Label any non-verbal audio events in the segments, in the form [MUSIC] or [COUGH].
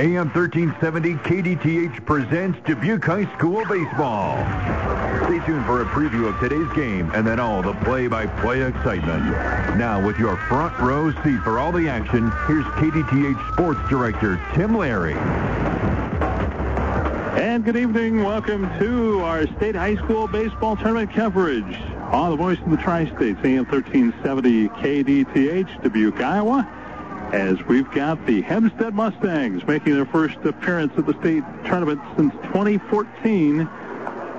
AM 1370 KDTH presents Dubuque High School Baseball. Stay tuned for a preview of today's game and then all the play-by-play excitement. Now, with your front row seat for all the action, here's KDTH Sports Director Tim Larry. And good evening. Welcome to our state high school baseball tournament coverage on the voice of the Tri-States, AM 1370 KDTH, Dubuque, Iowa, as we've got the Hempstead Mustangs making their first appearance at the state tournament since 2014,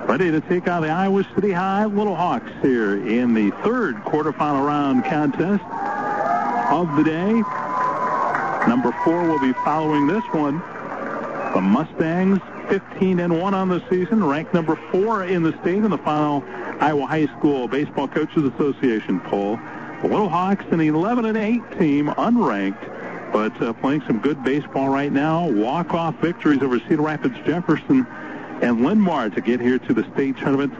ready to take on the Iowa City High Little Hawks here in the third quarterfinal round contest of the day. Number four will be following this one. The Mustangs 15 and 1 on the season, ranked number 4 in the state in the final Iowa High School Baseball Coaches Association poll. The Hawks an 11 and 8 team, unranked, but uh, playing some good baseball right now. Walk-off victories over Cedar Rapids Jefferson and Linn-Mar to get here to the state tournament.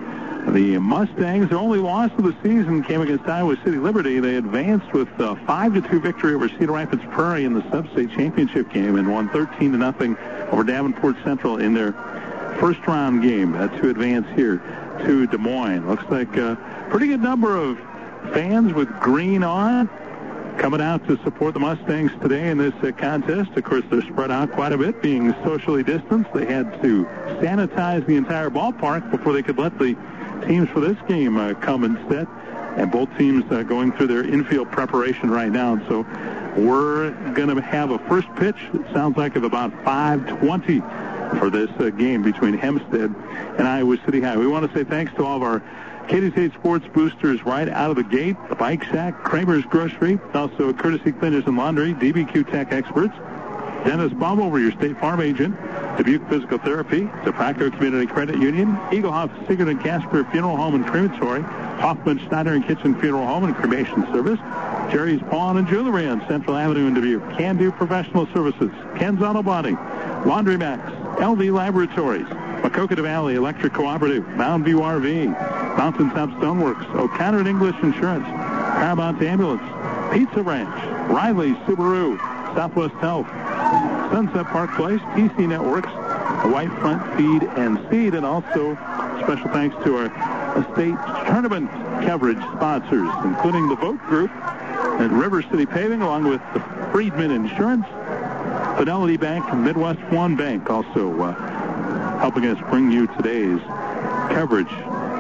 The Mustangs, their only loss of the season came against Iowa City Liberty. They advanced with a 5 to 2 victory over Cedar Rapids Prairie in the sub-state championship game and won 13 to nothing over Davenport Central in their first round game to advance here to Des Moines. Looks like a pretty good number of fans with green on coming out to support the Mustangs today in this uh, contest. Of course, they're spread out quite a bit, being socially distanced. They had to sanitize the entire ballpark before they could let the teams for this game uh, come instead. And both teams going through their infield preparation right now. So we're going to have a first pitch, it sounds like, of about 520 for this uh, game between Hempstead and Iowa City High. We want to say thanks to all of our State Sports boosters right out of the gate. The Bike Shack, Kramer's Grocery, also Courtesy Cleaners and Laundry, DBQ Tech Experts, Dennis Baumhover, your State Farm agent, Dubuque Physical Therapy, Dupaco Community Credit Union, Egelhof Siegert and Casper Funeral Home and Crematory, Hoffman Schneider and Kitchen Funeral Home and Cremation Service, Jerry's Pawn and Jewelry on Central Avenue in Dubuque, Can Do Professional Services, Ken's Auto Body, Laundry Max, LV Laboratories, Maquoketa Valley Electric Cooperative, Mound View RV, Mountain Top Stoneworks, O'Connor English Insurance, Paramount Ambulance, Pizza Ranch, Riley Subaru, Southwest Health, Sunset Park Place, PC Networks, White Front Feed and Seed, and also special thanks to our state tournament coverage sponsors, including the Vote Group and River City Paving, along with the Friedman Insurance, Fidelity Bank, and Midwest One Bank, also uh, helping us bring you today's coverage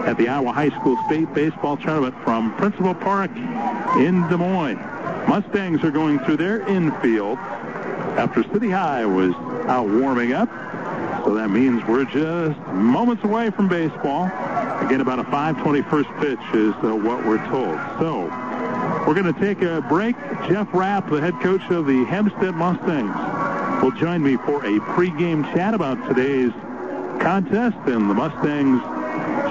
at the Iowa High School State Baseball Tournament from Principal Park in Des Moines. Mustangs are going through their infield after City High was out warming up. So that means we're just moments away from baseball. Again, about a 521st pitch is uh, what we're told. So we're going to take a break. Jeff Rapp, the head coach of the Hempstead Mustangs, will join me for a pregame chat about today's contest in the Mustangs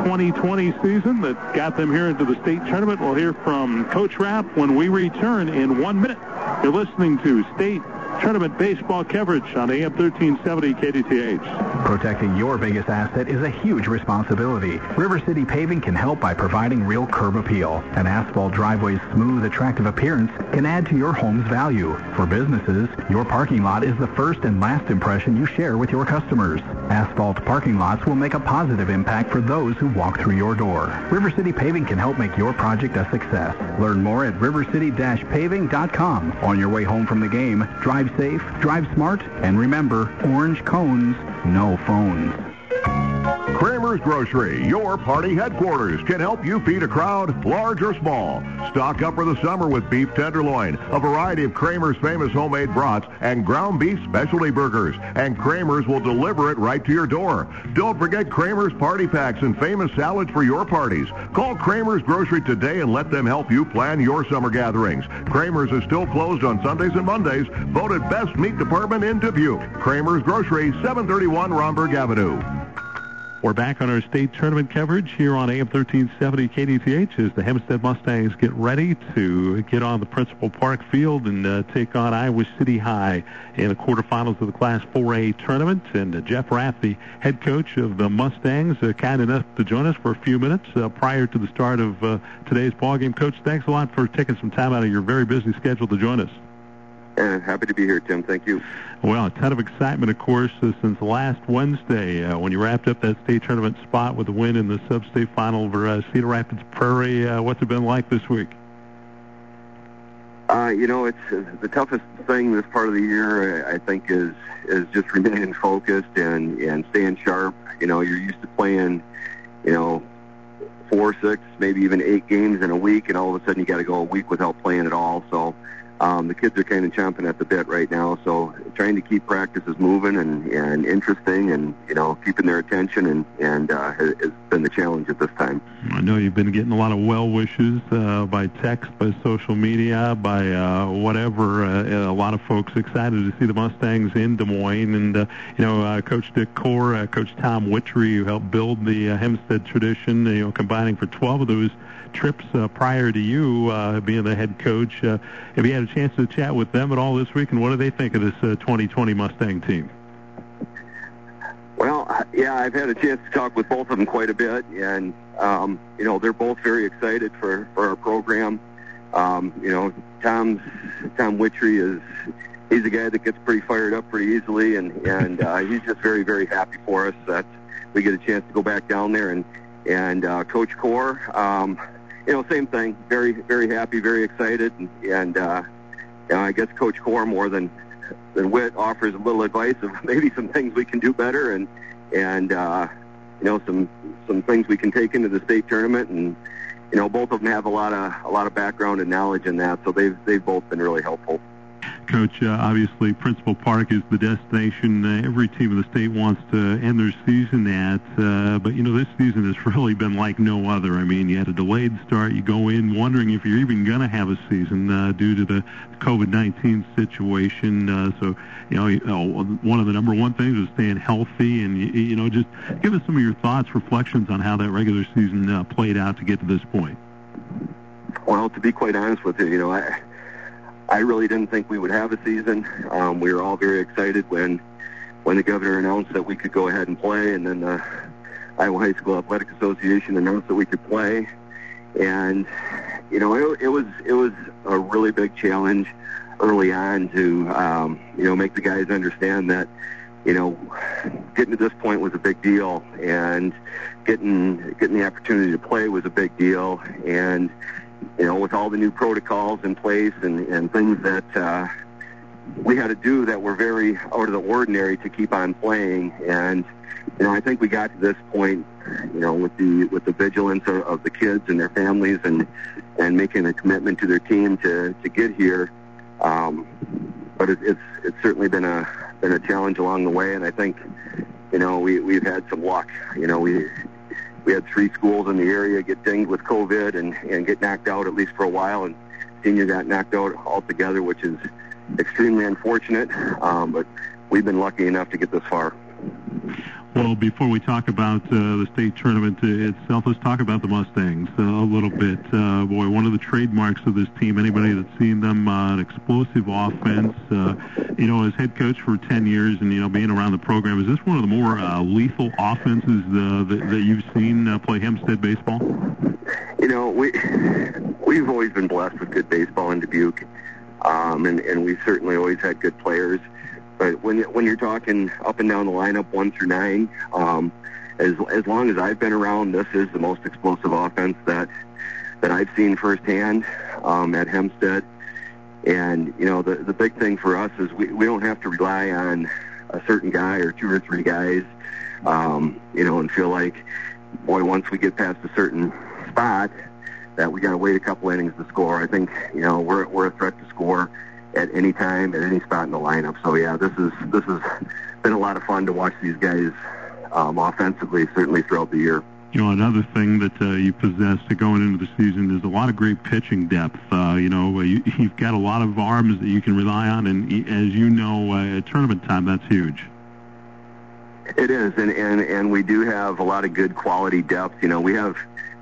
2020 season that got them here into the state tournament. We'll hear from Coach Rapp when we return in one minute. You're listening to State Tournament Baseball coverage on AM 1370 KDTH. Protecting your biggest asset is a huge responsibility. River City Paving can help by providing real curb appeal. An asphalt driveway's smooth, attractive appearance can add to your home's value. For businesses, your parking lot is the first and last impression you share with your customers. Asphalt parking lots will make a positive impact for those who walk through your door. River City Paving can help make your project a success. Learn more at rivercity-paving.com. On your way home from the game, drive safe, drive smart, and remember, orange cones, no phones. Kramer's Grocery, your party headquarters, can help you feed a crowd, large or small. Stock up for the summer with beef tenderloin, a variety of Kramer's famous homemade brats, and ground beef specialty burgers. And Kramer's will deliver it right to your door. Don't forget Kramer's party packs and famous salads for your parties. Call Kramer's Grocery today and let them help you plan your summer gatherings. Kramer's is still closed on Sundays and Mondays, voted best meat department in Dubuque. Kramer's Grocery, 731 Romberg Avenue. We're back on our state tournament coverage here on AM 1370 KDTH as the Hempstead Mustangs get ready to get on the Principal Park field and uh, take on Iowa City High in the quarterfinals of the Class 4A tournament. And uh, Jeff Rapp, the head coach of the Mustangs, uh, kind enough to join us for a few minutes prior to the start of today's ball game. Coach, thanks a lot for taking some time out of your very busy schedule to join us. And happy to be here, Tim. Thank you. Well, a ton of excitement, of course, uh, since last Wednesday uh, when you wrapped up that state tournament spot with the win in the sub-state final over uh, Cedar Rapids Prairie. What's it been like this week? Uh, you know, it's the toughest thing this part of the year. I think is is just remaining focused and and staying sharp. You know, you're used to playing, you know, four, six, maybe even eight games in a week, and all of a sudden you got to go a week without playing at all. So um, the kids are kind of chomping at the bit right now. So trying to keep practices moving and, and interesting and, you know, keeping their attention and, and uh, has, been the challenge at this time. I know you've been getting a lot of well wishes uh, by text, by social media, by uh, whatever. Uh, a lot of folks excited to see the Mustangs in Des Moines. And, uh, you know, uh, Coach Dick Core, uh, Coach Tom Witry, who helped build the uh, Hempstead tradition, you know, combining for 12 of those trips uh, prior to you uh, being the head coach. Uh, have you had a chance to chat with them at all this week, and what do they think of this uh, 2020 Mustang team? Well, yeah, I've had a chance to talk with both of them quite a bit, and um, you know they're both very excited for for our program. Um, you know, Tom's Tom Witry is he's a guy that gets pretty fired up pretty easily, and and uh, [LAUGHS] he's just very very happy for us that we get a chance to go back down there and and uh, Coach Core. Um, you know, same thing. Very, very happy, very excited, and, and uh, you know, I guess Coach Core more than than Whit offers a little advice of [LAUGHS] maybe some things we can do better, and and uh, you know some some things we can take into the state tournament, and you know both of them have a lot of a lot of background and knowledge in that, so they've they've both been really helpful. Coach, uh, obviously Principal Park is the destination uh, every team in the state wants to end their season at. Uh, but, you know, this season has [LAUGHS] really been like no other. I mean, you had a delayed start. You go in wondering if you're even going to have a season uh, due to the COVID-19 situation. Uh, so, you know, uh, one of the number one things is staying healthy. And, you, you know, just give us some of your thoughts, reflections on how that regular season uh, played out to get to this point. Well, to be quite honest with you, you know, I I really didn't think we would have a season. Um, we were all very excited when when the governor announced that we could go ahead and play, and then the Iowa High School Athletic Association announced that we could play. And you know, it, it was it was a really big challenge early on to um, you know make the guys understand that you know getting to this point was a big deal, and getting getting the opportunity to play was a big deal, and you know, with all the new protocols in place and, and things that uh, we had to do that were very out of the ordinary to keep on playing. And you know, I think we got to this point, you know, with the with the vigilance of, of the kids and their families and and making a commitment to their team to to get here. Um, but it, it's it's certainly been a been a challenge along the way, and I think you know we we've had some luck. You know, we we had three schools in the area get dinged with COVID and, and get knocked out at least for a while, and senior got knocked out altogether, which is extremely unfortunate. Um, but we've been lucky enough to get this far. Well, before we talk about uh, the state tournament itself, let's talk about the Mustangs uh, a little bit. Uh, boy, one of the trademarks of this team, anybody that's seen them, uh, an explosive offense. Uh, you know, as head coach for 10 years and, you know, being around the program, is this one of the more uh, lethal offenses uh, that, that you've seen uh, play Hempstead baseball? You know, we, we've always been blessed with good baseball in Dubuque, um, and, and we've certainly always had good players. But when when you're talking up and down the lineup, one through nine, um, as as long as I've been around, this is the most explosive offense that that I've seen firsthand um, at Hempstead. And you know, the the big thing for us is we we don't have to rely on a certain guy or two or three guys, um, you know, and feel like, boy, once we get past a certain spot, that we got to wait a couple innings to score. I think you know we're we're a threat to score at any time, at any spot in the lineup. So yeah, this is this has been a lot of fun to watch these guys um, offensively, certainly throughout the year. You know, another thing that uh, you possess to going into the season is a lot of great pitching depth. Uh, you know, you, [LAUGHS] you've got a lot of arms that you can rely on, and as you know, uh, at tournament time, that's huge. It is, and, and and we do have a lot of good quality depth. You know, we have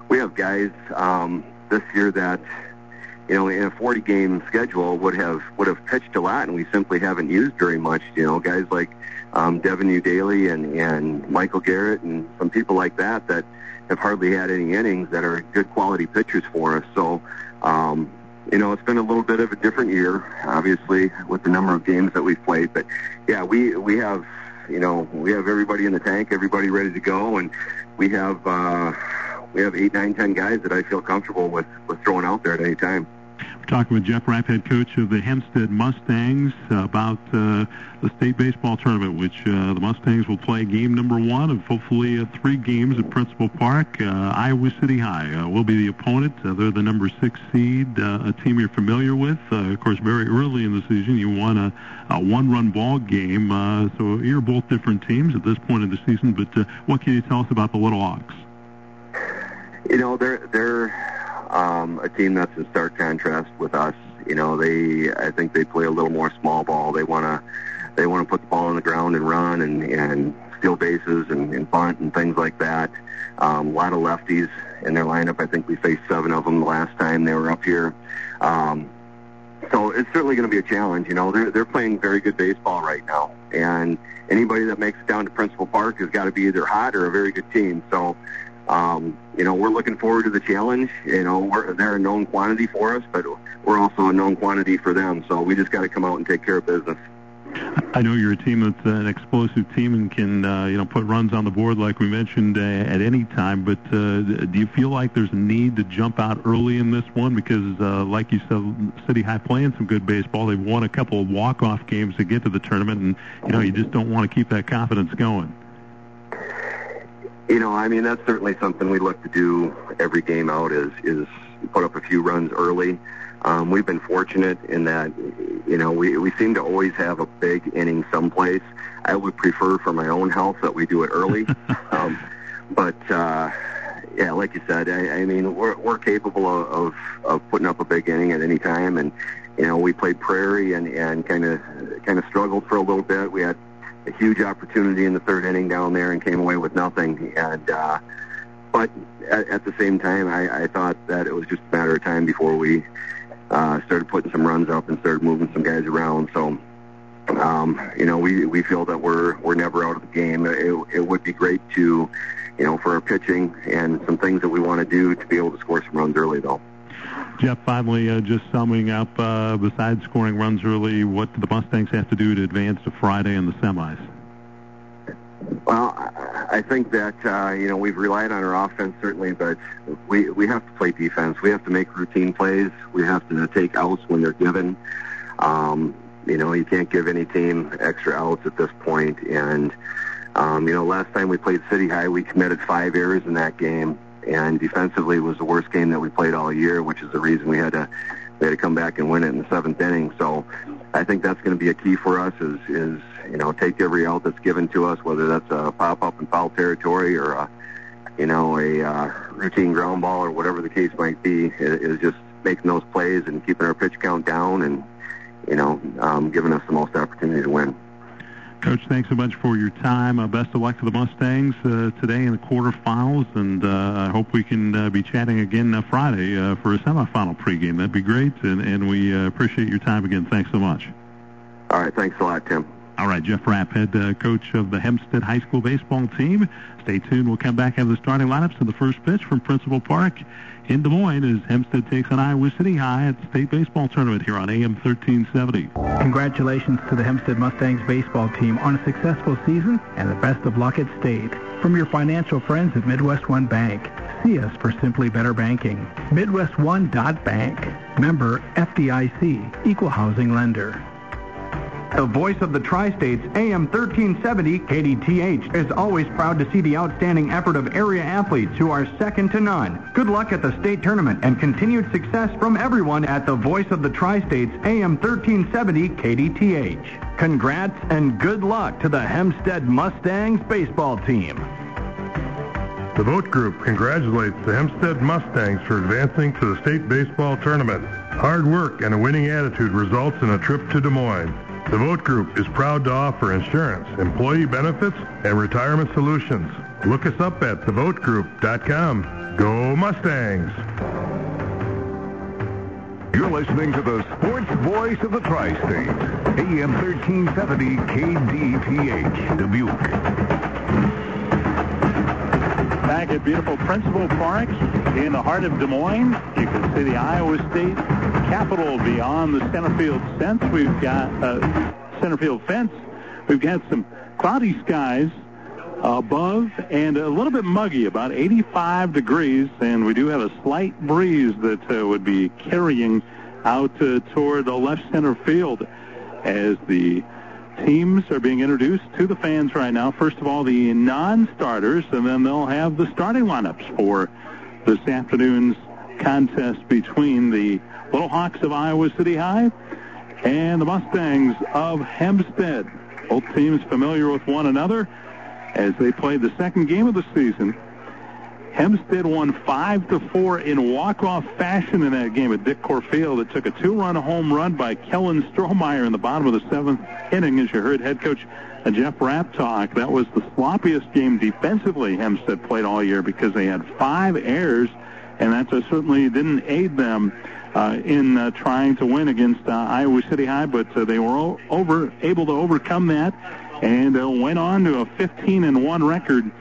we have guys um, this year that you know, in a 40 game schedule would have would have pitched a lot, and we simply haven't used very much. You know, guys like um, Devin Udaly and and Michael Garrett and some people like that that have hardly had any innings that are good quality pitchers for us. So, um, you know, it's been a little bit of a different year, obviously, with the number of games that we've played. But yeah, we we have, you know, we have everybody in the tank, everybody ready to go, and we have uh, we have eight, nine, ten guys that I feel comfortable with with throwing out there at any time talking with Jeff Rapp, head coach of the Hempstead Mustangs, about uh, the state baseball tournament, which uh, the Mustangs will play game number one of hopefully uh, three games at Principal Park. Uh, Iowa City High uh, will be the opponent. Uh, they're the number six seed, a team you're familiar with. of course, very early in the season, you won a, a one-run ball game. so you're both different teams at this point in the season. But what can you tell us about the Little Hawks? You know, they're they're um, a team that's in stark contrast with us. You know, they I think they play a little more small ball. They want to they want to put the ball on the ground and run and and steal bases and, and bunt and things like that. Um, a lot of lefties in their lineup. I think we faced seven of them the last time they were up here. Um, so it's certainly going to be a challenge. You know, they're they're playing very good baseball right now, and anybody that makes it down to Principal Park has got to be either hot or a very good team. So um, you know, we're looking forward to the challenge. You know, they're a known quantity for us, but we're also a known quantity for them. So we just got to come out and take care of business. I know you're a team that's an explosive team and can, uh, you know, put runs on the board like we mentioned uh, at any time. But uh, do you feel like there's a need to jump out early in this one because, uh, like you said, City High playing some good baseball. They've won a couple of walk-off games to get to the tournament, and you know, you just don't want to keep that confidence going. You know, I mean, that's certainly something we look to do every game out is is put up a few runs early. Um, we've been fortunate in that, you know, we, we seem to always have a big inning someplace. I would prefer for my own health that we do it early. [LAUGHS] um, but, uh, yeah, like you said, I, I mean, we're, we're capable of, of, of putting up a big inning at any time. And, you know, we played Prairie and, and kind of, kind of struggled for a little bit. We had a huge opportunity in the third inning down there and came away with nothing. And uh, but at, at the same time, I, I thought that it was just a matter of time before we uh, started putting some runs up and started moving some guys around. So. Um, you know, we, we feel that we're we're never out of the game. It, it would be great to, you know, for our pitching and some things that we want to do to be able to score some runs early, though. Jeff, finally, uh, just summing up, uh, besides scoring runs early, what do the Mustangs have to do to advance to Friday in the semis? Well, I think that uh, you know we've relied on our offense certainly, but we we have to play defense. We have to make routine plays. We have to take outs when they're given. Um, you know, you can't give any team extra outs at this point. And um, you know, last time we played City High, we committed five errors in that game and defensively was the worst game that we played all year, which is the reason we had to we had to come back and win it in the seventh inning. So I think that's going to be a key for us is is you know take every out that's given to us, whether that's a pop up in foul territory or a you know a uh, routine ground ball or whatever the case might be. Is just making those plays and keeping our pitch count down and you know um, giving us the most opportunity to win. Coach, thanks so much for your time. Uh, best of luck to the Mustangs uh, today in the quarterfinals, and uh, I hope we can uh, be chatting again uh, Friday uh, for a semifinal pregame. That'd be great, and, and we appreciate your time again. Thanks so much. All right, thanks a lot, Tim. All right, Jeff Rapp, head coach of the Hempstead High School baseball team. Stay tuned. We'll come back have the starting lineups in the first pitch from Principal Park in Des Moines as Hempstead takes on Iowa City High at the state baseball tournament here on AM 1370. Congratulations to the Hempstead Mustangs baseball team on a successful season and the best of luck at state. From your financial friends at Midwest One Bank, see us for simply better banking. Midwest MidwestOne.bank. Member FDIC. Equal housing lender. The voice of the Tri-States, AM 1370 KDTH, is always proud to see the outstanding effort of area athletes who are second to none. Good luck at the state tournament and continued success from everyone at the voice of the Tri-States, AM 1370 KDTH. Congrats and good luck to the Hempstead Mustangs baseball team. The Vote Group congratulates the Hempstead Mustangs for advancing to the state baseball tournament. Hard work and a winning attitude results in a trip to Des Moines. The Vote Group is proud to offer insurance, employee benefits, and retirement solutions. Look us up at thevotegroup.com. Go Mustangs! You're listening to the sports voice of the Tri-State, AM 1370 KDTH, Dubuque. Back at beautiful Principal Park in the heart of Des Moines, you can see the Iowa State Capitol beyond the center field fence. We've got uh, center field fence. We've got some cloudy skies above and a little bit muggy, about 85 degrees, and we do have a slight breeze that uh, would be carrying out uh, toward the left center field as the teams are being introduced to the fans right now. First of all, the non-starters, and then they'll have the starting lineups for this afternoon's contest between the Little Hawks of Iowa City High and the Mustangs of Hempstead. Both teams familiar with one another as they played the second game of the season. Hempstead won five to four in walk-off fashion in that game at Dick-Korr Field. It took a two-run home run by Kellen Strohmeyer in the bottom of the seventh inning, as you heard head coach Jeff Rapp talk. That was the sloppiest game defensively Hempstead played all year because they had five errors, and that certainly didn't aid them uh, in uh, trying to win against uh, Iowa City High, but uh, they were over able to overcome that and uh, went on to a 15 and one record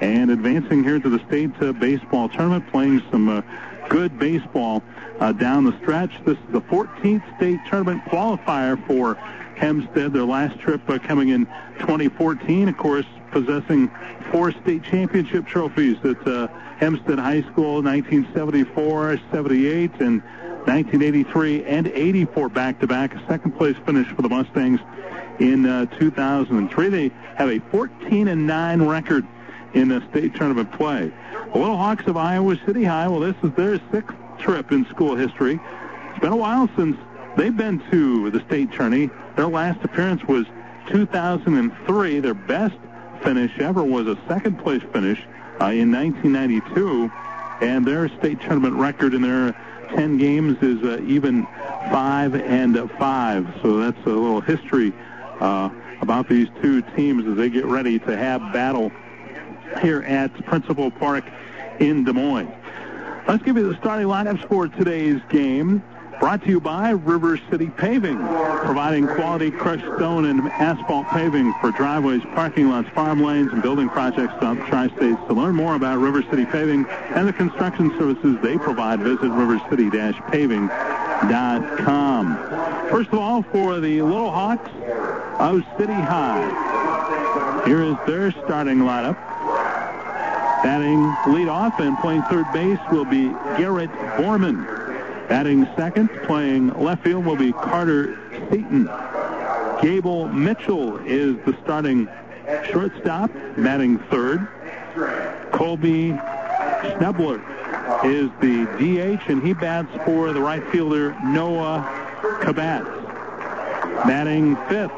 and advancing here to the state uh, baseball tournament, playing some uh, good baseball uh, down the stretch. This is the 14th state tournament qualifier for Hempstead. Their last trip coming in 2014, of course, possessing four state championship trophies at Hempstead High School, 1974, 78, and 1983 and 84 back-to-back. A second place finish for the Mustangs in uh, 2003. They have a 14 and 9 record in the state tournament play. The Little Hawks of Iowa City High, well, this is their sixth trip in school history. It's been a while since they've been to the state tourney. Their last appearance was 2003. Their best finish ever was a second place finish uh, in 1992. And their state tournament record in their 10 games is uh, even 5 and 5. So that's a little history uh, about these two teams as they get ready to have battle here at Principal Park in Des Moines. Let's give you the starting lineups for today's game. Brought to you by River City Paving, providing quality crushed stone and asphalt paving for driveways, parking lots, farm lanes, and building projects throughout the tri-states. To learn more about River City Paving and the construction services they provide, visit rivercity-paving.com. First of all, for the Little Hawks of City High, here is their starting lineup. Batting leadoff and playing third base will be Garrett Borman. Batting second, playing left field will be Carter Seaton. Gable Mitchell is the starting shortstop, batting third. Colby Schnebler is the DH, and he bats for the right fielder Noah Kabatz. Batting fifth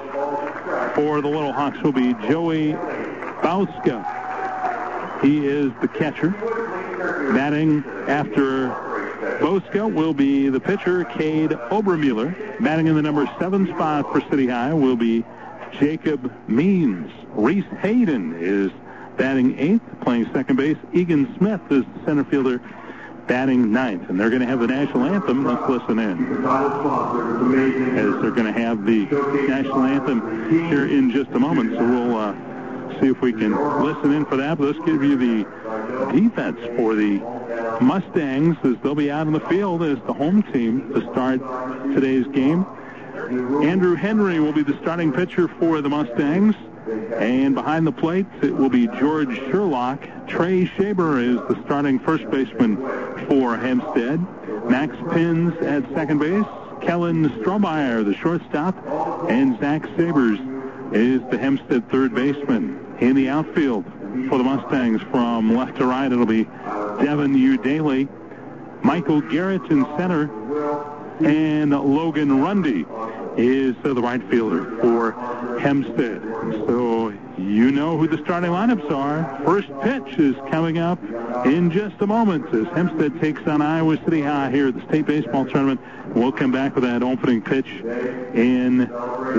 for the Little Hawks will be Joey Bauska. He is the catcher. Batting after Bosco will be the pitcher, Cade Obermuller. Batting in the number seven spot for City High will be Jacob Means. Reese Hayden is batting eighth, playing second base. Egan Smith is the center fielder, batting ninth. And they're going to have the national anthem. Let's listen in. As they're going to have the national anthem here in just a moment. So we'll uh, see if we can listen in for that. Let's give you the defense for the Mustangs as they'll be out in the field as the home team to start today's game. Andrew Henry will be the starting pitcher for the Mustangs. And behind the plate, it will be George Sherlock. Trey Shaber is the starting first baseman for Hempstead. Max Pins at second base. Kellen Strohmeyer, the shortstop. And Zach Sabers is the Hempstead third baseman in the outfield for the Mustangs from left to right. It'll be Devin Udaly, Michael Garrett in center, and Logan Rundy is the right fielder for Hempstead. So you know who the starting lineups are. First pitch is coming up in just a moment as Hempstead takes on Iowa City High here at the state baseball tournament. We'll come back with that opening pitch in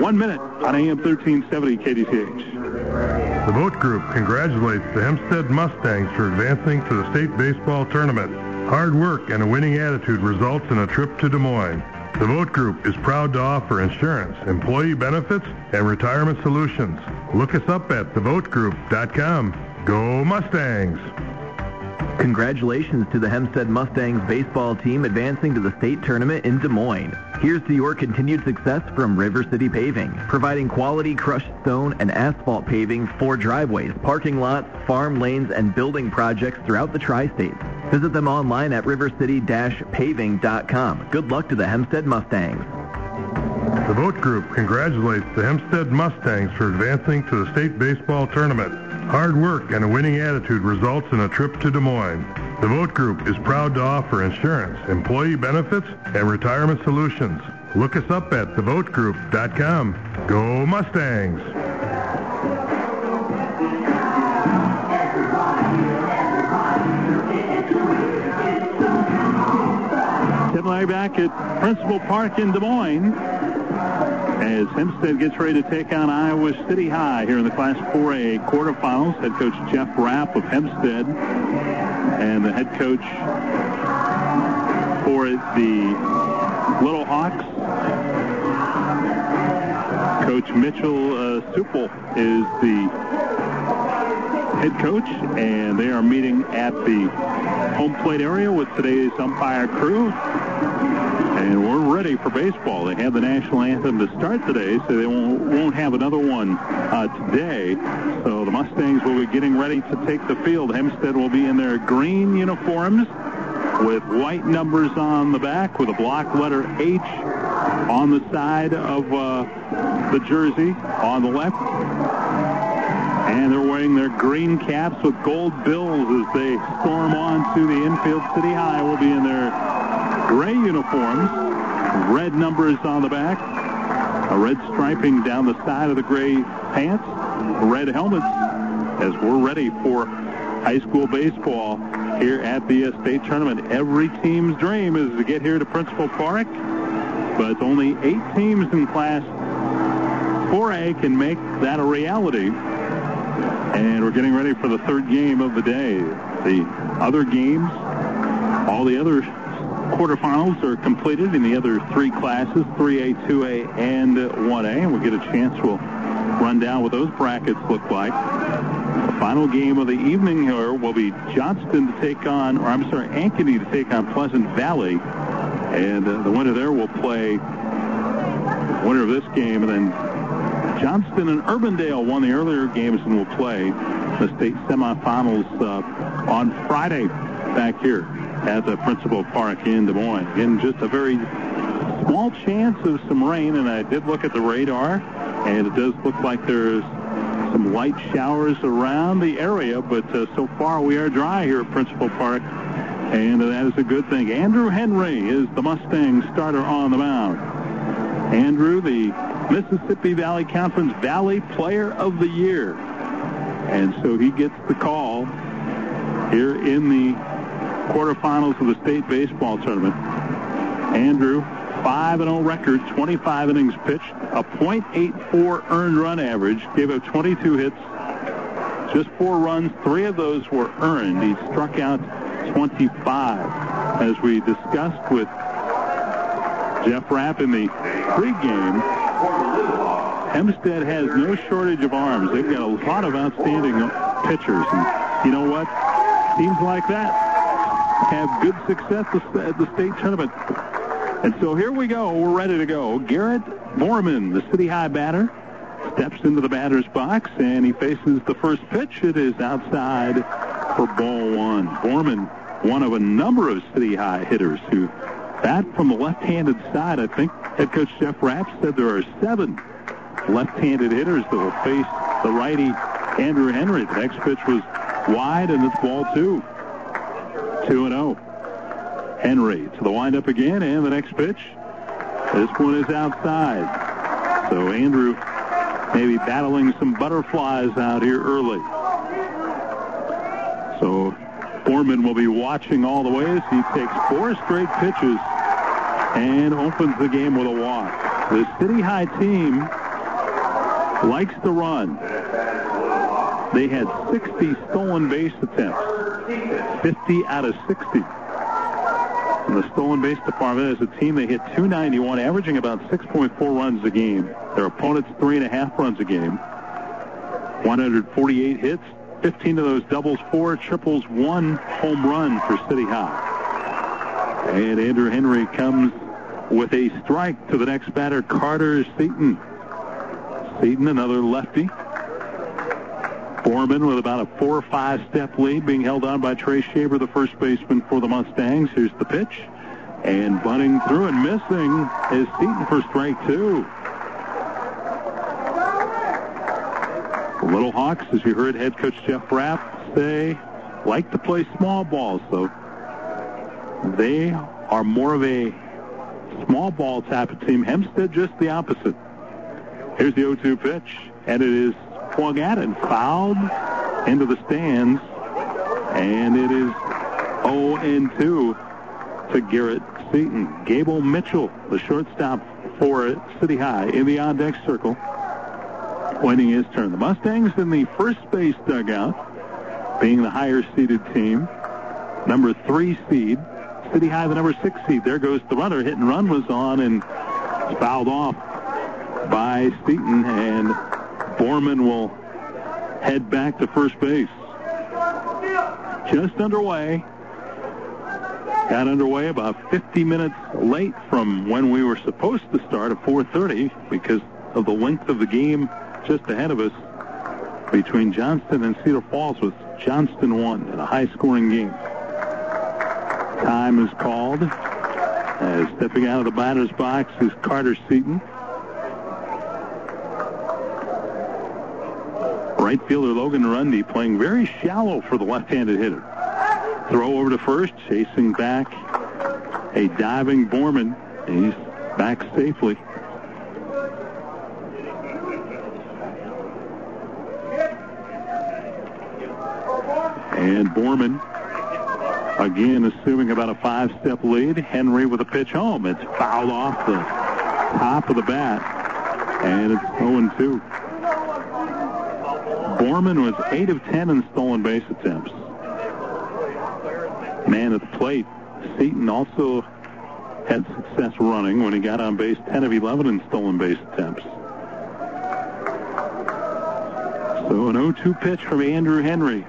one minute on AM 1370 KDTH. The Vogt Group congratulates the Hempstead Mustangs for advancing to the state baseball tournament. Hard work and a winning attitude results in a trip to Des Moines. The Vogt Group is proud to offer insurance, employee benefits, and retirement solutions. Look us up at thevotegroup.com. Go Mustangs! Congratulations to the Hempstead Mustangs baseball team advancing to the state tournament in Des Moines. Here's to your continued success from River City Paving, providing quality crushed stone and asphalt paving for driveways, parking lots, farm lanes, and building projects throughout the tri-state. Visit them online at rivercity-paving.com. Good luck to the Hempstead Mustangs. The Vote Group congratulates the Hempstead Mustangs for advancing to the state baseball tournament. Hard work and a winning attitude results in a trip to Des Moines. The Vote Group is proud to offer insurance, employee benefits, and retirement solutions. Look us up at thevotegroup.com. Go Mustangs! Tip back at Principal Park in Des Moines as Hempstead gets ready to take on Iowa City High here in the Class 4A quarterfinals. Head coach Jeff Rapp of Hempstead and the head coach for the Little Hawks, Coach Mitchell uh, Supel is the head coach, and they are meeting at the home plate area with today's umpire crew. And we're ready for baseball. They have the national anthem to start today, so they won't, won't have another one uh, today. So the Mustangs will be getting ready to take the field. Hempstead will be in their green uniforms with white numbers on the back with a block letter H on the side of uh, the jersey on the left. And they're wearing their green caps with gold bills as they storm on to the infield. City High will be in their gray uniforms, red numbers on the back, a red striping down the side of the gray pants, red helmets, as we're ready for high school baseball here at the state tournament. Every team's dream is to get here to Principal Park, but only eight teams in Class 4A can make that a reality. And we're getting ready for the third game of the day. The other games, all the other quarterfinals are completed in the other three classes, 3A, 2A, and 1A. And we'll get a chance. We'll run down what those brackets look like. The final game of the evening here will be Johnston to take on, or I'm sorry, Ankeny to take on Pleasant Valley. And uh, the winner there will play the winner of this game. And then Johnston and Urbandale won the earlier games and will play the state semifinals uh, on Friday back here at the Principal Park in Des Moines. Again, just a very small chance of some rain, and I did look at the radar, and it does look like there's some light showers around the area, but uh, so far we are dry here at Principal Park, and that is a good thing. Andrew Henry is the Mustang starter on the mound. Andrew, the Mississippi Valley Conference Valley Player of the Year. And so he gets the call here in the quarterfinals of the state baseball tournament. Andrew, 5-0 record, 25 innings pitched, a .84 earned run average, gave up 22 hits, just four runs. Three of those were earned. He struck out 25. As we discussed with Jeff Rapp in the pregame, Hempstead has no shortage of arms. They've got a lot of outstanding pitchers. And you know what? Teams like that have good success at the state tournament. And so here we go. We're ready to go. Garrett Borman, the City High batter, steps into the batter's box, and he faces the first pitch. It is outside for ball one. Borman, one of a number of City High hitters who bat from the left-handed side. I think head coach Jeff Rapp said there are seven left-handed hitters that will face the righty Andrew Henry. The next pitch was wide, and it's ball two. 2 0. Henry to the windup again, and the next pitch. This one is outside. So Andrew maybe battling some butterflies out here early. So Borman will be watching all the way as he takes four straight pitches and opens the game with a walk. The City High team likes to run. They had 60 stolen base attempts, 50 out of 60. In the stolen base department, as a team, they hit 291, averaging about 6.4 runs a game. Their opponents, three and a half runs a game. 148 hits, 15 of those doubles, four triples, one home run for City High. And Andrew Henry comes with a strike to the next batter, Carter Seaton. Seaton, another lefty. Borman with about a four or five step lead being held on by Trey Shaver, the first baseman for the Mustangs. Here's the pitch. And bunting through and missing is Seaton for strike two. The Little Hawks, as you heard head coach Jeff Rapp say, like to play small ball, so they are more of a small ball type of team. Hempstead just the opposite. Here's the 0-2 pitch, and it is swung at and fouled into the stands, and it is 0-2 to Garrett Seaton. Gable Mitchell, the shortstop for City High, in the on-deck circle, waiting his turn. The Mustangs in the first base dugout, being the higher-seeded team, number three seed. City High, the number six seed. There goes the runner. Hit and run was on and fouled off by Seaton, and Borman will head back to first base. Just underway. Got underway about 50 minutes late from when we were supposed to start at 4.30 because of the length of the game just ahead of us between Johnston and Cedar Falls with Johnston won in a high-scoring game. Time is called. As stepping out of the batter's box is Carter Seaton. Right fielder Logan Rundy playing very shallow for the left-handed hitter. Throw over to first, chasing back a diving Borman. He's back safely. And Borman, again, assuming about a five-step lead. Henry with a pitch home. It's fouled off the top of the bat, and it's 0-2. Borman was 8 of 10 in stolen base attempts. Man at the plate, Seaton also had success running when he got on base 10 of 11 in stolen base attempts. So an 0-2 pitch from Andrew Henry.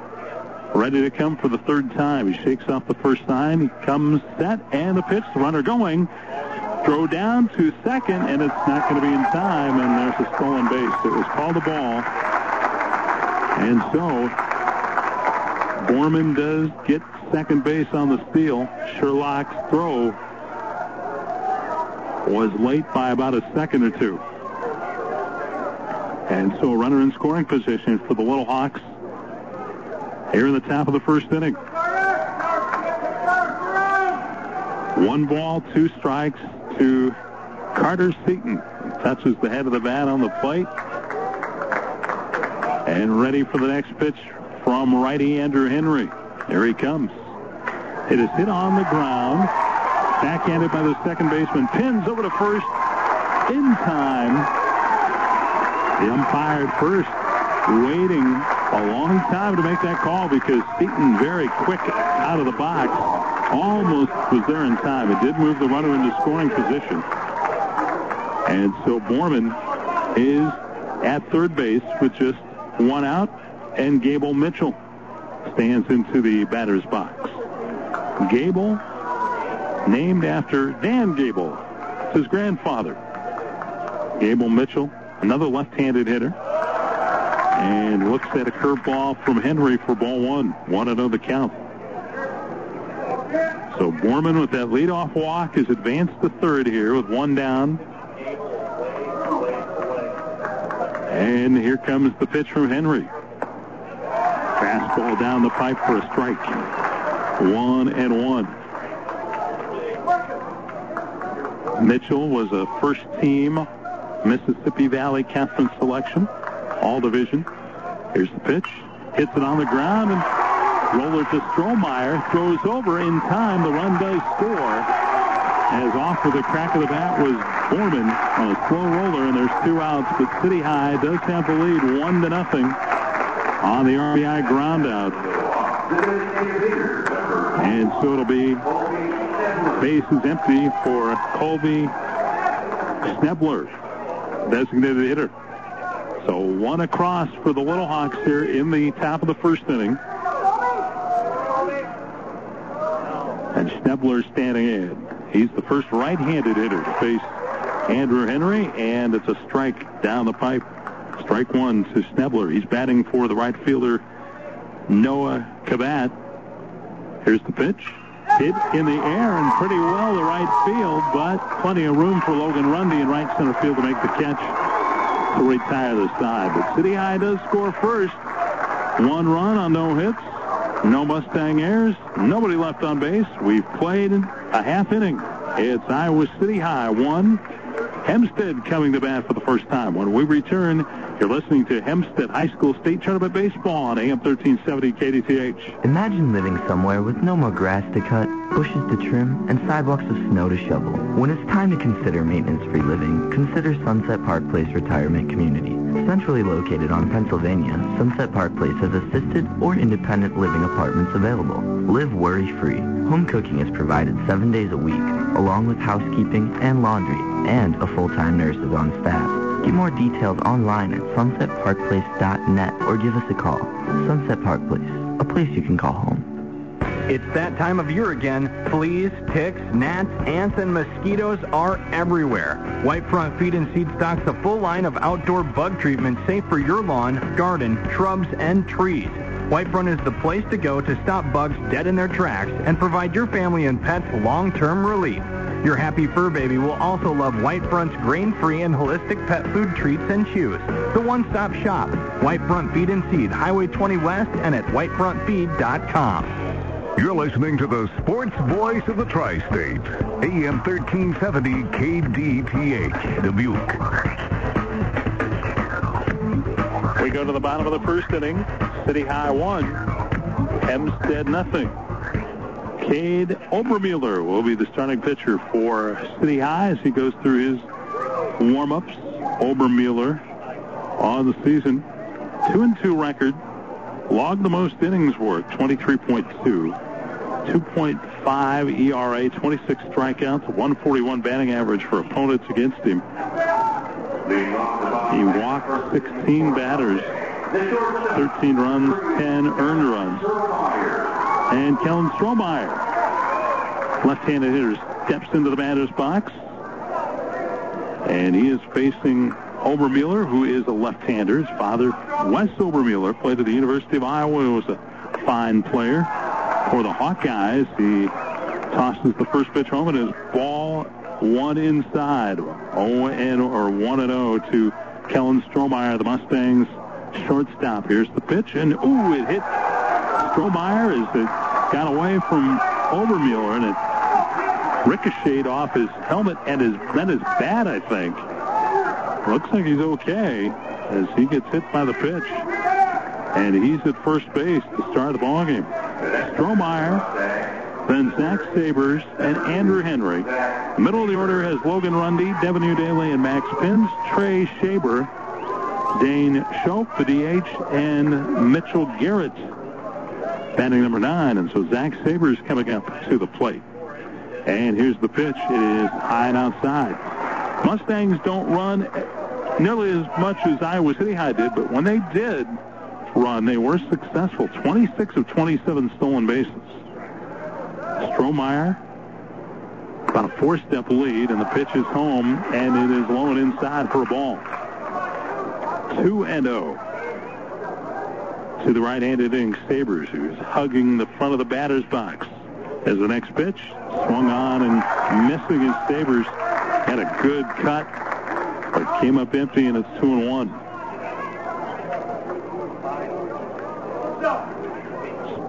Ready to come for the third time. He shakes off the first sign. He comes set and the pitch. The runner going. Throw down to second, and it's not going to be in time, and there's a stolen base. It was called a ball. And so, Borman does get second base on the steal. Sherlock's throw was late by about a second or two. And so a runner in scoring position for the Little Hawks here in the top of the first inning. One ball, two strikes to Carter Seaton. Touches the head of the bat on the plate. And ready for the next pitch from righty Andrew Henry. There he comes. It is hit on the ground. Backhanded by the second baseman. Pins over to first in time. The umpire at first waiting a long time to make that call because Seaton very quick out of the box. Almost was there in time. It did move the runner into scoring position. And so Borman is at third base with just one out, and Gable Mitchell stands into the batter's box. Gable, named after Dan Gable, it's his grandfather. Gable Mitchell, another left-handed hitter, and looks at a curveball from Henry for ball one. One know oh the count. So Borman with that leadoff walk is advanced to third here with one down. And here comes the pitch from Henry. Fastball down the pipe for a strike. One and one. Mitchell was a first team Mississippi Valley Conference selection, all division. Here's the pitch. Hits it on the ground and roller to Strohmeyer. Throws over in time. The run does score. As off with the crack of the bat was Borman on a slow roller, and there's two outs. But City High does have the lead, one to nothing, on the RBI ground out. And so it'll be bases empty for Colby Schnebler, designated hitter. So one across for the Little Hawks here in the top of the first inning. And Schnebler standing in. He's the first right-handed hitter to face Andrew Henry, and it's a strike down the pipe. Strike one to Schnebler. He's batting for the right fielder, Noah Kabat. Here's the pitch. Hit in the air and pretty well to right field, but plenty of room for Logan Rundy in right center field to make the catch to retire the side. But City High does score first. One run on no hits. No Mustang errors. Nobody left on base. We've played a half inning. It's Iowa City High one, Hempstead coming to bat for the first time. When we return, you're listening to Hempstead High School State Tournament Baseball on AM 1370 KDTH. Imagine living somewhere with no more grass to cut, bushes to trim, and sidewalks of snow to shovel. When it's time to consider maintenance-free living, consider Sunset Park Place Retirement Community. Centrally located on Pennsylvania, Sunset Park Place has assisted or independent living apartments available. Live worry-free. Home cooking is provided seven days a week, along with housekeeping and laundry, and a full-time nurse is on staff. Get more details online at sunsetparkplace.net or give us a call. Sunset Park Place, a place you can call home. It's that time of year again. Fleas, ticks, gnats, ants, and mosquitoes are everywhere. White Front Feed and Seed stocks a full line of outdoor bug treatment safe for your lawn, garden, shrubs, and trees. White Front is the place to go to stop bugs dead in their tracks and provide your family and pets long-term relief. Your happy fur baby will also love White Front's grain-free and holistic pet food treats and chews. The one-stop shop, White Front Feed and Seed, Highway 20 West and at whitefrontfeed.com. You're listening to the sports voice of the tri-states, AM 1370 KDTH, Dubuque. We go to the bottom of the first inning. City High one, Hempstead nothing. Cade Obermueller will be the starting pitcher for City High as he goes through his warm-ups. Obermueller on the season, two and two record, logged the most innings it, 23.2. 2.5 ERA, 26 strikeouts, 141 batting average for opponents against him. He walked 16 batters, 13 runs, 10 earned runs. And Kellen Strohmeyer, left-handed hitter, steps into the batter's box. And he is facing Obermueller, who is a left-hander. His father, Wes Obermueller, played at the University of Iowa. He was a fine player for the Hawkeyes. He tosses the first pitch home and is ball one inside. 0 and or 1 and 0 to Kellen Strohmeyer, the Mustangs shortstop. Here's the pitch and ooh, it hit Strohmeyer as it got away from Obermueller and it ricocheted off his helmet and his then his bat, I think. Looks like he's okay as he gets hit by the pitch. And he's at first base to start the ball game. Strohmeyer, then Zach Sabers, and Andrew Henry. Middle of the order has Logan Rundy, Devin Udaly, and Max Pins, Trey Shaber, Dane Schopp, the DH, and Mitchell Garrett, batting number nine. And so Zach Sabers coming up to the plate. And here's the pitch. It is high and outside. Mustangs don't run nearly as much as Iowa City High did, but when they did, run, they were successful. 26 of 27 stolen bases. Strohmeyer, about a four-step lead, and the pitch is home, and it is low and inside for a ball. 2 and 0 to the right-handed Ink Sabers, who's hugging the front of the batter's box. As the next pitch, swung on and missing his Sabers. Had a good cut, but came up empty, and it's 2 and 1.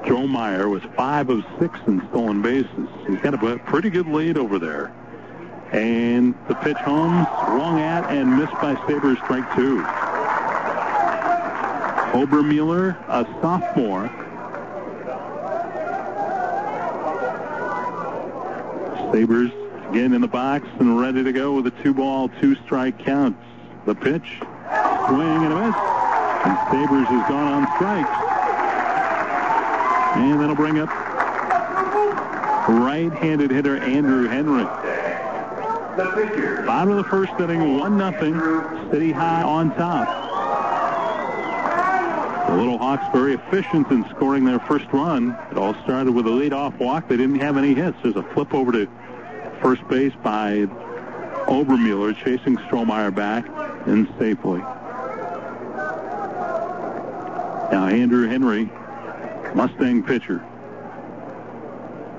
Strohmeyer was five of six in stolen bases. He's got a pretty good lead over there. And the pitch home, swung at and missed by Sabers, strike two. Obermueller, a sophomore. Sabers again in the box and ready to go with a two-ball, two-strike count. The pitch, swing and a miss. And Sabers has gone on strikes. And that'll bring up right-handed hitter Andrew Henry. Bottom of the first inning, 1 nothing. City High on top. The Little Hawks very efficient in scoring their first run. It all started with a lead-off walk. They didn't have any hits. There's a flip over to first base by Obermueller, chasing Strohmeyer back and safely. Now Andrew Henry, Mustang pitcher,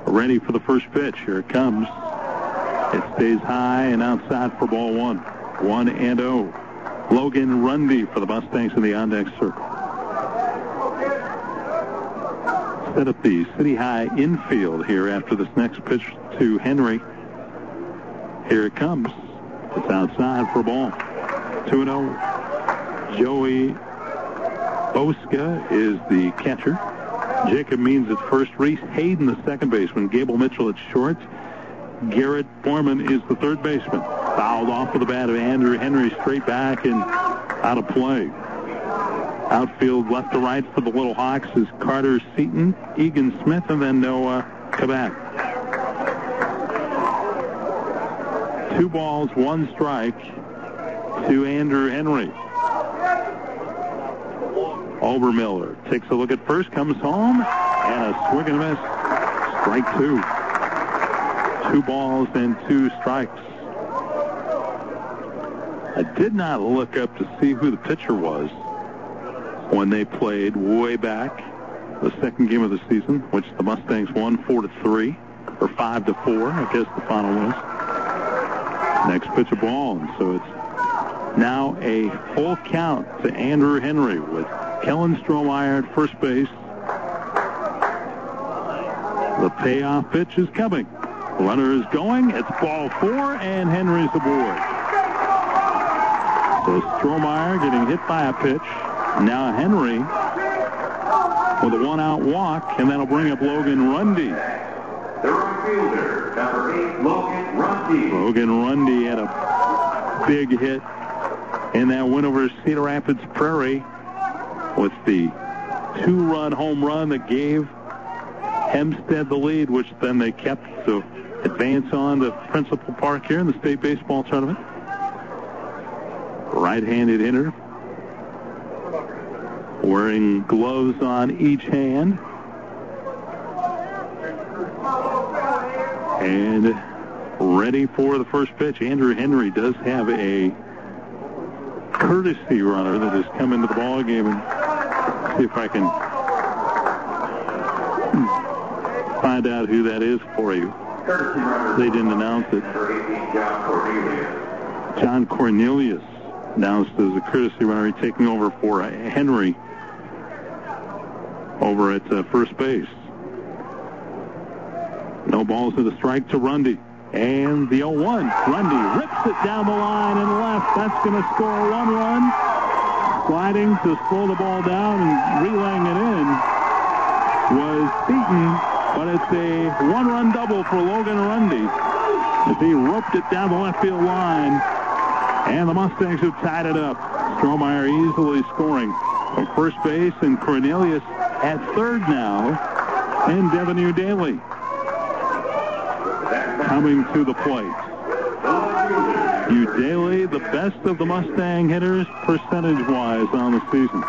ready for the first pitch. Here it comes. It stays high and outside for ball one. 1 and 0. Logan Rundy for the Mustangs in the on-deck circle. Set up the City High infield here after this next pitch to Henry. Here it comes. It's outside for a ball. 2 0. Joey Boska is the catcher. Jacob Means at first. Reese Hayden, the second baseman. Gable Mitchell at short. Garrett Foreman is the third baseman. Fouled off with the bat of Andrew Henry straight back and out of play. Outfield left to right for the Little Hawks is Carter Seaton, Egan Smith, and then Noah Kabak. Two balls, one strike to Andrew Henry. Obermueller takes a look at first, comes home, and a swing and a miss. Strike two. Two balls and two strikes. I did not look up to see who the pitcher was when they played way back the second game of the season, which the Mustangs won four to three or five to four. I guess the final was. Next pitch of ball, and so it's now a full count to Andrew Henry with Kellen Strohmeyer at first base. The payoff pitch is coming. Runner is going. It's ball four, and Henry's aboard. So Strohmeyer getting hit by a pitch. Now Henry with a one-out walk, and that'll bring up Logan Rundy. Right fielder, number eight, Logan Rundy. Logan Rundy had a big hit in that win over Cedar Rapids Prairie with the two-run home run that gave Hempstead the lead, which then they kept to advance on to Principal Park here in the state baseball tournament. Right-handed hitter, wearing gloves on each hand. And ready for the first pitch. Andrew Henry does have a courtesy runner that has come into the ball game and see if I can find out who that is for you. They didn't announce it. John Cornelius as a courtesy runner taking over for Henry over at uh, first base. No balls to the strike to Rundy. And the 0-1. Rundy rips it down the line and left. That's going to score one run. Sliding to slow the ball down and relaying it in was Seaton, but it's a one-run double for Logan Rundy as he roped it down the left field line. And the Mustangs have tied it up. Strohmeyer easily scoring from first base, and Cornelius at third now, and Devin Daly coming to the plate. Daly, the best of the Mustang hitters percentage-wise on the season.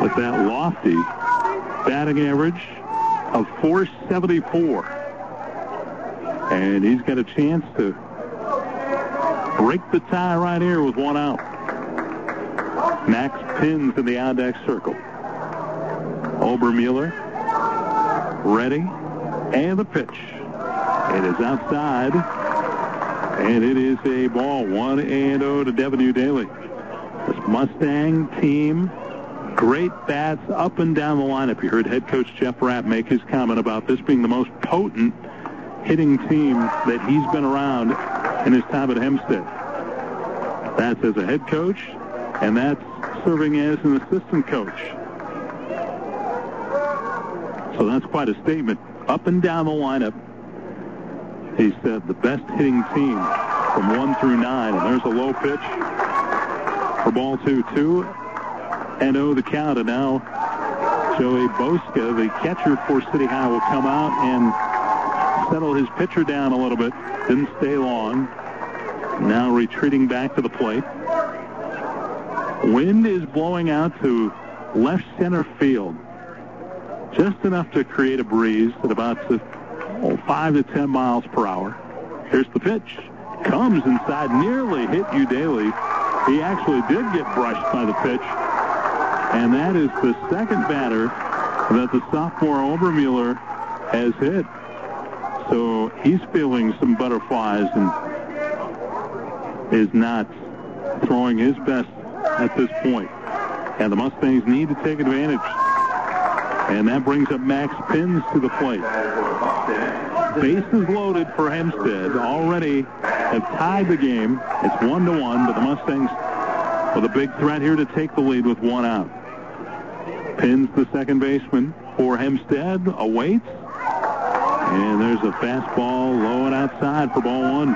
With that lofty batting average of 474. And he's got a chance to break the tie right here with one out. Max pins in the on-deck circle. Obermueller ready, and the pitch. It is outside, and it is a ball. 1 and 0 to Devin Daly. This Mustang team, great bats up and down the lineup. You heard head coach Jeff Rapp make his comment about this being the most potent hitting team that he's been around in his time at Hempstead. That's as a head coach, and that's serving as an assistant coach. So that's quite a statement. Up and down the lineup, he said the best hitting team from 1 through 9. And there's a low pitch for ball 2 2 and oh the count. And now Joey Boska, the catcher for City High, will come out and settle his pitcher down a little bit. Didn't stay long. Now retreating back to the plate. Wind is blowing out to left center field. Just enough to create a breeze at about oh, 5 to 10 miles per hour. Here's the pitch. Comes inside, nearly hit Udaly. He actually did get brushed by the pitch. And that is the second batter that the sophomore Obermueller has hit. So he's feeling some butterflies and is not throwing his best at this point. And the Mustangs need to take advantage. And that brings up Max Pins to the plate. Bases loaded for Hempstead. Already have tied the game. It's one to one, but the Mustangs with a big threat here to take the lead with one out. Pins the second baseman for Hempstead. Awaits. And there's a fastball low and outside for ball one.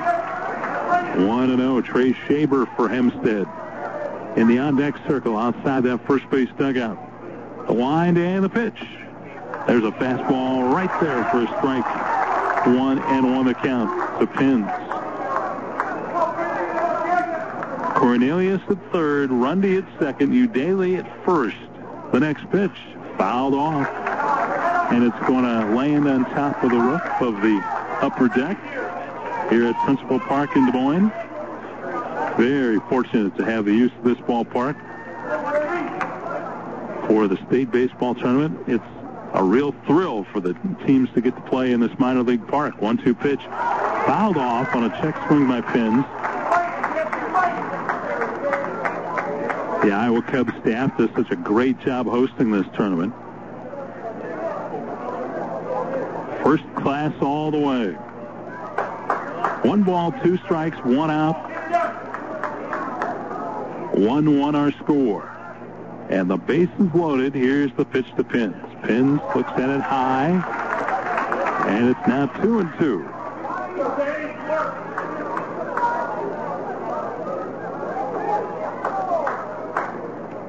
1 0. Trey Shaber for Hempstead. In the on deck circle outside that first base dugout. The wind and the pitch. There's a fastball right there for a strike. One and one the count to Pins. Cornelius at third, Rundy at second, Udaly at first. The next pitch fouled off, and it's going to land on top of the roof of the upper deck here at Principal Park in Des Moines. Very fortunate to have the use of this ballpark for the state baseball tournament. It's a real thrill for the teams to get to play in this minor league park. One-two pitch fouled off on a check swing by Pins. The Iowa Cubs staff does such a great job hosting this tournament. First class all the way. One ball, two strikes, one out. 1-1 our score. And the base is loaded. Here's the pitch to Pins. Pins looks at it high. And it's now two and two.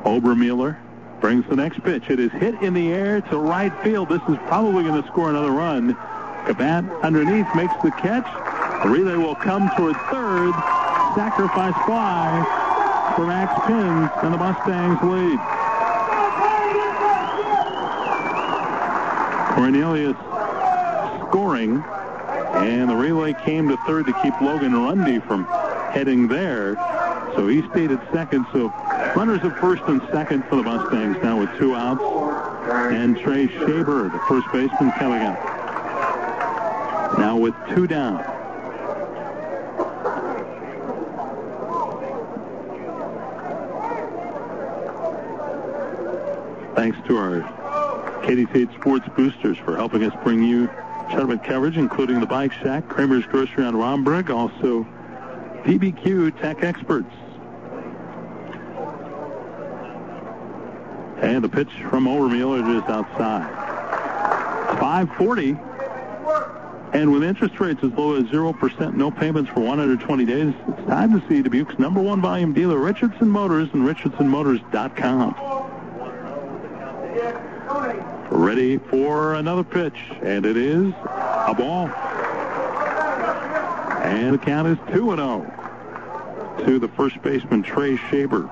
Obermueller brings the next pitch. It is hit in the air to right field. This is probably going to score another run. Cabat underneath makes the catch. The relay will come toward third. Sacrifice fly for Max Pins, and the Mustangs lead. Cornelius scoring, and the relay came to third to keep Logan Rundy from heading there. So he stayed at second. So runners at first and second for the Mustangs now with two outs. And Trey Shaber, the first baseman, coming up. Now with two down. Thanks to our KDTH Sports Boosters for helping us bring you tournament coverage, including the Bike Shack, Kramer's Grocery on Rhomberg, also DBQ Tech Experts. And the pitch from Obermueller just outside. 540. And with interest rates as low as 0%, no payments for 120 days, it's time to see Dubuque's number one volume dealer, Richardson Motors, and richardsonmotors.com. Ready for another pitch, and it is a ball. And the count is 2-0 to the first baseman, Trey Shaber.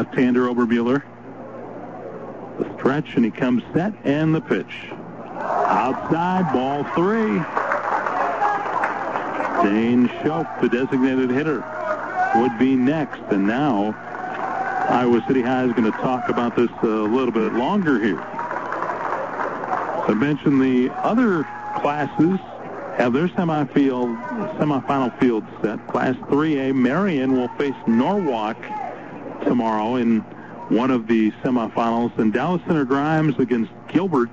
Left-hander Obermueller. The stretch, and he comes set, and the pitch. Outside, ball three. Dane Shope, the designated hitter, would be next. And now Iowa City High is going to talk about this a little bit longer here. I mentioned the other classes have their semi-field, semifinal field set. Class 3A, Marion will face Norwalk tomorrow in one of the semifinals. And Dallas Center Grimes against Gilbert.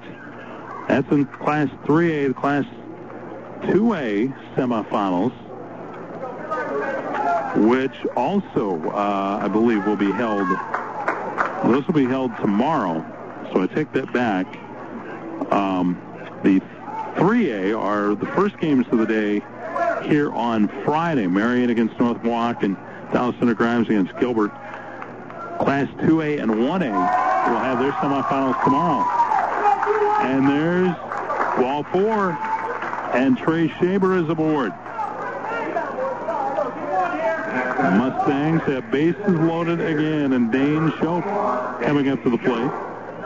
That's in Class 3A. The Class 2A semifinals, which also, uh, I believe, will be held. Those will be held tomorrow. So I take that back. Um, the 3A are the first games of the day here on Friday. Marion against Norwalk and Dallas Center Grimes against Gilbert. Class 2A and 1A will have their semifinals tomorrow. And there's wall four, and Trey Shaber is aboard. Mustangs have bases loaded again, and Dane Shope coming up to the plate.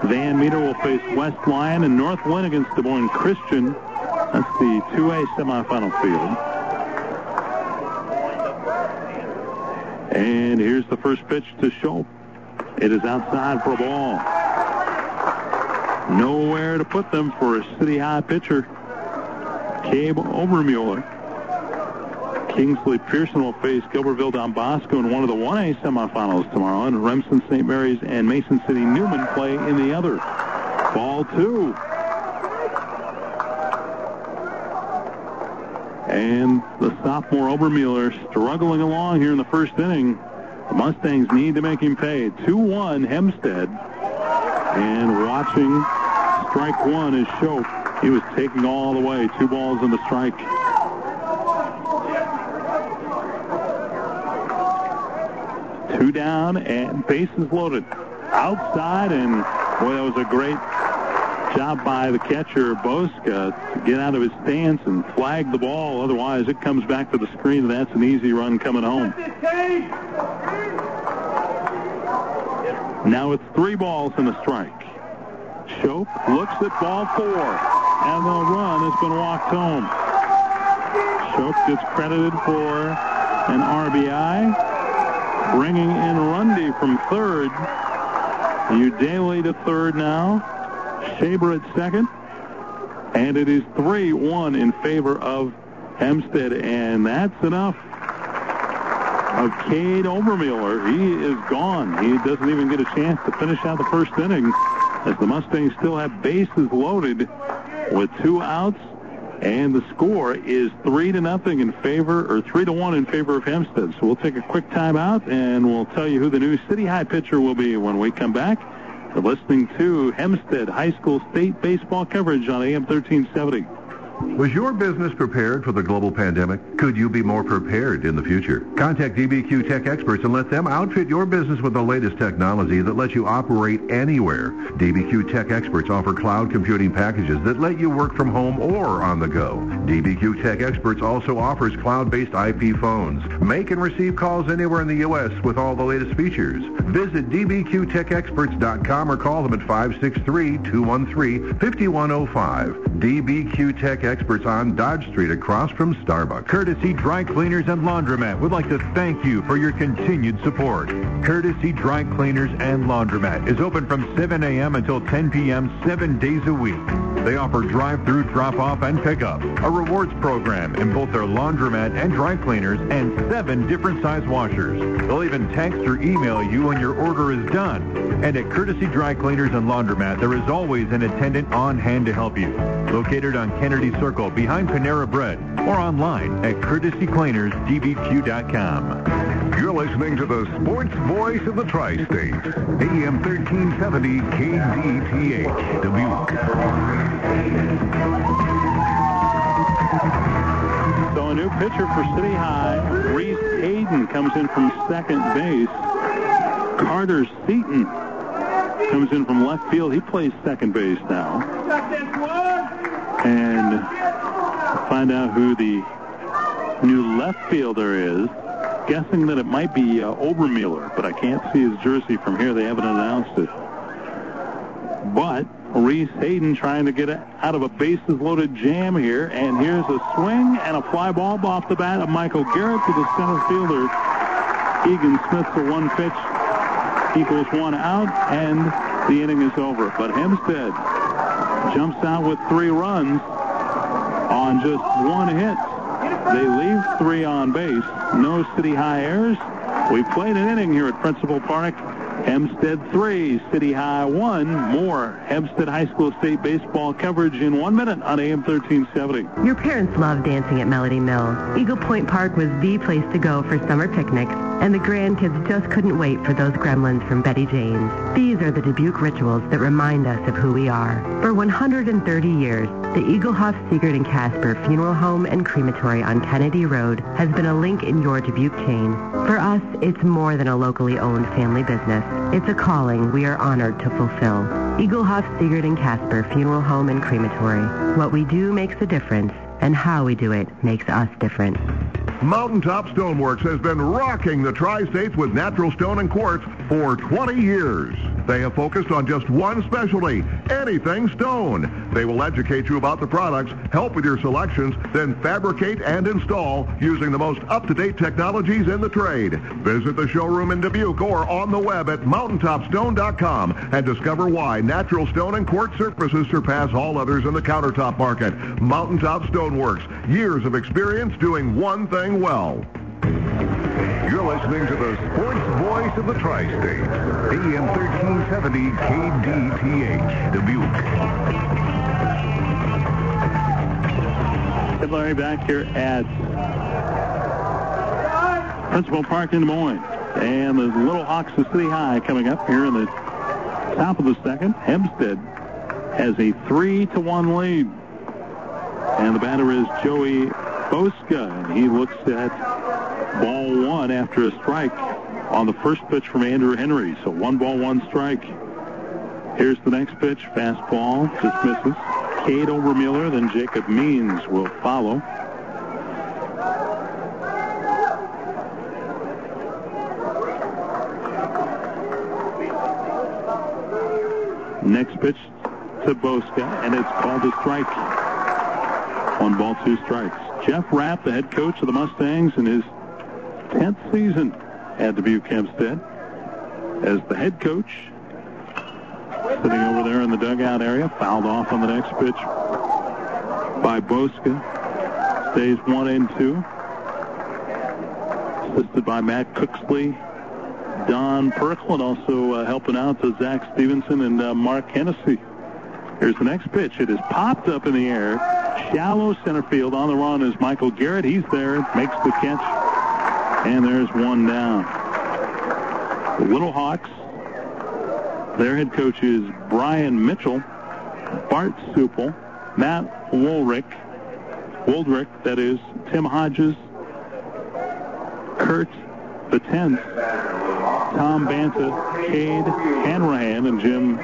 Van Meter will face West Lyon and North Linn against Des Moines Christian. That's the 2A semifinal field. And here's the first pitch to Shope. It is outside for a ball. Nowhere to put them for a City High pitcher. Cade Obermueller. Kingsley Pierson will face Gilbertville Don Bosco in one of the 1A semifinals tomorrow, and Remsen St. Mary's and Mason City Newman play in the other. Ball two. And the sophomore Obermueller struggling along here in the first inning. The Mustangs need to make him pay. 2-1 Hempstead. And watching strike one is Shope. He was taking all the way. Two balls in the strike. Two down and bases loaded. Outside and boy, that was a great job by the catcher Boska to get out of his stance and flag the ball. Otherwise, it comes back to the screen. And that's an easy run coming home. Now it's three balls and a strike. Shope looks at ball four, and the run has been walked home. Shope gets credited for an RBI, bringing in Rundy from third. Udaley to third now. Shaber at second. And it is 3-1 in favor of Hempstead, and that's enough of Cade Obermueller. He is gone. He doesn't even get a chance to finish out the first inning as the Mustangs still have bases loaded with two outs. And the score is three to nothing in favor, or three to one in favor of Hempstead. So we'll take a quick timeout, and we'll tell you who the new City High pitcher will be when we come back. You're listening to Hempstead High School State Baseball coverage on AM 1370. Was your business prepared for the global pandemic? Could you be more prepared in the future? Contact DBQ Tech experts and let them outfit your business with the latest technology that lets you operate anywhere. DBQ Tech experts offer cloud computing packages that let you work from home or on the go. DBQ Tech experts also offers cloud-based IP phones. Make and receive calls anywhere in the U.S. with all the latest features. Visit dbqtechexperts.com or call them at 563-213-5105. DBQ Tech experts on Dodge Street across from Starbucks. Courtesy Dry Cleaners and Laundromat would like to thank you for your continued support. Courtesy Dry Cleaners and Laundromat is open from 7 a.m. until 10 p.m. seven days a week. They offer drive-through drop-off and pickup, a rewards program in both their laundromat and dry cleaners, and seven different size washers. They'll even text or email you when your order is done. And at Courtesy Dry Cleaners and Laundromat, there is always an attendant on hand to help you. Located on Kennedy Circle behind Panera Bread or online at courtesycleanersdbq.com. You're listening to the sports voice of the tri-state, AM 1370 KDTH, Dubuque. So a new pitcher for City High, Reese Hayden, comes in from second base. Carter Seaton comes in from left field. He plays second base now. And find out who the new left fielder is. Guessing that it might be uh, Obermueller, but I can't see his jersey from here. They haven't announced it. But Reese Hayden trying to get out of a bases-loaded jam here. And here's a swing and a fly ball off the bat of Michael Garrett to the center fielder. Egan Smith for one pitch equals one out, and the inning is over. But Hempstead jumps out with three runs on just one hit. They leave three on base. No City High errors. We played an inning here at Principal Park. Hempstead 3, City High 1. More Hempstead High School State baseball coverage in one minute on AM 1370. Your parents love dancing at Melody Mill. Eagle Point Park was the place to go for summer picnics, and the grandkids just couldn't wait for those gremlins from Betty Jane's. These are the Dubuque rituals that remind us of who we are. For 130 years, the Egelhof, Siegert, and Casper Funeral Home and Crematory on Kennedy Road has been a link in your Dubuque chain. For us, it's more than a locally owned family business. It's a calling we are honored to fulfill. Egelhof, Siegert, and Casper Funeral Home and Crematory. What we do makes a difference, and how we do it makes us different. Mountaintop Stoneworks has been rocking the tri-states with natural stone and quartz for 20 years. They have focused on just one specialty, anything stone. They will educate you about the products, help with your selections, then fabricate and install using the most up-to-date technologies in the trade. Visit the showroom in Dubuque or on the web at mountaintopstone.com and discover why natural stone and quartz surfaces surpass all others in the countertop market. Mountaintop Stoneworks, years of experience doing one thing well. You're listening to the sports voice of the tri-state, AM 1370 KDTH, Dubuque. Ed Larry back here at Principal Park in Des Moines. And the Little Hawks of City High coming up here in the top of the second. Hempstead has a 3 to one lead. And the batter is Joey Boska. And he looks at ball one after a strike on the first pitch from Andrew Henry. So one ball, one strike. Here's the next pitch. Fastball. Just misses. Cade Obermueller. Then Jacob Means will follow. Next pitch to Boska, and it's called a strike. One ball, two strikes. Jeff Rapp, the head coach of the Mustangs in his 10th season at Dubuque Hempstead, as the head coach, sitting over there in the dugout area, fouled off on the next pitch by Boska. Stays one and two. Assisted by Matt Cooksley, Don Perkle, and also uh, helping out to Zach Stevenson and uh, Mark Hennessy. Here's the next pitch. It is popped up in the air. Shallow center field. On the run is Michael Garrett. He's there. Makes the catch. And there's one down. The Little Hawks. Their head coach is Brian Mitchell. Bart Supel. Matt Woolrick. Woldrick, that is. Tim Hodges. Kurt the 10th, Tom Banta, Cade Hanrahan, and Jim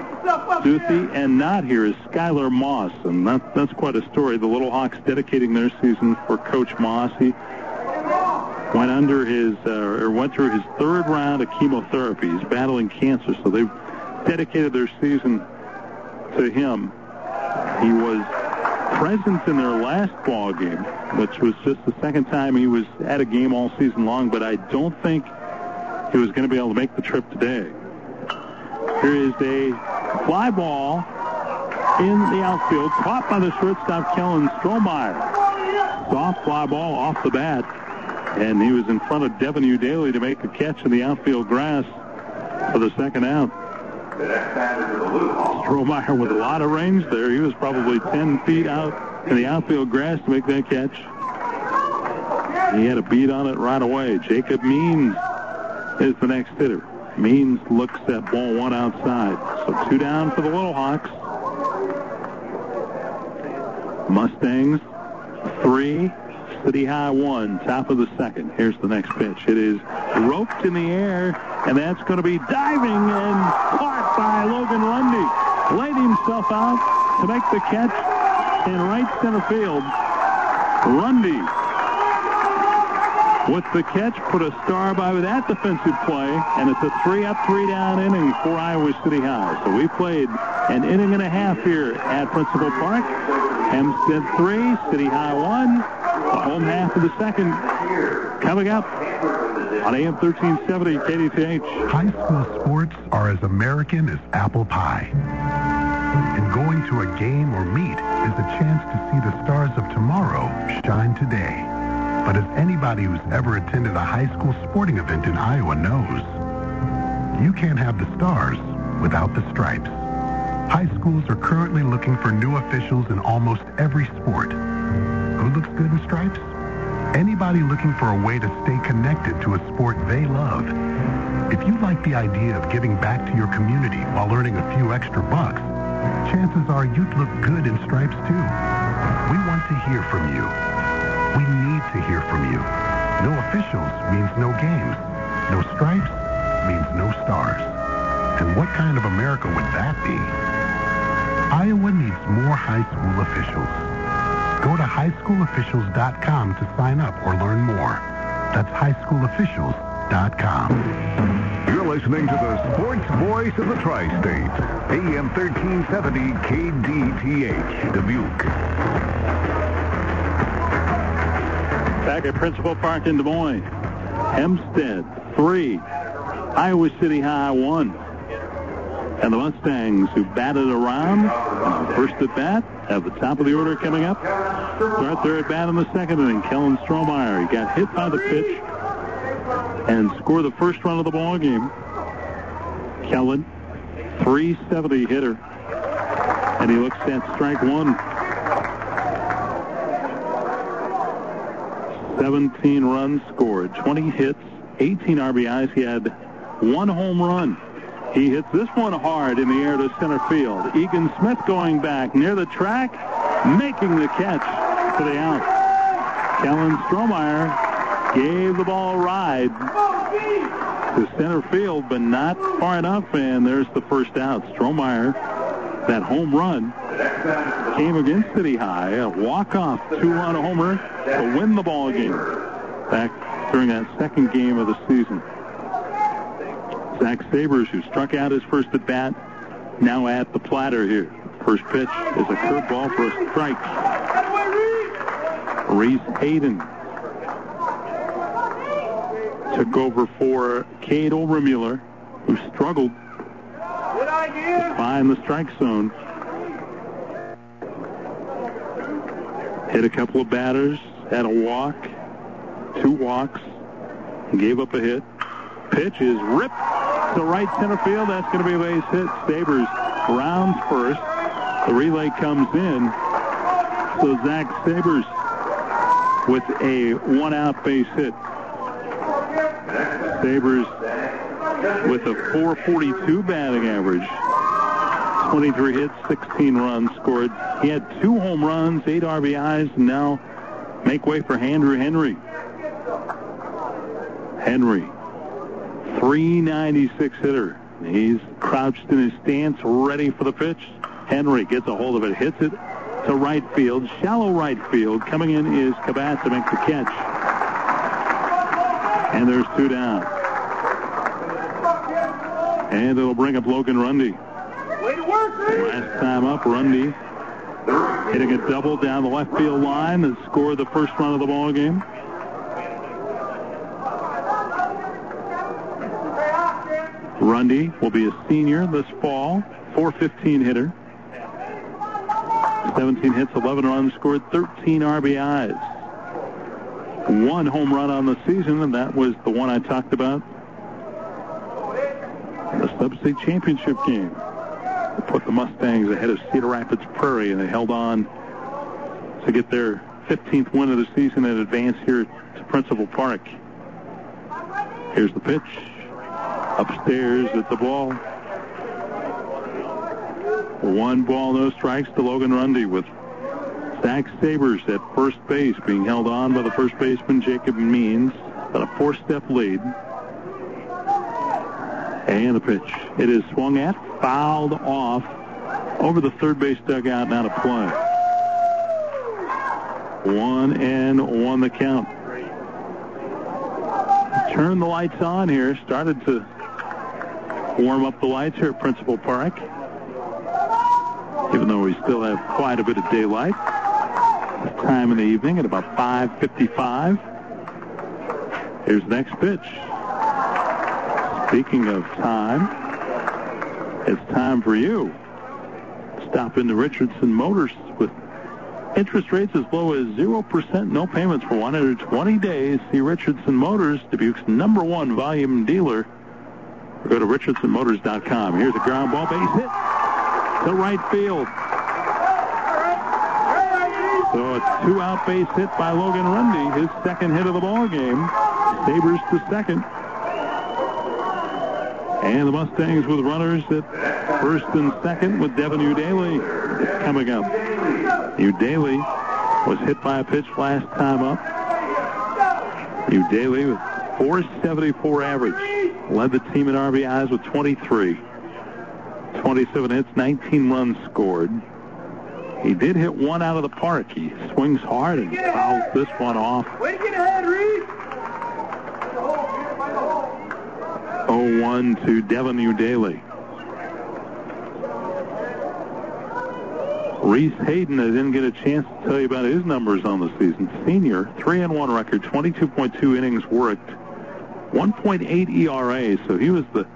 Duthie. And not here is Skylar Moss. And that, that's quite a story. The Little Hawks dedicating their season for Coach Moss. He went under his, uh, or went through his third round of chemotherapy. He's battling cancer, so they've dedicated their season to him. He was present in their last ball game, which was just the second time he was at a game all season long, but I don't think he was going to be able to make the trip today. Here is a fly ball in the outfield, caught by the shortstop, Kellen Strohmeyer. Soft fly ball off the bat, and he was in front of Devin U. Daly to make the catch in the outfield grass for the second out. Strohmeyer with a lot of range there. He was probably 10 feet out in the outfield grass to make that catch. He had a beat on it right away. Jacob Means is the next hitter. Means looks at ball one outside. So two down for the Little Hawks. Mustangs, three. City High one, top of the second. Here's the next pitch. It is roped in the air, and that's going to be diving and caught by Logan Rundy. Laid himself out to make the catch in right center field. Rundy with the catch, put a star by that defensive play, and it's a three-up, three-down inning for Iowa City High. So we played an inning and a half here at Principal Park. Hempstead three, City High one. The home half of the second coming up on AM 1370 KDTH. High school sports are as American as apple pie. And going to a game or meet is a chance to see the stars of tomorrow shine today. But as anybody who's ever attended a high school sporting event in Iowa knows, you can't have the stars without the stripes. High schools are currently looking for new officials in almost every sport. Who looks good in stripes? Anybody looking for a way to stay connected to a sport they love. If you like the idea of giving back to your community while earning a few extra bucks, chances are you'd look good in stripes too. We want to hear from you. We need to hear from you. No officials means no games. No stripes means no stars. And what kind of America would that be? Iowa needs more high school officials. Go to highschoolofficials.com to sign up or learn more. That's highschoolofficials.com. You're listening to the sports voice of the Tri-State, AM 1370 KDTH, Dubuque. Back at Principal Park in Des Moines. Hempstead, three. Iowa City High, one. And the Mustangs, who batted around, first at bat, at the top of the order coming up. Start their at bat in the second inning. Kellen Strohmeyer, he got hit by the pitch and scored the first run of the ball game. Kellen, 370 hitter, and he looks at strike one. 17 runs scored, 20 hits, 18 RBIs. He had one home run. He hits this one hard in the air to center field. Egan Smith going back near the track, making the catch for the out. Kellen Strohmeyer gave the ball a ride to center field, but not far enough, and there's the first out. Strohmeyer, that home run, came against City High, a walk-off two-run homer to win the ball game back during that second game of the season. Zach Sabers, who struck out his first at bat, now at the platter here. First pitch is a curveball for a strike. Reese Hayden took over for Cade Obermueller, who struggled to find the strike zone. Hit a couple of batters, had a walk, two walks, gave up a hit. Pitch is ripped to right center field. That's going to be a base hit. Sabers rounds first. The relay comes in. So Zach Sabers with a one-out base hit. Sabers with a 442 batting average. 23 hits, 16 runs scored. He had two home runs, eight RBIs, and now make way for Andrew Henry. Henry, 396 hitter. He's crouched in his stance, ready for the pitch. Henry gets a hold of it, hits it to right field, shallow right field. Coming in is Kabat to make the catch. And there's two down. And it'll bring up Logan Rundy. Last time up, Rundy hitting a double down the left field line and scored the first run of the ball game. Rundy will be a senior this fall, 415 hitter. 17 hits, 11 runs, scored 13 RBIs. One home run on the season, and that was the one I talked about. The Sub-State Championship game. Put the Mustangs ahead of Cedar Rapids Prairie, and they held on to get their 15th win of the season and advance here to Principal Park. Here's the pitch. Upstairs at the ball. One ball, no strikes to Logan Rundy with Zach Sabers at first base being held on by the first baseman Jacob Means. But a four-step lead. And the pitch. It is swung at, fouled off over the third base dugout, now to play. One and one the count. Turn the lights on here. Started to warm up the lights here at Principal Park. Even though we still have quite a bit of daylight. Time in the evening at about 5.55. Here's the next pitch. Speaking of time, it's time for you. Stop into Richardson Motors with interest rates as low as 0%, no payments for 120 days. See Richardson Motors, Dubuque's number one volume dealer. Go to richardsonmotors.com. Here's a ground ball base hit to right field. So a two-out base hit by Logan Rundy, his second hit of the ball game. Sabers to second. And the Mustangs with runners at first and second with Devin Udaly coming up. Udaly was hit by a pitch last time up. Udaly with 474 average. Led the team in RBIs with 23. 27 hits, 19 runs scored. He did hit one out of the park. He swings hard and fouls this one off. Way to get ahead, Reed. 0-1 to Devin Daly. Reese Hayden, I didn't get a chance to tell you about his numbers on the season. Senior, 3 and 1 record, 22.2 innings worked, 1.8 ERA, so he was the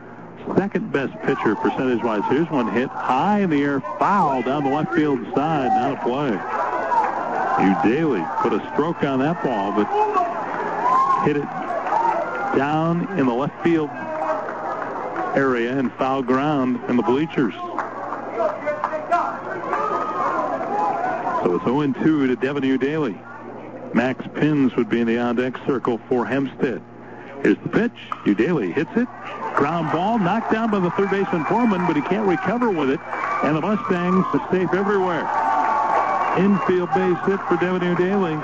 second best pitcher percentage-wise. Here's one hit high in the air, foul down the left field side, not a play. Daly put a stroke on that ball, but hit it down in the left field area and foul ground in the bleachers. So it's 0-2 to Devin Daly. Max Pins would be in the on-deck circle for Hempstead. Here's the pitch. Daly hits it. Ground ball knocked down by the third baseman Foreman, but he can't recover with it. And the Mustangs are safe everywhere. Infield base hit for Devin Daly.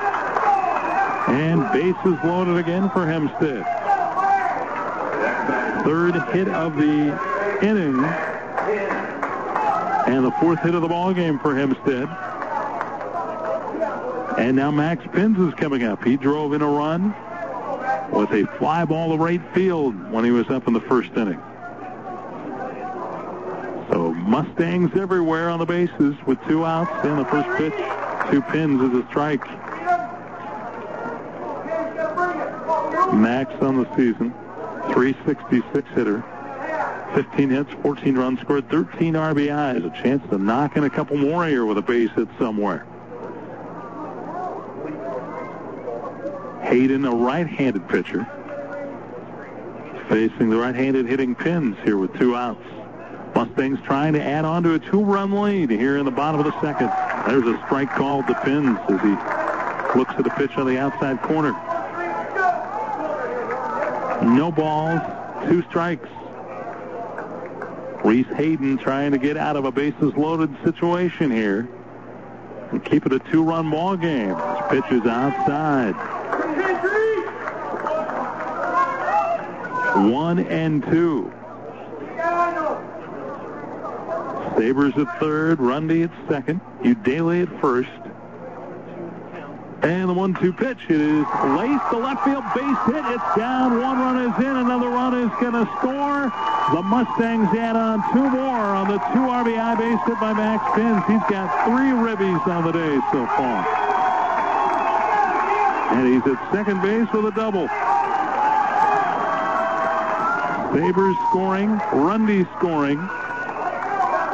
And bases loaded again for Hempstead. Third hit of the inning. And the fourth hit of the ball game for Hempstead. And now Max Pins is coming up. He drove in a run with a fly ball to right field when he was up in the first inning. So Mustangs everywhere on the bases with two outs and the first pitch. Two pins is a strike. Max on the season, 366 hitter, 15 hits, 14 runs scored, 13 RBIs. A chance to knock in a couple more here with a base hit somewhere. Hayden, a right-handed pitcher, facing the right-handed hitting pins here with two outs. Mustangs trying to add on to a two-run lead here in the bottom of the second. There's a strike called to Pins as he looks at the pitch on the outside corner. No balls, two strikes. Reese Hayden trying to get out of a bases loaded situation here and keep it a two-run ball game. Pitch is outside. One and two. Sabers at third, Rundy at second, Daly at first. And the one-two pitch it is laced the left field base hit. It's down. One run is in. Another run is going to score. The Mustangs add on two more on the two RBI base hit by Max Pins. He's got three ribbies on the day so far. And he's at second base with a double. Sabers scoring, Rundy scoring,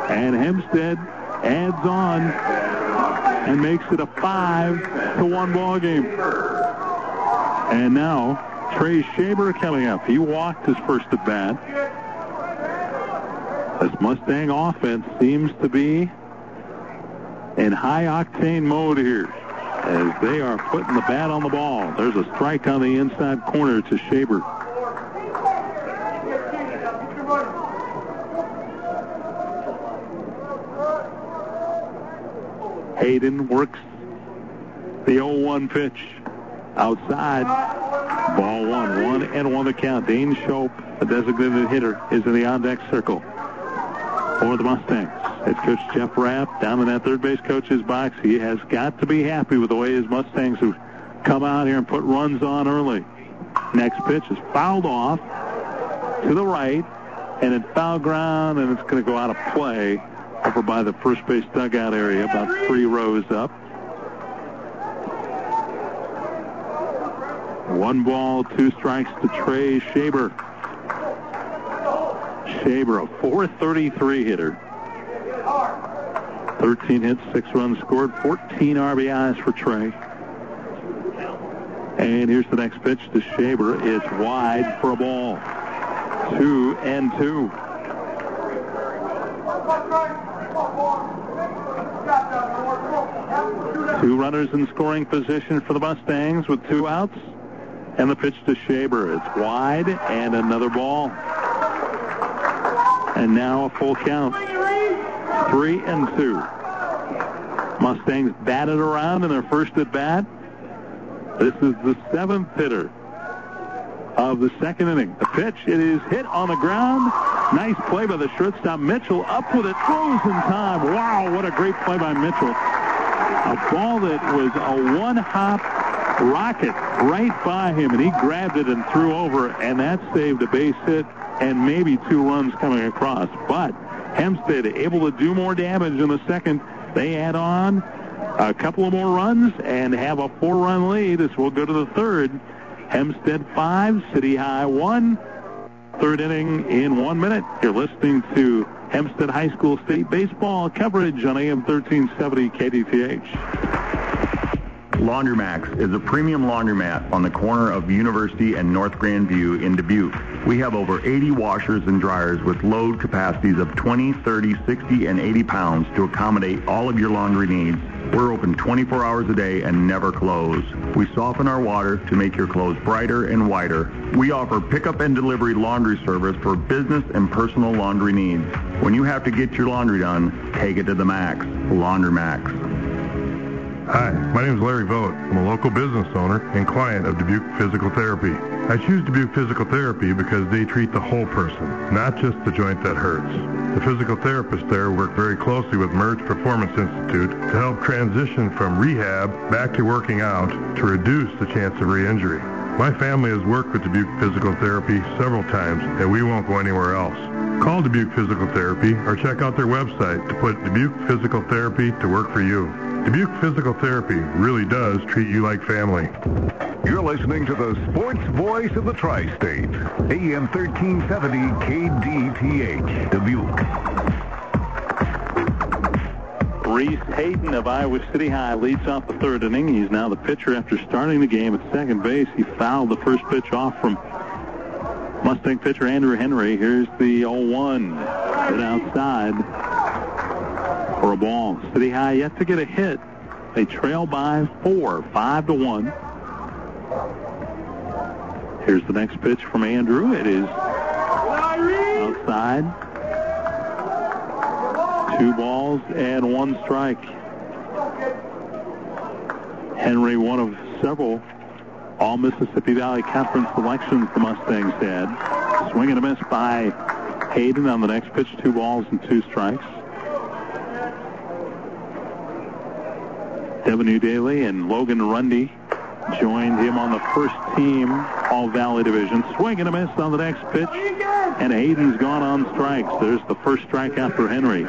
and Hempstead adds on and makes it a five to one ball game. And now Trey Shaber coming up. He walked his first at bat. This Mustang offense seems to be in high octane mode here as they are putting the bat on the ball. There's a strike on the inside corner to Shaber. Hayden works the 0-1 pitch outside. Ball one, one and one to count. Dane Shope, a designated hitter, is in the on-deck circle for the Mustangs. It's Coach Jeff Rapp down in that third base coach's box. He has got to be happy with the way his Mustangs have come out here and put runs on early. Next pitch is fouled off to the right, and in foul ground, and it's going to go out of play over by the first base dugout area, about three rows up. One ball, two strikes to Trey Shaber. Shaber, a 433 hitter. 13 hits, 6 runs scored, 14 RBIs for Trey. And here's the next pitch to Shaber. It's wide for a ball. Two and two. Two runners in scoring position for the Mustangs with two outs. And the pitch to Shaber. It's wide and another ball. And now a full count. Three and two. Mustangs batted around in their first at bat. This is the seventh hitter of the second inning. The pitch, it is hit on the ground. Nice play by the shortstop. Mitchell up with it, throws in time. Wow, what a great play by Mitchell. A ball that was a one-hop rocket right by him, and he grabbed it and threw over, and that saved a base hit and maybe two runs coming across. But Hempstead able to do more damage in the second. They add on a couple of more runs and have a four-run lead as we'll go to the third. Hempstead 5, City High 1. Third inning in one minute. You're listening to Hempstead High School State Baseball coverage on AM 1370 KDTH. Laundromax is a premium laundromat on the corner of University and North Grandview in Dubuque. We have over 80 washers and dryers with load capacities of 20, 30, 60, and 80 pounds to accommodate all of your laundry needs. We're open 24 hours a day and never close. We soften our water to make your clothes brighter and whiter. We offer pickup and delivery laundry service for business and personal laundry needs. When you have to get your laundry done, take it to the max. Laundromax. Hi, my name is Larry Vogt. I'm a local business owner and client of Dubuque Physical Therapy. I choose Dubuque Physical Therapy because they treat the whole person, not just the joint that hurts. The physical therapists there work very closely with Merge Performance Institute to help transition from rehab back to working out to reduce the chance of re-injury. My family has worked with Dubuque Physical Therapy several times, and we won't go anywhere else. Call Dubuque Physical Therapy or check out their website to put Dubuque Physical Therapy to work for you. Dubuque Physical Therapy really does treat you like family. You're listening to the sports voice of the tri-state, AM 1370 KDTH, Dubuque. Reese Hayden of Iowa City High leads off the third inning. He's now the pitcher after starting the game at second base. He fouled the first pitch off from Mustang pitcher Andrew Henry. Here's the 0-1. Hit outside for a ball. City High yet to get a hit. They trail by four, five to one. Here's the next pitch from Andrew. It is outside. Two balls and one strike. Henry, one of several all Mississippi Valley Conference selections the Mustangs had. Swing and a miss by Hayden on the next pitch. Two balls and two strikes. Devin Daly and Logan Rundy joined him on the first team All Valley Division. Swing and a miss on the next pitch. And Hayden's gone on strikes. There's the first strikeout for Henry.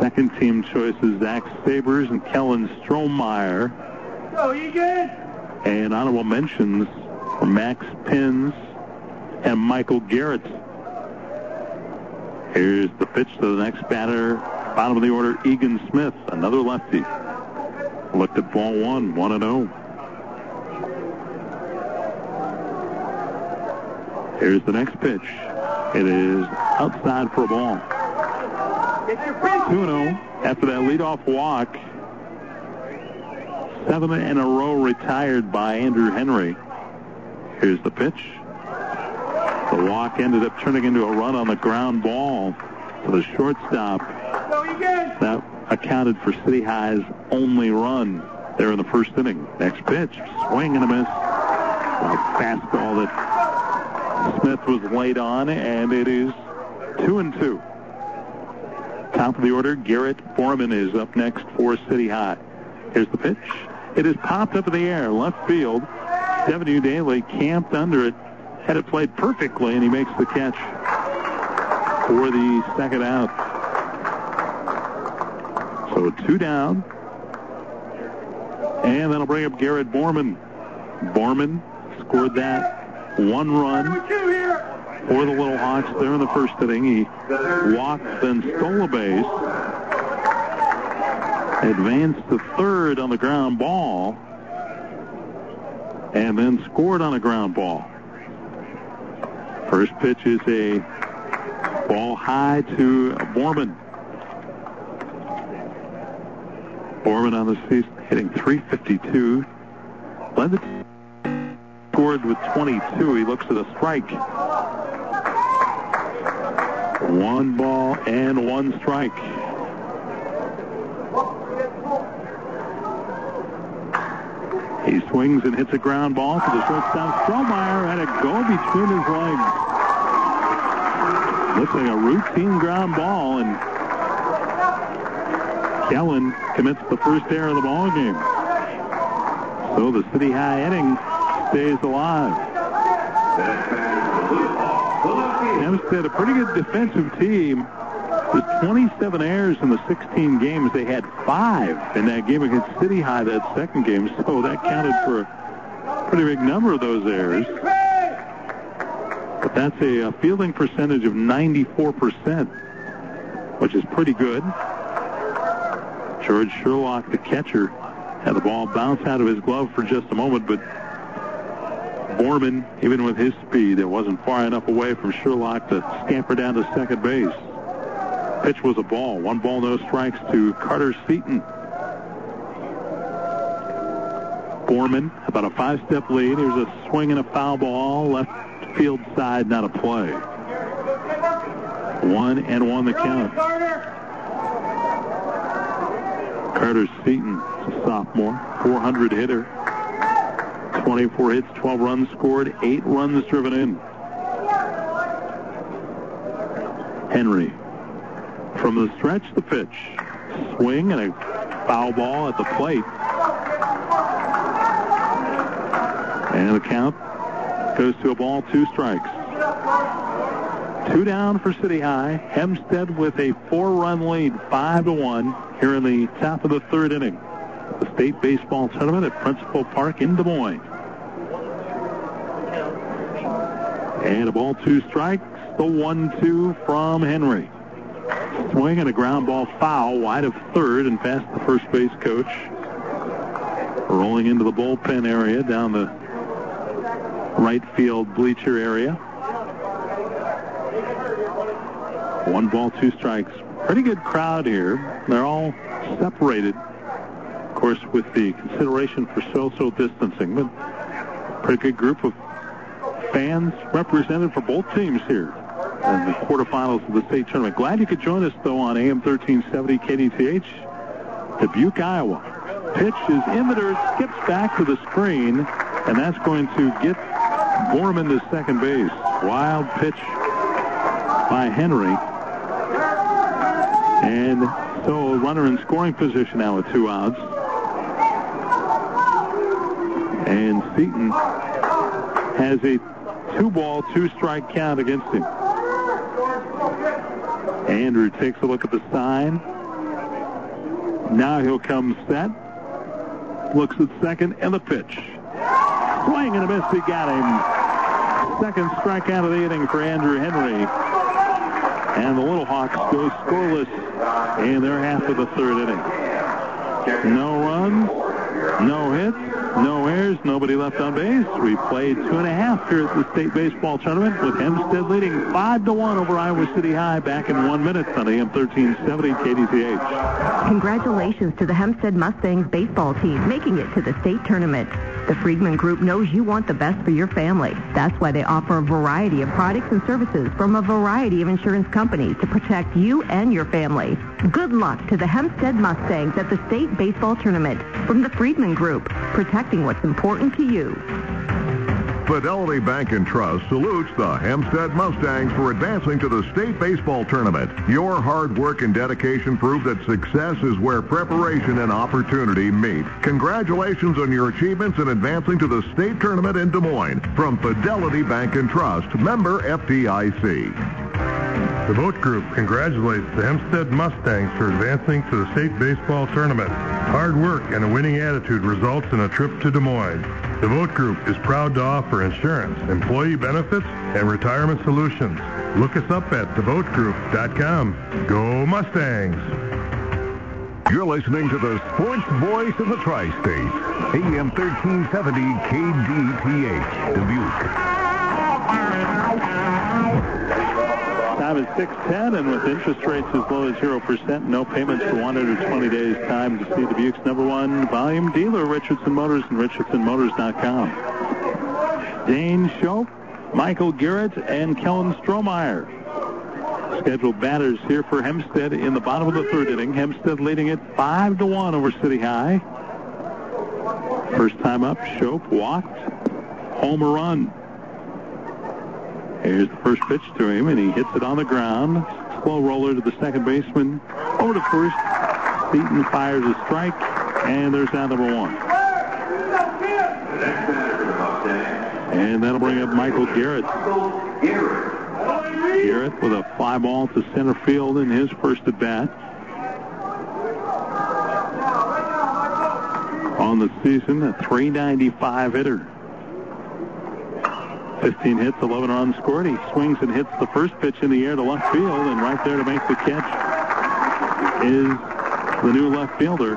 Second team choices Zach Sabers and Kellen Strohmeyer. And honorable mentions Max Pins and Michael Garrett. Here's the pitch to the next batter. Bottom of the order, Egan Smith, another lefty. Looked at ball one, 1 and 0. Here's the next pitch. It is outside for a ball. 2 0 after that leadoff walk. Seven in a row retired by Andrew Henry. Here's the pitch. The walk ended up turning into a run on the ground ball to the shortstop. That accounted for City High's only run there in the first inning. Next pitch, swing and a miss. A fastball that Smith was laid on, and it is two and two. Top of the order, Garrett Foreman is up next for City High. Here's the pitch. It is popped up in the air, left field. Devin. Daly camped under it, had it played perfectly, and he makes the catch for the second out. So two down. And that'll bring up Garrett Borman. Borman scored that one run for the Little Hawks there in the first inning. He walked, then stole a base. Advanced to third on the ground ball. And then scored on a ground ball. First pitch is a ball high to Borman. Borman on the season hitting 352. Led the scored with 22. He looks at a strike. One ball and one strike. He swings and hits a ground ball to the shortstop. Strohmeyer had it go between his legs. Looks like a routine ground ball, and Kellen commits the first error of the ball game. So the City High inning stays alive. Hempstead, a pretty good defensive team. With 27 errors in the 16 games, they had five in that game against City High that second game, so that counted for a pretty big number of those errors. That's a, a fielding percentage of 94%, which is pretty good. George Sherlock, the catcher, had the ball bounce out of his glove for just a moment, but Borman, even with his speed, it wasn't far enough away from Sherlock to scamper down to second base. Pitch was a ball. One ball, no strikes to Carter Seaton. Borman, about a five-step lead. Here's a swing and a foul ball. Left field side, not a play. One and one the count. Carter Seaton, sophomore, 400 hitter. 24 hits, 12 runs scored, 8 runs driven in. Henry. From the stretch, the pitch. Swing and a foul ball at the plate. And the count goes to a ball, two strikes. Two down for City High. Hempstead with a four-run lead, five to one, here in the top of the third inning. The state baseball tournament at Principal Park in Des Moines. And a ball, two strikes. The one-two from Henry. Swing and a ground ball foul wide of third and past the first base coach. Rolling into the bullpen area down the right field bleacher area. One ball, two strikes. Pretty good crowd here. They're all separated, of course, with the consideration for social distancing, but pretty good group of fans represented for both teams here in the quarterfinals of the state tournament. Glad you could join us, though, on AM 1370 KDTH, Dubuque, Iowa. Pitch is in the dirt, skips back to the screen, and that's going to get Borman to second base. Wild pitch by Henry. And so a runner in scoring position now with two outs. And Seaton has a two ball, two strike count against him. Andrew takes a look at the sign. Now he'll come set. Looks at second and the pitch. Swing and a miss. He got him. Second strikeout of the inning for Andrew Henry. And the Little Hawks go scoreless in their half of the third inning. No runs, no hits, no errors, nobody left on base. We played two and a half here at the state baseball tournament with Hempstead leading five to one over Iowa City High back in one minute on AM 1370 KDTH. Congratulations to the Hempstead Mustangs baseball team making it to the state tournament. The Friedman Group knows you want the best for your family. That's why they offer a variety of products and services from a variety of insurance companies to protect you and your family. Good luck to the Hempstead Mustangs at the state baseball tournament from the Friedman Group, protecting what's important to you. Fidelity Bank and Trust salutes the Hempstead Mustangs for advancing to the state baseball tournament. Your hard work and dedication prove that success is where preparation and opportunity meet. Congratulations on your achievements in advancing to the state tournament in Des Moines. From Fidelity Bank and Trust, member FDIC. The Vote Group congratulates the Hempstead Mustangs for advancing to the state baseball tournament. Hard work and a winning attitude results in a trip to Des Moines. The Vote Group is proud to offer insurance, employee benefits, and retirement solutions. Look us up at thevotegroup.com. Go Mustangs! You're listening to the sports voice of the Tri-State, AM 1370 KDTH, Dubuque. Time is 610, and with interest rates as low as 0%, no payments for 120 days time to see Dubuque's number one volume dealer, Richardson Motors and richardsonmotors.com. Dane Shope, Michael Garrett, and Kellen Strohmeyer. Scheduled batters here for Hempstead in the bottom of the third inning. Hempstead leading it 5 to 1 over City High. First time up, Shope walked, home run. Here's the first pitch to him, and he hits it on the ground. Slow roller to the second baseman. Over to first. Seaton fires a strike, and there's out number one. And that'll bring up Michael Garrett. Garrett with a fly ball to center field in his first at bat. On the season, a 395 hitter. 15 hits, 11 runs scored. He swings and hits the first pitch in the air to left field, and right there to make the catch is the new left fielder,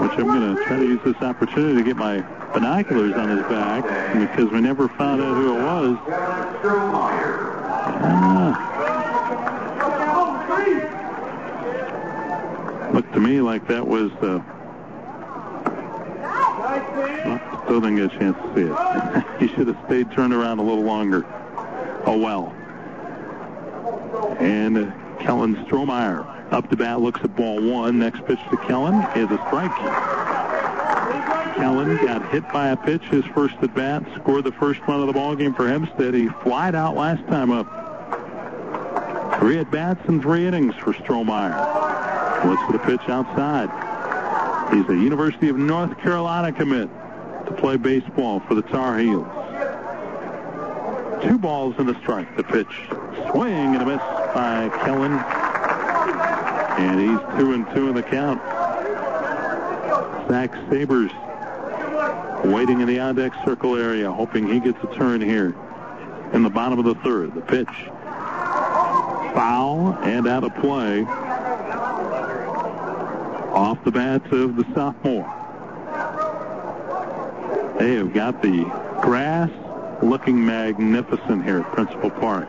which I'm going to try to use this opportunity to get my binoculars on his back because we never found out who it was. Ah. Looked to me like that was well, still didn't get a chance to see it. [LAUGHS] he should have stayed turned around a little longer. Oh well. And uh, Kellen Strohmeyer up to bat, looks at ball one. Next pitch to Kellen is a strike. Kellen got hit by a pitch his first at bat, scored the first run of the ball game for Hempstead. He flied out last time up. Three at bats and three innings for Strohmeyer. Looks for the pitch outside. He's a University of North Carolina commit to play baseball for the Tar Heels. Two balls and a strike. The pitch, swing and a miss by Kellen. And he's two and two in the count. Zach Sabers waiting in the on-deck circle area, hoping he gets a turn here in the bottom of the third. The pitch, foul and out of play off the bats of the sophomore. They have got the grass looking magnificent here at Principal Park.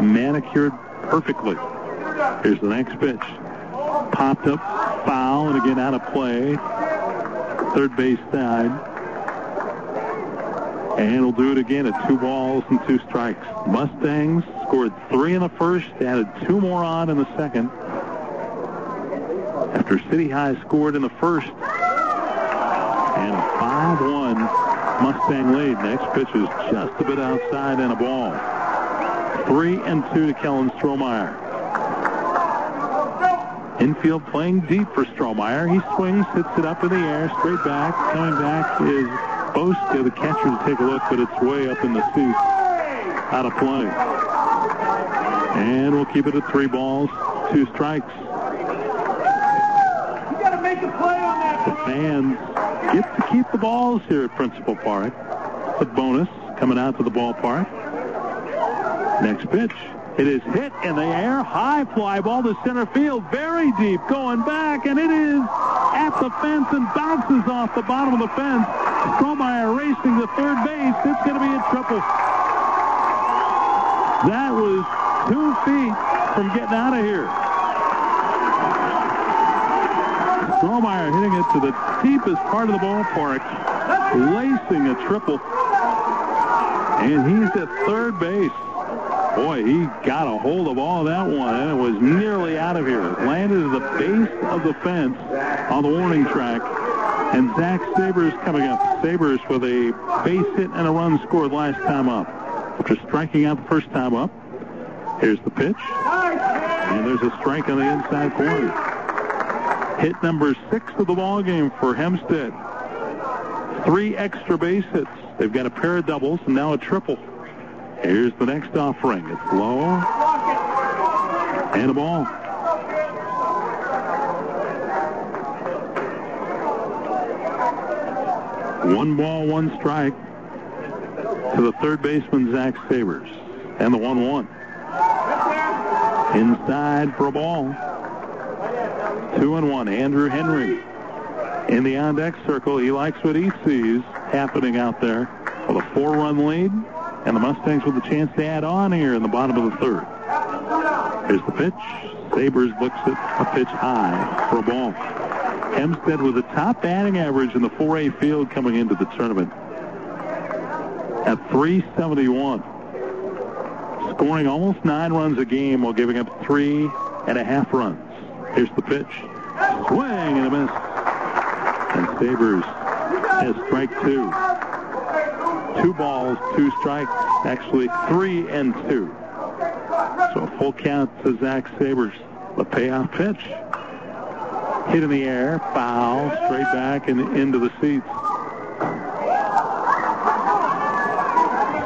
Manicured perfectly. Here's the next pitch. Popped up, foul, and again out of play. Third base side. And we'll do it again at two balls and two strikes. Mustangs scored three in the first, added two more on in the second. After City High scored in the first. And 5-1 Mustang lead. Next pitch is just a bit outside and a ball. Three and two to Kellen Strohmeyer. Infield playing deep for Strohmeyer. He swings, hits it up in the air, straight back. Coming back is Boska, the catcher, to take a look, but it's way up in the seats. Out of play. And we'll keep it at three balls, two strikes. You got to make a play on The fans get to keep the balls here at Principal Park. A bonus coming out to the ballpark. Next pitch. It is hit in the air. High fly ball to center field. Very deep. Going back. And it is at the fence and bounces off the bottom of the fence. Strohmeyer racing to third base. It's going to be a triple. That was two feet from getting out of here. Strohmeyer hitting it to the deepest part of the ballpark, lacing a triple. And he's at third base. Boy, he got a hold of all that one, and it was nearly out of here. Landed at the base of the fence on the warning track. And Zach Sabers coming up. Sabers with a base hit and a run scored last time up. After striking out the first time up, here's the pitch. And there's a strike on the inside corner. Hit number six of the ball game for Hempstead. Three extra base hits. They've got a pair of doubles and now a triple. Here's the next offering. It's low. And a ball. One ball, one strike to the third baseman, Zach Sabers. And the 1-1. Inside for a ball. Two and one. Andrew Henry in the on-deck circle. He likes what he sees happening out there with a four-run lead. And the Mustangs with a chance to add on here in the bottom of the third. Here's the pitch. Sabers looks at a pitch high for a ball. Hempstead with a top batting average in the 4A field coming into the tournament at 371. Scoring almost nine runs a game while giving up three and a half runs. Here's the pitch. Swing and a miss. And Sabers has strike two. Two balls, two strikes, actually three and two. So a full count to Zach Sabers. The payoff pitch. hit in the air, foul, straight back and into the seats.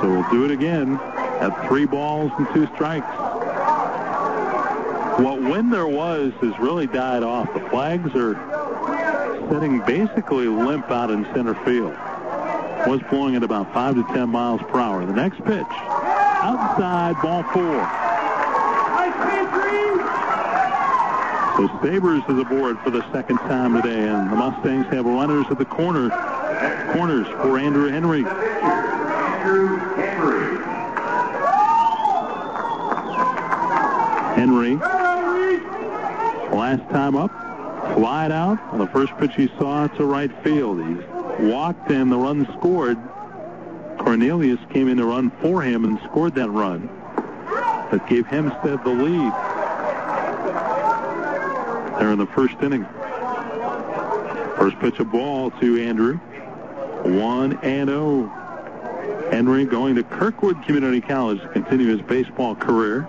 So we'll do it again at three balls and two strikes. What wind there was has really died off. The flags are sitting basically limp out in center field. Was blowing at about 5 to 10 miles per hour. The next pitch, outside, ball four. So Sabers is aboard for the second time today, and the Mustangs have runners at the corner, corners for. Andrew Henry. Henry, last time up, flied out on the first pitch he saw to right field. He walked and the run scored. Cornelius came in to run for him and scored that run that gave Hempstead the lead there in the first inning. First pitch of ball to Andrew. 1 and 0. Henry going to Kirkwood Community College to continue his baseball career.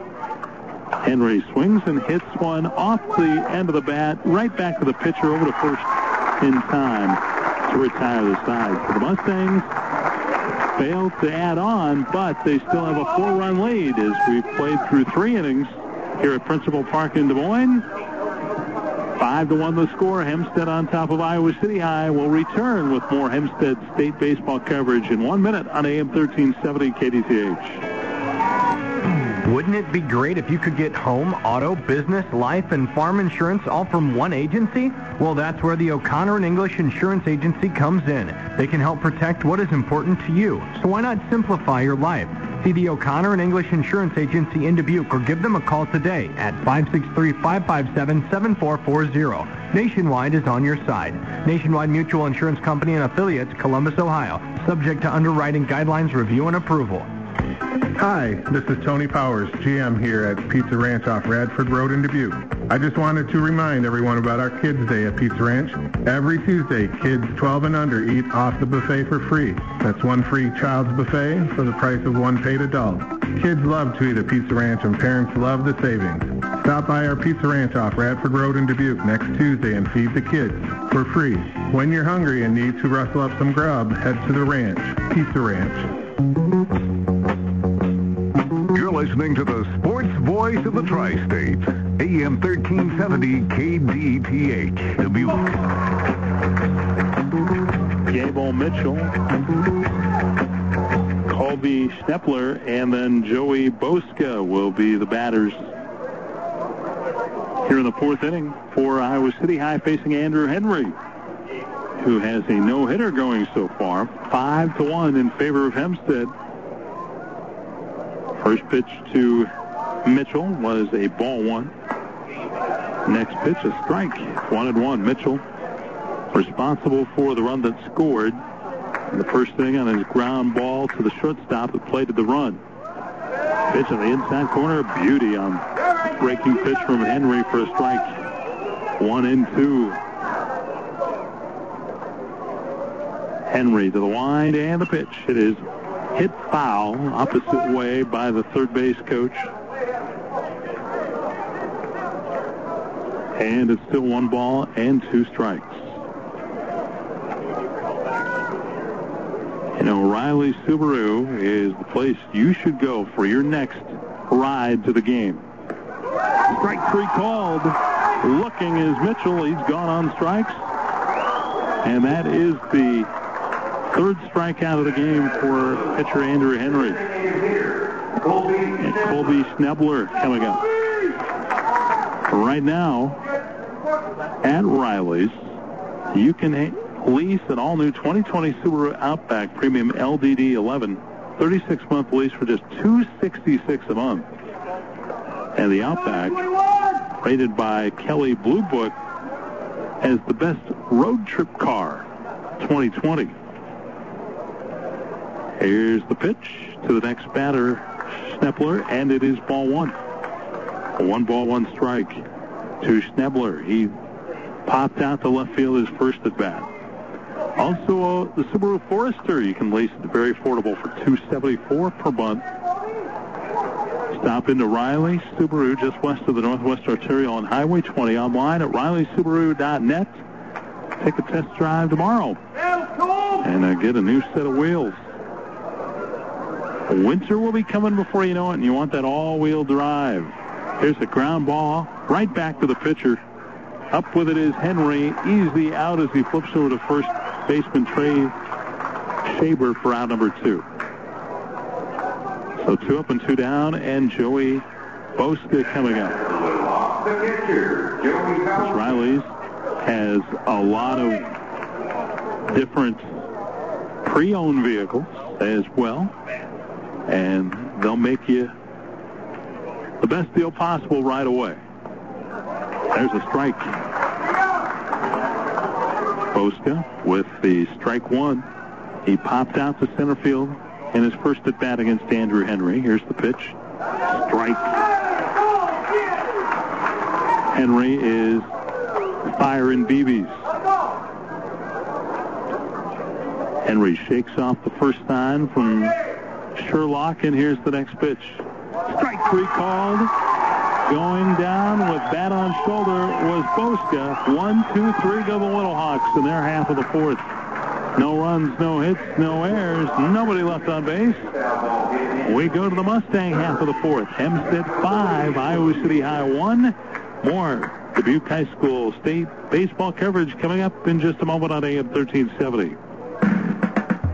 Henry swings and hits one off the end of the bat, right back to the pitcher over to first in time to retire the side. So the Mustangs failed to add on, but they still have a four-run lead as we've played through three innings here at Principal Park in Des Moines. Five to one the score. Hempstead on top of Iowa City High will return with more Hempstead State baseball coverage in one minute on AM 1370 KDTH. Wouldn't it be great if you could get home, auto, business, life, and farm insurance all from one agency? Well, that's where the O'Connor and English Insurance Agency comes in. They can help protect what is important to you. So why not simplify your life? See the O'Connor and English Insurance Agency in Dubuque or give them a call today at 563-557-7440. Nationwide is on your side. Nationwide Mutual Insurance Company and affiliates, Columbus, Ohio. Subject to underwriting guidelines, review, and approval. Hi, this is Tony Powers, GM here at Pizza Ranch off Radford Road in Dubuque. I just wanted to remind everyone about our Kids Day at Pizza Ranch. Every Tuesday, kids 12 and under eat off the buffet for free. That's one free child's buffet for the price of one paid adult. Kids love to eat at Pizza Ranch and parents love the savings. Stop by our Pizza Ranch off Radford Road in Dubuque next Tuesday and feed the kids for free. When you're hungry and need to rustle up some grub, head to the ranch. Pizza Ranch. Listening to the sports voice of the tri-state, AM 1370 KDTH, Dubuque. Gable Mitchell, Colby Schnebler, and then Joey Boska will be the batters here in the fourth inning for Iowa City High facing Andrew Henry, who has a no-hitter going so far, five to one in favor of Hempstead. First pitch to Mitchell was a ball one. Next pitch, a strike. One and one. Mitchell responsible for the run that scored. The first thing on his ground ball to the shortstop that plated the run. Pitch on the inside corner. Beauty on breaking pitch from Henry for a strike. One and two. Henry to the wind and the pitch. It is hit foul opposite way by the third base coach. And it's still one ball and two strikes. Know, Riley Subaru is the place you should go for your next ride to the game. Strike three called. Looking is Mitchell. He's gone on strikes. And that is the third strikeout of the game for pitcher Andrew Henry. And Colby Schnebler coming up. Right now, at Riley's, you can lease an all-new 2020 Subaru Outback Premium LDD 11, 36-month lease for just 266 a month. And the Outback, rated by Kelley Blue Book as the best road trip car 2020. Here's the pitch to the next batter, Schnebler, and it is ball one. One ball, one strike to Schnebler. He popped out to left field his first at bat. Also, uh, the Subaru Forester you can lease it very affordable for 274 per month. Stop into Riley Subaru just west of the Northwest Arterial on Highway 20 online at rileysubaru.net. Take a test drive tomorrow and uh, get a new set of wheels. Winter will be coming before you know it, and you want that all-wheel drive. Here's the ground ball right back to the pitcher. Up with it is Henry. Easy out as he flips over to first baseman Trey Shaber for out number two. So two up and two down, and Joey Boska coming up. Riley's has a lot of different pre-owned vehicles as well, and they'll make you the best deal possible right away. There's a strike. Boska with the strike one. He popped out to center field in his first at bat against Andrew Henry. Here's the pitch. Strike. Henry is firing BBs. Henry shakes off the first sign from Sherlock, and here's the next pitch. Strike three called. Going down with bat on shoulder was Boska. One, two, three go the Little Hawks in their half of the fourth. No runs, no hits, no errors, nobody left on base. We go to the Mustang half of the fourth. Hempstead 5, Iowa City High 1. More Dubuque High School State baseball coverage coming up in just a moment on AM 1370.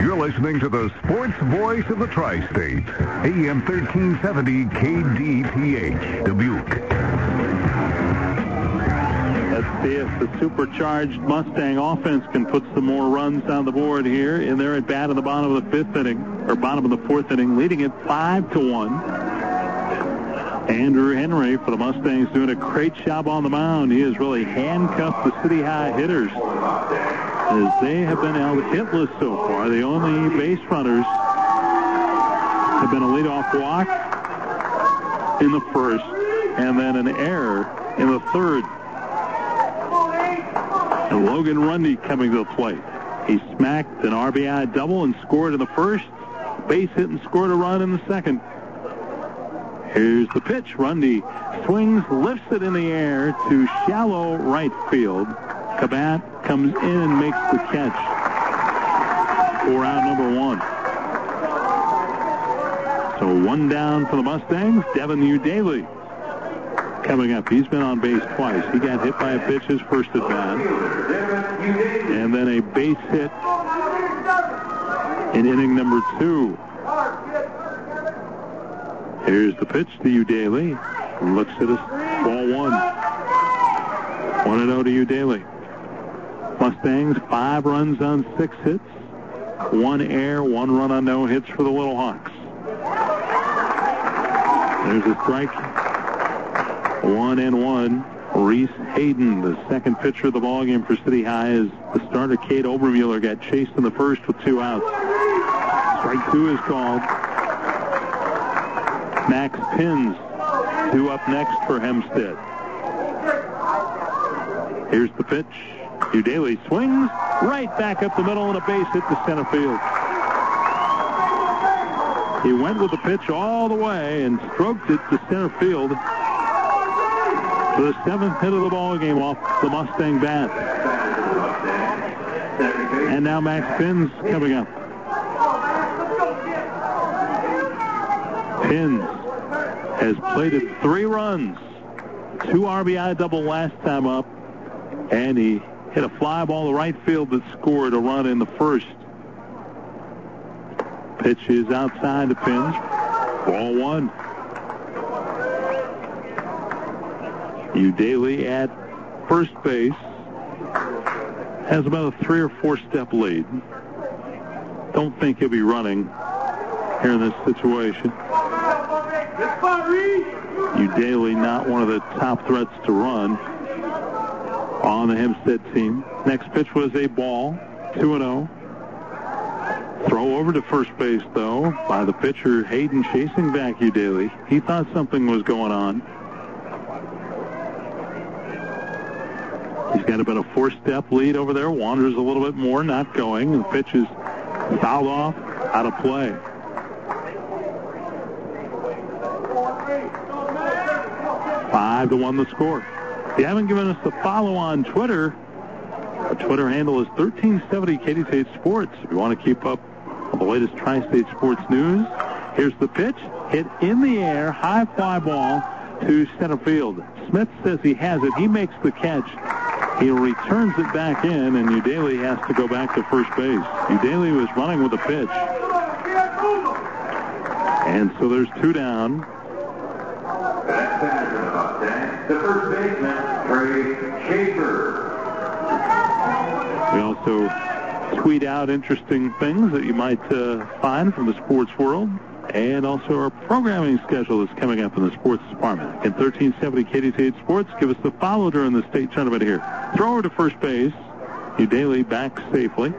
You're listening to the sports voice of the tri-state, AM 1370 KDTH, Dubuque. Let's see if the supercharged Mustang offense can put some more runs on the board here. In there at bat in the bottom of the fifth inning, or bottom of the fourth inning, leading it five to one. Andrew Henry for the Mustangs doing a great job on the mound. He has really handcuffed the City High hitters as they have been hitless so far. The only base runners have been a leadoff walk in the first and then an error in the third. And Logan Rundy coming to the plate. He smacked an RBI double and scored in the first, base hit and scored a run in the second. Here's the pitch. Rundy swings, lifts it in the air to shallow right field. Kabat comes in and makes the catch for out number one. So one down for the Mustangs. Devin Udaly coming up. He's been on base twice. He got hit by a pitch his first at bat. And then a base hit in inning number two. Here's the pitch to Udaly. Looks at us. Ball one. 1-0 to Udaly. Mustangs, five runs on six hits. One air, one run on no hits for the Little Hawks. There's a strike. One and one. Reese Hayden, the second pitcher of the ballgame for City High, is the starter. Cade Obermueller got chased in the first with two outs. Strike two is called. Max Pins, two up next for Hempstead. Here's the pitch. Udaly swings right back up the middle and a base hit to center field. He went with the pitch all the way and stroked it to center field for the seventh hit of the ball game off the Mustang bat. And now Max Pins coming up. Pins has plated three runs. Two RBI double last time up, and he hit a fly ball to right field that scored a run in the first. Pitch is outside the pins. Ball one. Daly at first base has about a three or four step lead. Don't think he'll be running here in this situation. Daly not one of the top threats to run on the Hempstead team. Next pitch was a ball, 2-0. Throw over to first base, though, by the pitcher, Hayden, chasing back Daly. He thought something was going on. He's got about a four-step lead over there. Wanders a little bit more, not going. And pitch is fouled off, out of play. Five to one the score. If you haven't given us a follow on Twitter, our Twitter handle is 1370 Katy State Sports. If you want to keep up on the latest Tri-State sports news, here's the pitch. Hit in the air, high fly ball to center field. Smith says he has it. He makes the catch. He returns it back in, and Udaly has to go back to first base. Udaly was running with a pitch. And so there's two down. The first baseman, We also tweet out interesting things that you might uh, find from the sports world. And also our programming schedule is coming up in the sports department. In 1370 Katy State Sports, give us the follow during the state tournament here. Thrower to first base. Udaly back safely.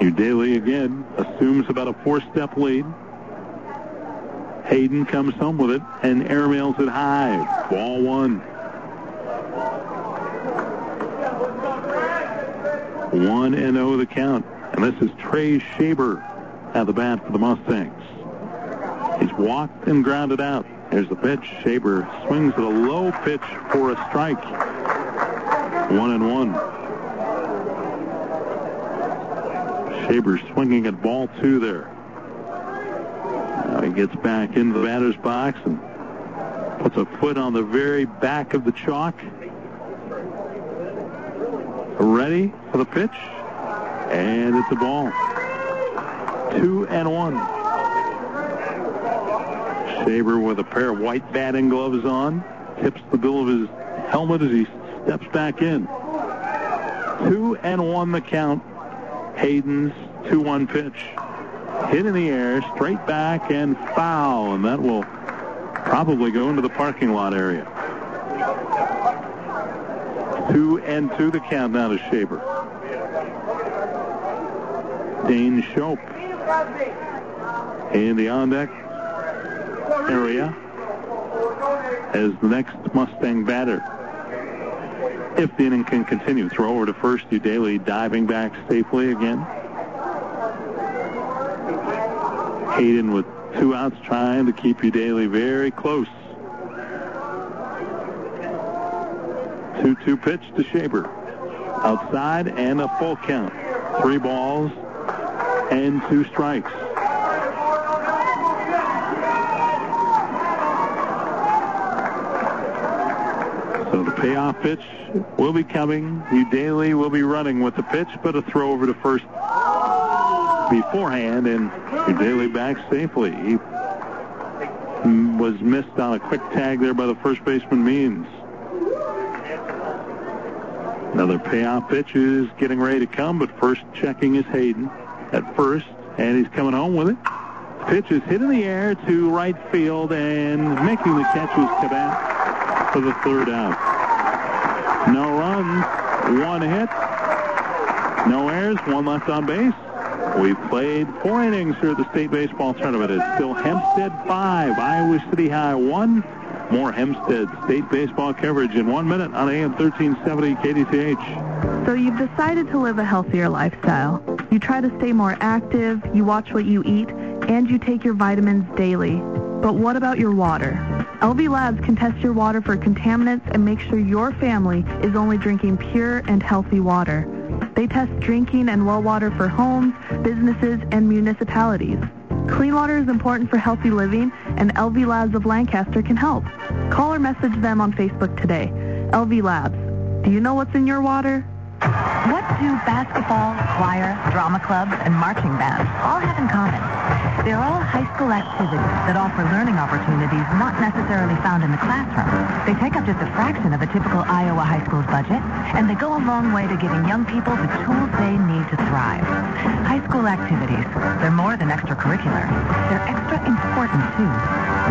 Udaly again assumes about a four-step lead. Hayden comes home with it and airmails it high. Ball one. One and zero oh the count, and this is Trey Shaber at the bat for the Mustangs. He's walked and grounded out. Here's the pitch. Shaber swings at a low pitch for a strike. One and one. Shaber swinging at ball two there. Now he gets back into the batter's box and puts a foot on the very back of the chalk. Ready for the pitch. And it's a ball. Two and one. Saber with a pair of white batting gloves on. Tips the bill of his helmet as he steps back in. Two and one the count. Hayden's 2-1 pitch. Hit in the air, straight back and foul, and that will probably go into the parking lot area. Two and two the count now to Shaber. Dane Shope in the on deck area as the next Mustang batter if the inning can continue. Throw over to first, You Daly diving back safely again. Hayden with two outs trying to keep you Daly very close. 2-2 pitch to Shaber. Outside and a full count. Three balls and two strikes. So the payoff pitch will be coming. Daly will be running with the pitch, but a throw over to first beforehand, and Daly back safely. He was missed on a quick tag there by the first baseman Means. Another payoff pitch is getting ready to come, but first checking is Hayden at first, and he's coming home with it. Pitch is hit in the air to right field, and making the catch was Kabat for the third out. No runs, one hit, no errors, one left on base. We've played four innings here at the state baseball tournament. It's still Hempstead 5, Iowa City High 1. More Hempstead state baseball coverage in one minute on AM 1370 KDTH. So you've decided to live a healthier lifestyle. You try to stay more active, you watch what you eat, and you take your vitamins daily. But what about your water? LV Labs can test your water for contaminants and make sure your family is only drinking pure and healthy water. They test drinking and well water for homes, businesses, and municipalities. Clean water is important for healthy living, and LV Labs of Lancaster can help. Call or message them on Facebook today. LV Labs. Do you know what's in your water? What do basketball, choir, drama clubs, and marching bands all have in common? They're all high school activities that offer learning opportunities not necessarily found in the classroom. They take up just a fraction of a typical Iowa high school's budget, and they go a long way to giving young people the tools they need to thrive. High school activities, they're more than extracurricular. They're extra important, too.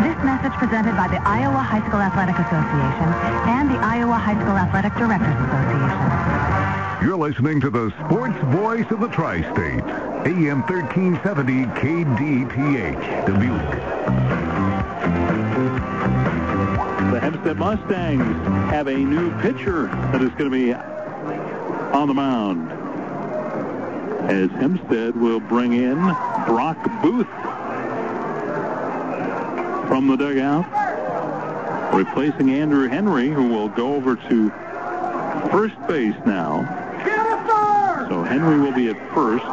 This message presented by the Iowa High School Athletic Association and the Iowa High School Athletic Directors Association. You're listening to the sports voice of the tri-states, AM 1370 KDTH, Dubuque. The Hempstead Mustangs have a new pitcher that is going to be on the mound. As Hempstead will bring in Brock Booth from the dugout, replacing Andrew Henry, who will go over to first base now. So Henry will be at first.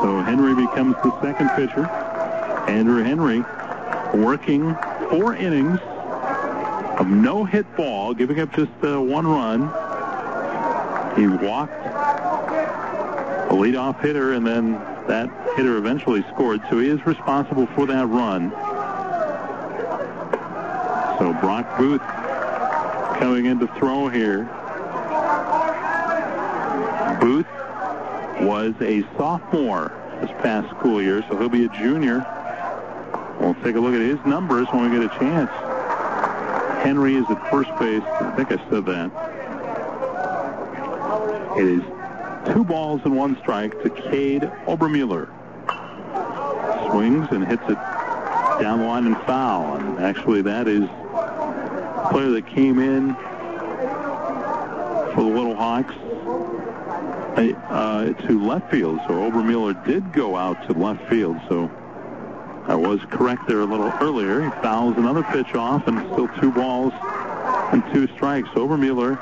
So Henry becomes the second pitcher. Andrew Henry working four innings of no hit ball, giving up just uh, one run. He walked a leadoff hitter, and then that hitter eventually scored, so he is responsible for that run. So Brock Booth coming in to throw here. Booth was a sophomore this past school year, so he'll be a junior. We'll take a look at his numbers when we get a chance. Henry is at first base. I think I said that. It is two balls and one strike to Cade Obermueller. Swings and hits it down the line and foul. And actually, that is player that came in for the Little Hawks uh, to left field. So Obermueller did go out to left field. So I was correct there a little earlier. He fouls another pitch off and still two balls and two strikes. Obermueller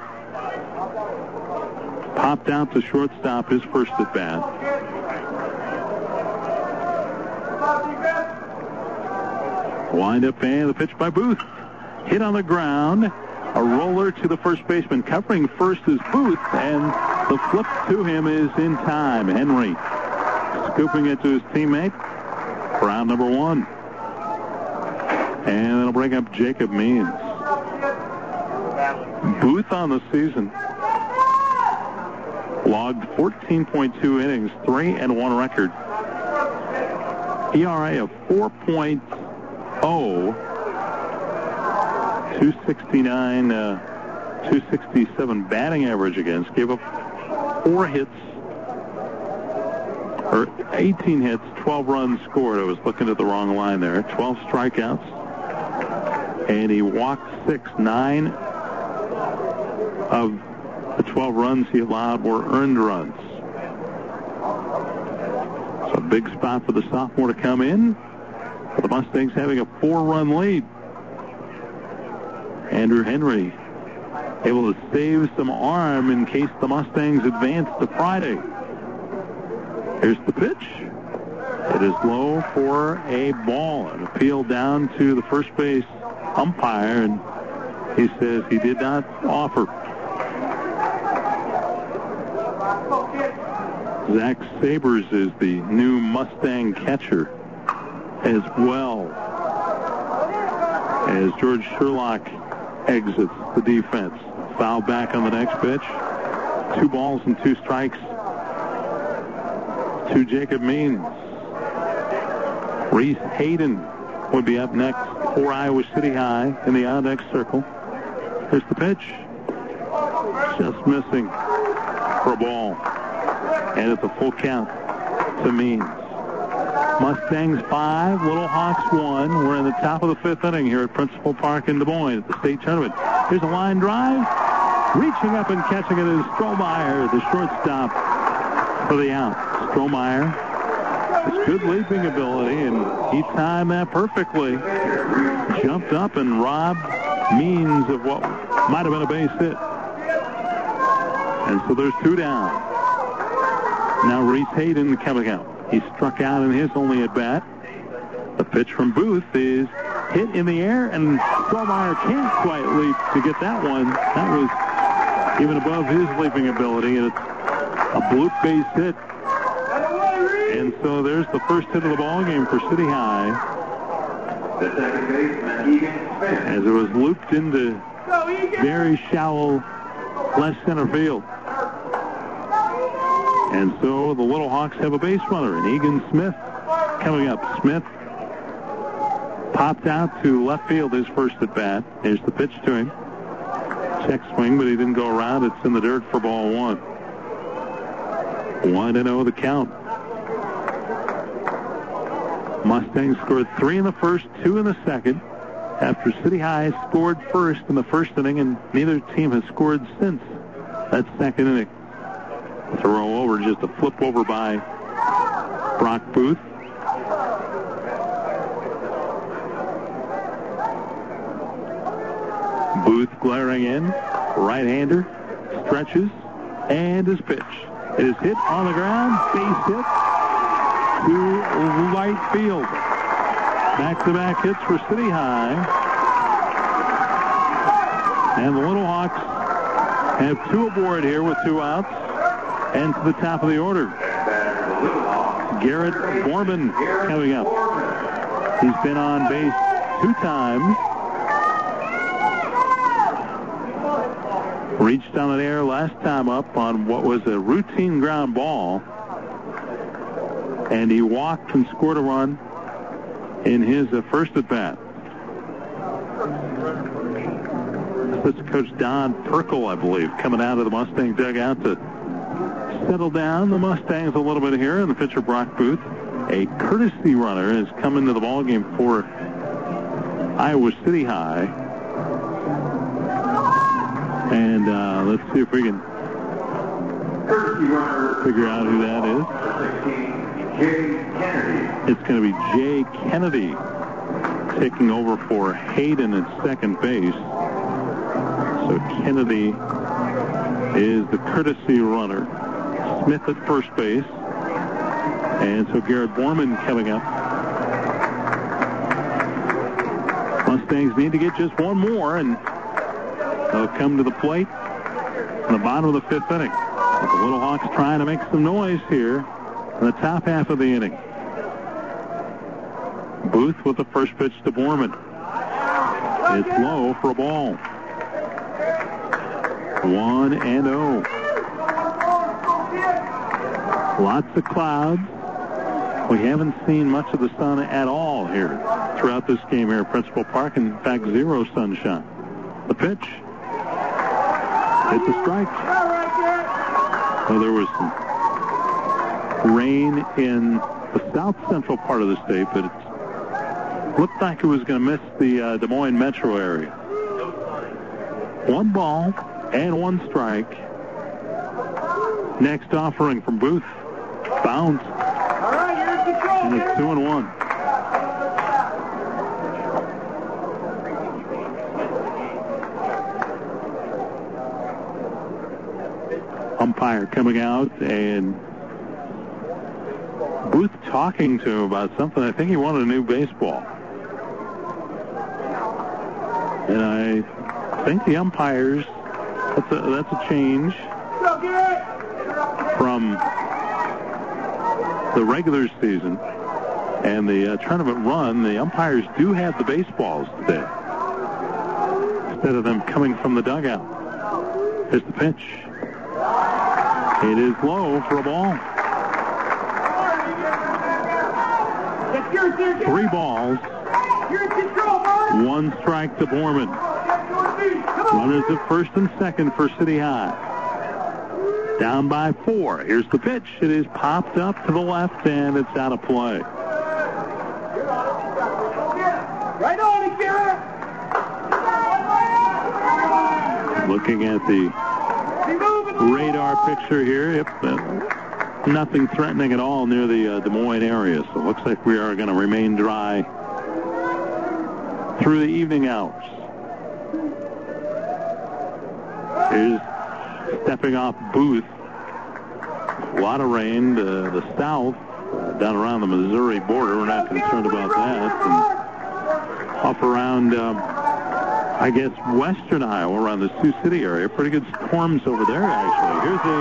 popped out to shortstop his first at bat. Wind up and the pitch by Booth. Hit on the ground. A roller to the first baseman. Covering first is Booth, and the flip to him is in time. Henry scooping it to his teammate for out number one. And it'll bring up Jacob Means. Booth on the season logged 14.2 innings, 3 and 1 record. ERA of 4.0, 269, uh, 267 batting average against. Gave up four hits, or 18 hits, 12 runs scored. I was looking at the wrong line there. 12 strikeouts. And he walked six. Nine of the 12 runs he allowed were earned runs. So a big spot for the sophomore to come in. The Mustangs having a four-run lead. Andrew Henry able to save some arm in case the Mustangs advance to Friday. Here's the pitch. It is low for a ball. An appeal down to the first base umpire, and he says he did not offer. Zach Sabers is the new Mustang catcher as well as George Sherlock exits the defense. Foul back on the next pitch. Two balls and two strikes to Jacob Means. Reese Hayden would be up next for Iowa City High in the on circle. Here's the pitch. Just missing for a ball. And it's a full count to Means. Mustangs 5, Little Hawks 1. We're in the top of the fifth inning here at Principal Park in Des Moines at the state tournament. Here's a line drive. Reaching up and catching it is Strohmeyer, the shortstop for the out. Strohmeyer has good leaping ability, and he timed that perfectly. Jumped up and robbed Means of what might have been a base hit. And so there's two down. Now Reese Hayden coming out. He struck out in his only at bat. The pitch from Booth is hit in the air, and Strohmeyer can't quite leap to get that one. That was even above his leaping ability, and it's a bloop base hit. And so there's the first hit of the ball game for City High. As it was looped into very shallow left center field. And so the Little Hawks have a base runner, and Egan Smith coming up. Smith popped out to left field his first at bat. Here's the pitch to him. Check swing, but he didn't go around. It's in the dirt for ball one. 1 0 the count. Mustangs scored three in the first, two in the second. After City High scored first in the first inning, and neither team has scored since that second inning. Throw over, just a flip over by Brock Booth. Booth glaring in, right-hander, stretches, and his pitch. It is hit on the ground, base hit to right field. Back-to-back hits for City High. And the Little Hawks have two aboard here with two outs. And to the top of the order, Garrett Borman coming up. He's been on base two times. Reached on an air last time up on what was a routine ground ball. And he walked and scored a run in his uh, first at bat. Assistant coach Don Perkle, I believe, coming out of the Mustang dugout to settle down the Mustangs a little bit here. in the pitcher Brock Booth, a courtesy runner, has come into the ball game for Iowa City High. And uh, let's see if we can figure out who that is. It's going to be Jay Kennedy taking over for Hayden at second base. So Kennedy is the courtesy runner. Smith at first base. And so Garrett Borman coming up. Mustangs need to get just one more, and they'll come to the plate in the bottom of the fifth inning. The Little Hawks trying to make some noise here in the top half of the inning. Booth with the first pitch to Borman. It's low for a ball. 1 and 0. Lots of clouds. We haven't seen much of the sun at all here throughout this game here at Principal Park. In fact, zero sunshine. The pitch. It's a strike. Well, there was some rain in the south central part of the state, but it looked like it was going to miss the uh, Des Moines metro area. One ball and one strike. Next offering from Booth. Bounce. And it's two and one. Umpire coming out and Booth talking to him about something. I think he wanted a new baseball. And I think the umpires, that's a, that's a change from the regular season and the uh, tournament run. The umpires do have the baseballs today instead of them coming from the dugout. Here's the pitch. It is low for a ball. Three balls. One strike to Borman. Runners at first and second for City High. Down by four. Here's the pitch. It is popped up to the left, and it's out of play. Right on Looking at the radar picture here, yep, uh, nothing threatening at all near the uh, Des Moines area. So it looks like we are going to remain dry through the evening hours. Stepping off Booth. A lot of rain to the south, uh, down around the Missouri border. We're not concerned about that. And up around, um, I guess, western Iowa, around the Sioux City area. Pretty good storms over there, actually. Here's a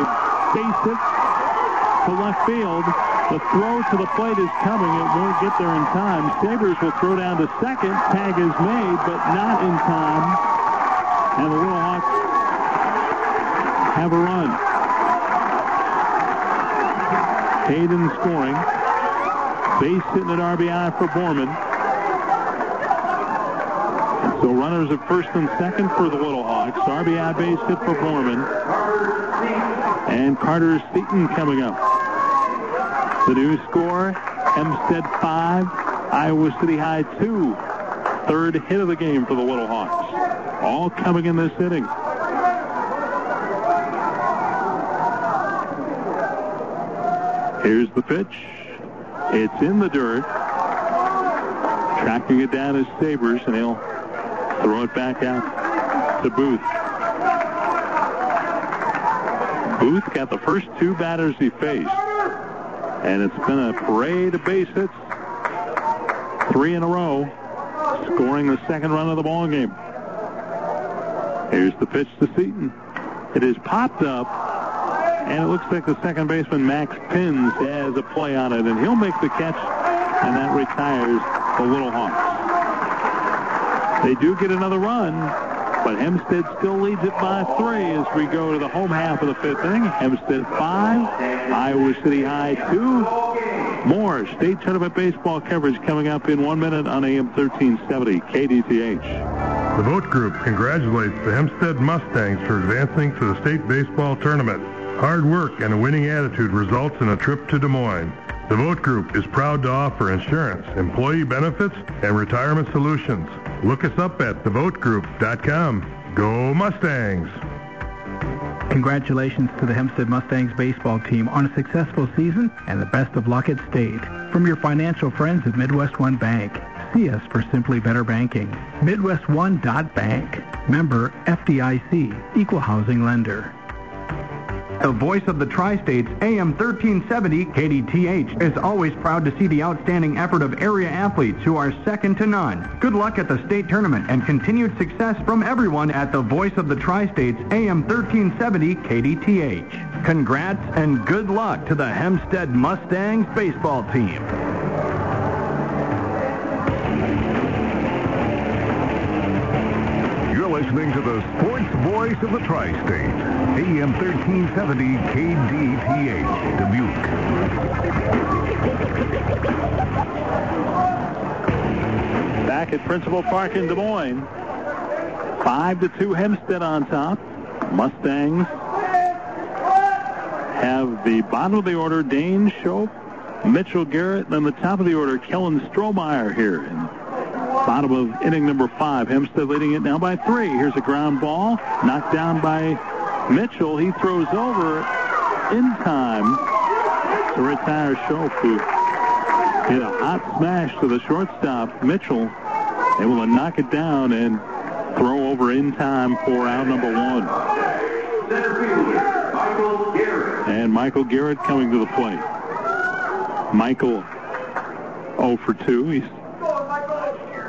base hit to left field. The throw to the plate is coming. It won't get there in time. Sabers will throw down to second. Tag is made, but not in time. And the Little Hawks have a run. Hayden scoring. Base hitting at RBI for Borman. So runners at first and second for the Little Hawks. RBI base hit for Borman. And Carter Seaton coming up. The new score, Hempstead 5, Iowa City High 2. Third hit of the game for the Little Hawks. All coming in this inning. Here's the pitch. It's in the dirt. Tracking it down is Sabers, and he'll throw it back out to Booth. Booth got the first two batters he faced. And it's been a parade of base hits. Three in a row. Scoring the second run of the ball game. Here's the pitch to Seaton. It is popped up, and it looks like the second baseman, Max Pins, has a play on it, and he'll make the catch, and that retires the Little Hawks. They do get another run, but Hempstead still leads it by three as we go to the home half of the fifth inning. Hempstead five, Iowa City High two. More state tournament baseball coverage coming up in one minute on AM 1370 KDTH. The Vote Group congratulates the Hempstead Mustangs for advancing to the state baseball tournament. Hard work and a winning attitude results in a trip to Des Moines. The Vote Group is proud to offer insurance, employee benefits, and retirement solutions. Look us up at thevotegroup.com. Go Mustangs! Congratulations to the Hempstead Mustangs baseball team on a successful season and the best of luck at state. From your financial friends at MidwestOne Bank. See us for simply better banking. Midwest MidwestOne.bank. Member FDIC. Equal housing lender. The voice of the Tri-States, AM 1370 KDTH, is always proud to see the outstanding effort of area athletes who are second to none. Good luck at the state tournament and continued success from everyone at the voice of the Tri-States, AM 1370 KDTH. Congrats and good luck to the Hempstead Mustangs baseball team. Listening to the sports voice of the Tri-State, AM 1370 KDTH, Dubuque. Back at Principal Park in Des Moines. Five to two Hempstead on top. Mustangs have the bottom of the order, Dane Schopp, Mitchell Garrett, and then the top of the order, Kellen Strohmeyer here. Bottom of inning number five. Hempstead leading it now by three. Here's a ground ball knocked down by Mitchell. He throws over in time to retire Schopp, who hit a hot smash to the shortstop, Mitchell, able to knock it down and throw over in time for out number one. And Michael Garrett coming to the plate. Michael 0 for 2. He's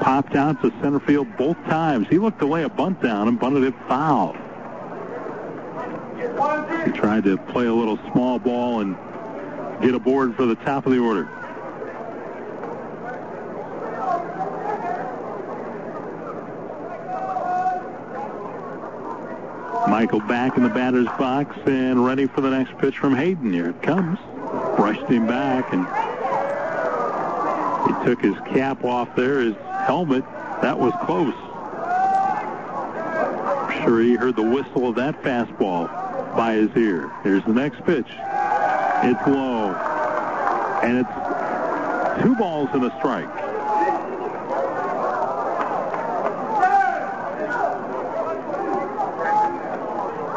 popped out to center field both times. He looked to lay a bunt down and bunted it foul. He tried to play a little small ball and get aboard for the top of the order. Michael back in the batter's box and ready for the next pitch from Hayden. Here it comes. Brushed him back and he took his cap off there, helmet. That was close. I'm sure he heard the whistle of that fastball by his ear. Here's the next pitch. It's low. And it's two balls and a strike.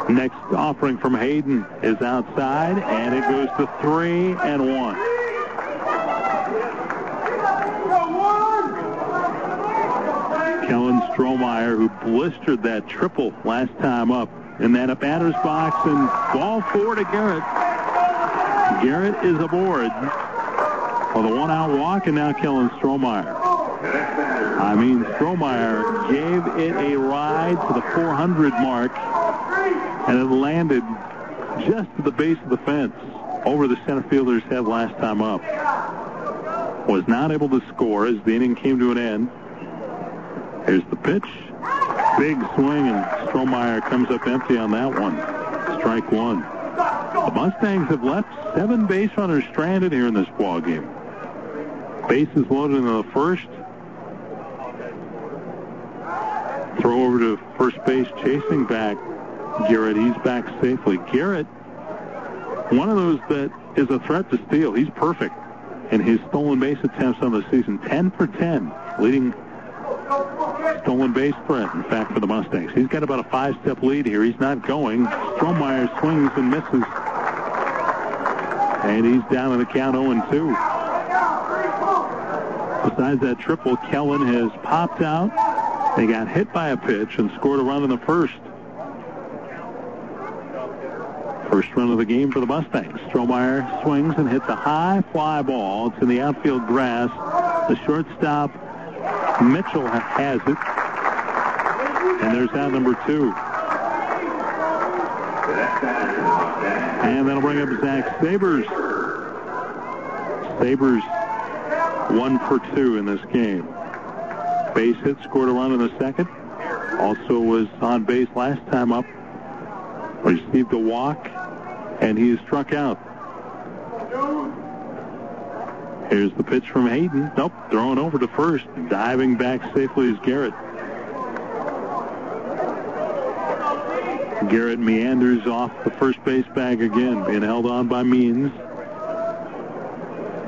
Next offering from Hayden is outside, and it goes to three and one. Kellen Strohmeyer, who blistered that triple last time up, then a batter's box and ball four to Garrett. Garrett is aboard for the one-out walk, and now Kellen Strohmeyer. I mean, Strohmeyer gave it a ride to the 400 mark, and it landed just at the base of the fence over the center fielder's head last time up. Was not able to score as the inning came to an end. Here's the pitch. Big swing, and Strohmeyer comes up empty on that one. Strike one. The Mustangs have left seven base runners stranded here in this ball game. Bases loaded in the first. Throw over to first base, chasing back Garrett. He's back safely. Garrett, one of those that is a threat to steal. He's perfect in his stolen base attempts on the season. 10 for 10, leading stolen base threat, in fact, for the Mustangs. He's got about a five-step lead here. He's not going. Strohmeyer swings and misses. And he's down in the count 0-2. Besides that triple, Kellen has popped out. They got hit by a pitch and scored a run in the first. First run of the game for the Mustangs. Strohmeyer swings and hits a high fly ball to the outfield grass. The shortstop, Mitchell, has it. And there's out number two. And that'll bring up Zach Sabers. Sabers one for two in this game. Base hit, scored a run in the second. Also was on base last time up. Received a walk, and he is struck out. Here's the pitch from Hayden. Nope, throwing over to first. Diving back safely is Garrett. Garrett meanders off the first base bag again, being held on by Means.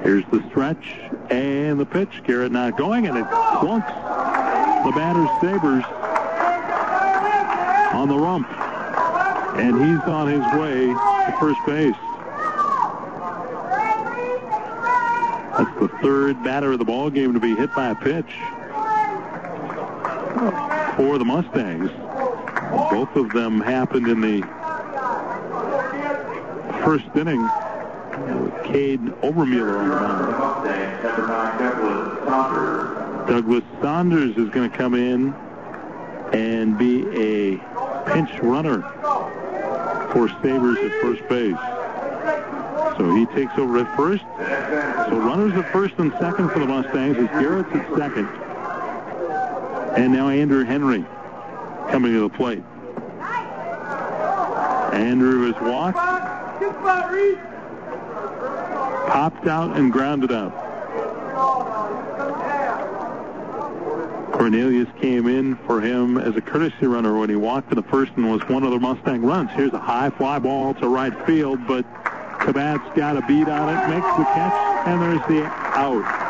Here's the stretch and the pitch. Garrett not going, and it clunks the batter's Sabers on the rump. And he's on his way to first base. That's the third batter of the ball game to be hit by a pitch for the Mustangs. Both of them happened in the first inning with Cade Obermueller on the mound. Douglas Saunders is going to come in and be a pinch runner for Sabers at first base. So he takes over at first. So runners at first and second for the Mustangs as Garrett's at second. And now Andrew Henry coming to the plate. Andrew is walked, popped out, and grounded out. Cornelius came in for him as a courtesy runner when he walked in the first and was one of the Mustang runs. Here's a high fly ball to right field, but Kabat's got a beat on it, makes the catch, and there's the out.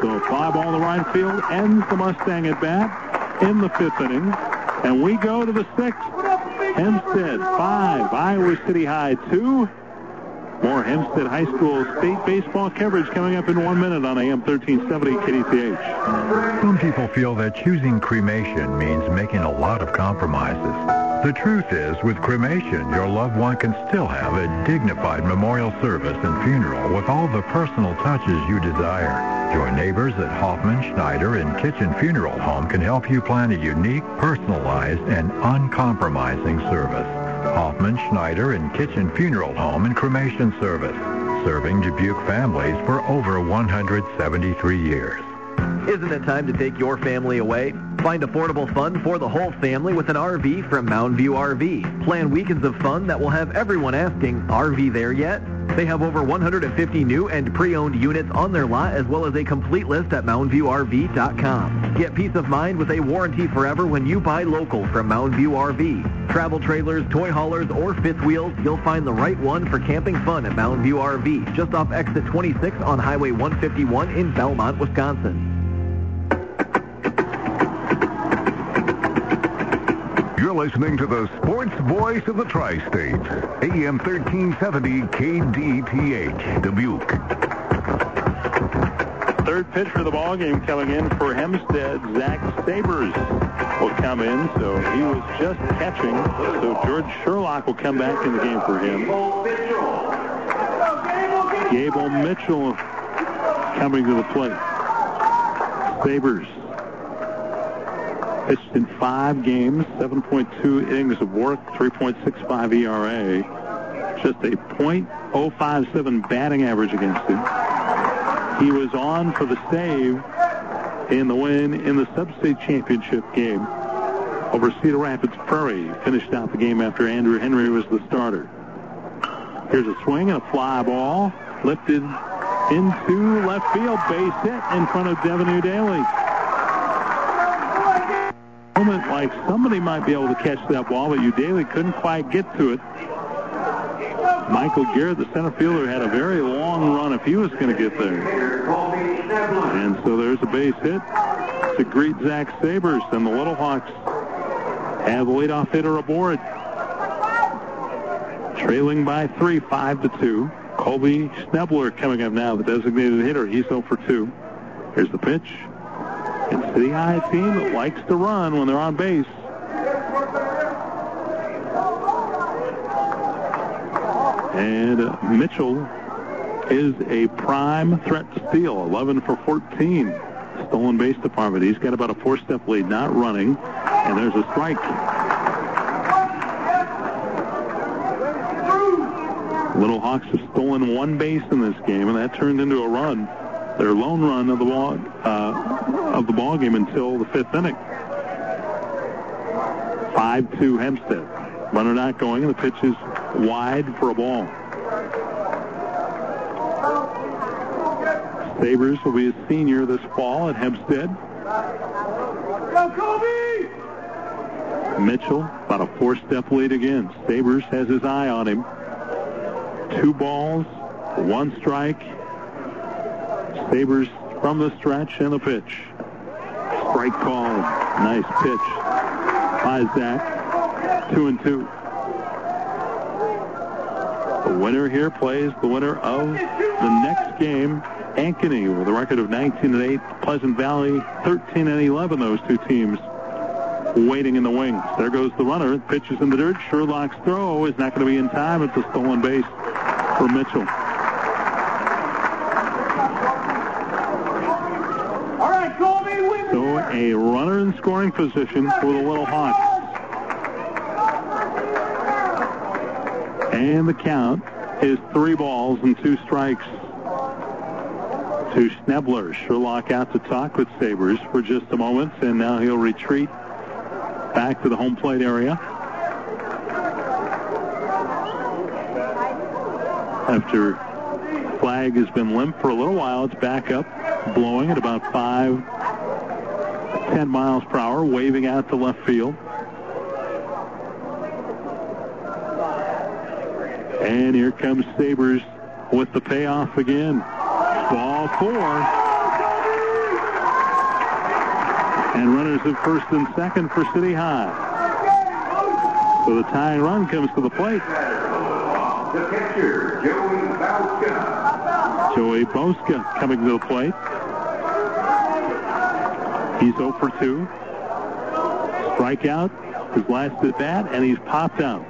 So fly ball to right field ends the Mustang at bat in the fifth inning. And we go to the sixth. Hempstead, five. Iowa City High, two. More Hempstead High School state baseball coverage coming up in one minute on AM 1370 KDTH. Some people feel that choosing cremation means making a lot of compromises. The truth is, with cremation, your loved one can still have a dignified memorial service and funeral with all the personal touches you desire. Your neighbors at Hoffmann, Schneider, and Kitchen Funeral Home can help you plan a unique, personalized, and uncompromising service. Hoffmann, Schneider, and Kitchen Funeral Home and Cremation Service, serving Dubuque families for over 173 years. Isn't it time to take your family away? Find affordable fun for the whole family with an RV from Mountain View RV. Plan weekends of fun that will have everyone asking, RV there yet? They have over 150 new and pre-owned units on their lot as well as a complete list at mountainviewrv.com. Get peace of mind with a warranty forever when you buy local from Mountain View RV. Travel trailers, toy haulers, or fifth wheels, you'll find the right one for camping fun at Mountain View RV, just off exit 26 on Highway 151 in Belmont, Wisconsin. You're listening to the sports voice of the tri-state, AM 1370 KDTH, Dubuque. Third pitch for the ball game coming in for Hempstead. Zach Sabers will come in, so he was just catching. So George Sherlock will come back in the game for him. Gable Mitchell coming to the plate. Sabers pitched in five games, 7.2 innings of work, 3.65 ERA, just a .057 batting average against him. He was on for the save in the win in the sub-state championship game over Cedar Rapids Prairie. Finished out the game after Andrew Henry was the starter. Here's a swing and a fly ball lifted into left field, base hit in front of Devin Daly. Like somebody might be able to catch that ball, but Udaly couldn't quite get to it. Michael Garrett, the center fielder, had a very long run if he was going to get there. And so there's a base hit to greet Zach Sabers, and the Little Hawks have the leadoff hitter aboard. Trailing by three, five to two. Colby Schnebler coming up now, the designated hitter. He's 0 for 2. Here's the pitch. It's City High team that likes to run when they're on base. And Mitchell is a prime threat to steal. 11 for 14. Stolen base department. He's got about a four-step lead, not running. And there's a strike. Little Hawks have stolen one base in this game, and that turned into a run. Their lone run of the ball uh, of the ball game until the fifth inning. Five-two Hempstead. Runner not going, and the pitch is wide for a ball. Sabers will be a senior this fall at Hempstead. Mitchell, about a four-step lead again. Sabers has his eye on him. Two balls, one strike. Sabers from the stretch and the pitch. Strike call. Nice pitch by Zach. Two and two. The winner here plays the winner of the next game, Ankeny, with a record of 19 and 8. Pleasant Valley 13 and 11. Those two teams waiting in the wings. There goes the runner. Pitches in the dirt. Sherlock's throw is not going to be in time. It's a stolen base for Mitchell. All right, Colby, a runner in scoring position for the Little Hawks. And the count is three balls and two strikes to Schnebler. Sherlock out to talk with Sabers for just a moment, and now he'll retreat back to the home plate area. After flag has been limp for a little while, it's back up, blowing at about 5, 10 miles per hour, waving out to left field. And here comes Sabers with the payoff again. Ball four. And runners at first and second for City High. So the tying run comes to the plate. The pitcher, Joey Bauska. Joey Boska coming to the plate. He's 0 for 2. Strikeout, his last at bat, and he's popped out.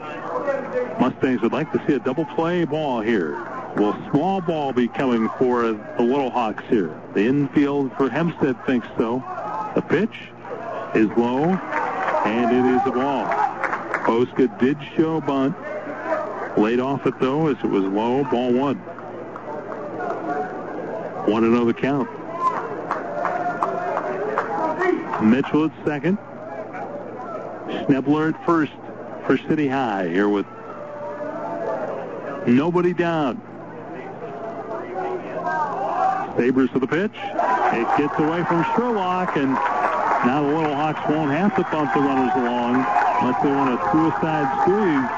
Mustangs would like to see a double play ball here. Will small ball be coming for the Little Hawks here? The infield for Hempstead thinks so. The pitch is low, and it is a ball. Boska did show bunt. Laid off it, though, as it was low. Ball one. One to oh know the count. Mitchell at second. Schnebler at first for City High here with nobody down. Sabers to the pitch. It gets away from Sherlock, and now the Little Hawks won't have to bump the runners along unless they want a suicide squeeze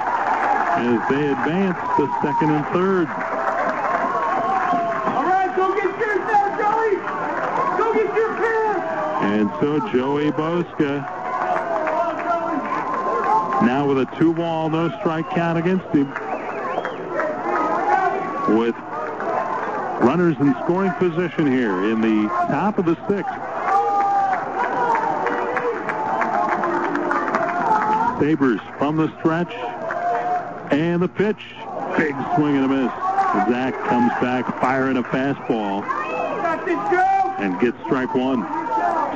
as they advance to second and third. All right, go get yours now, Joey. Go get your pen. And so Joey Boska now with a two ball, no strike count against him. With Runners in scoring position here in the top of the sixth. Sabers from the stretch. And the pitch. Big swing and a miss. Zach comes back firing a fastball. And gets strike one.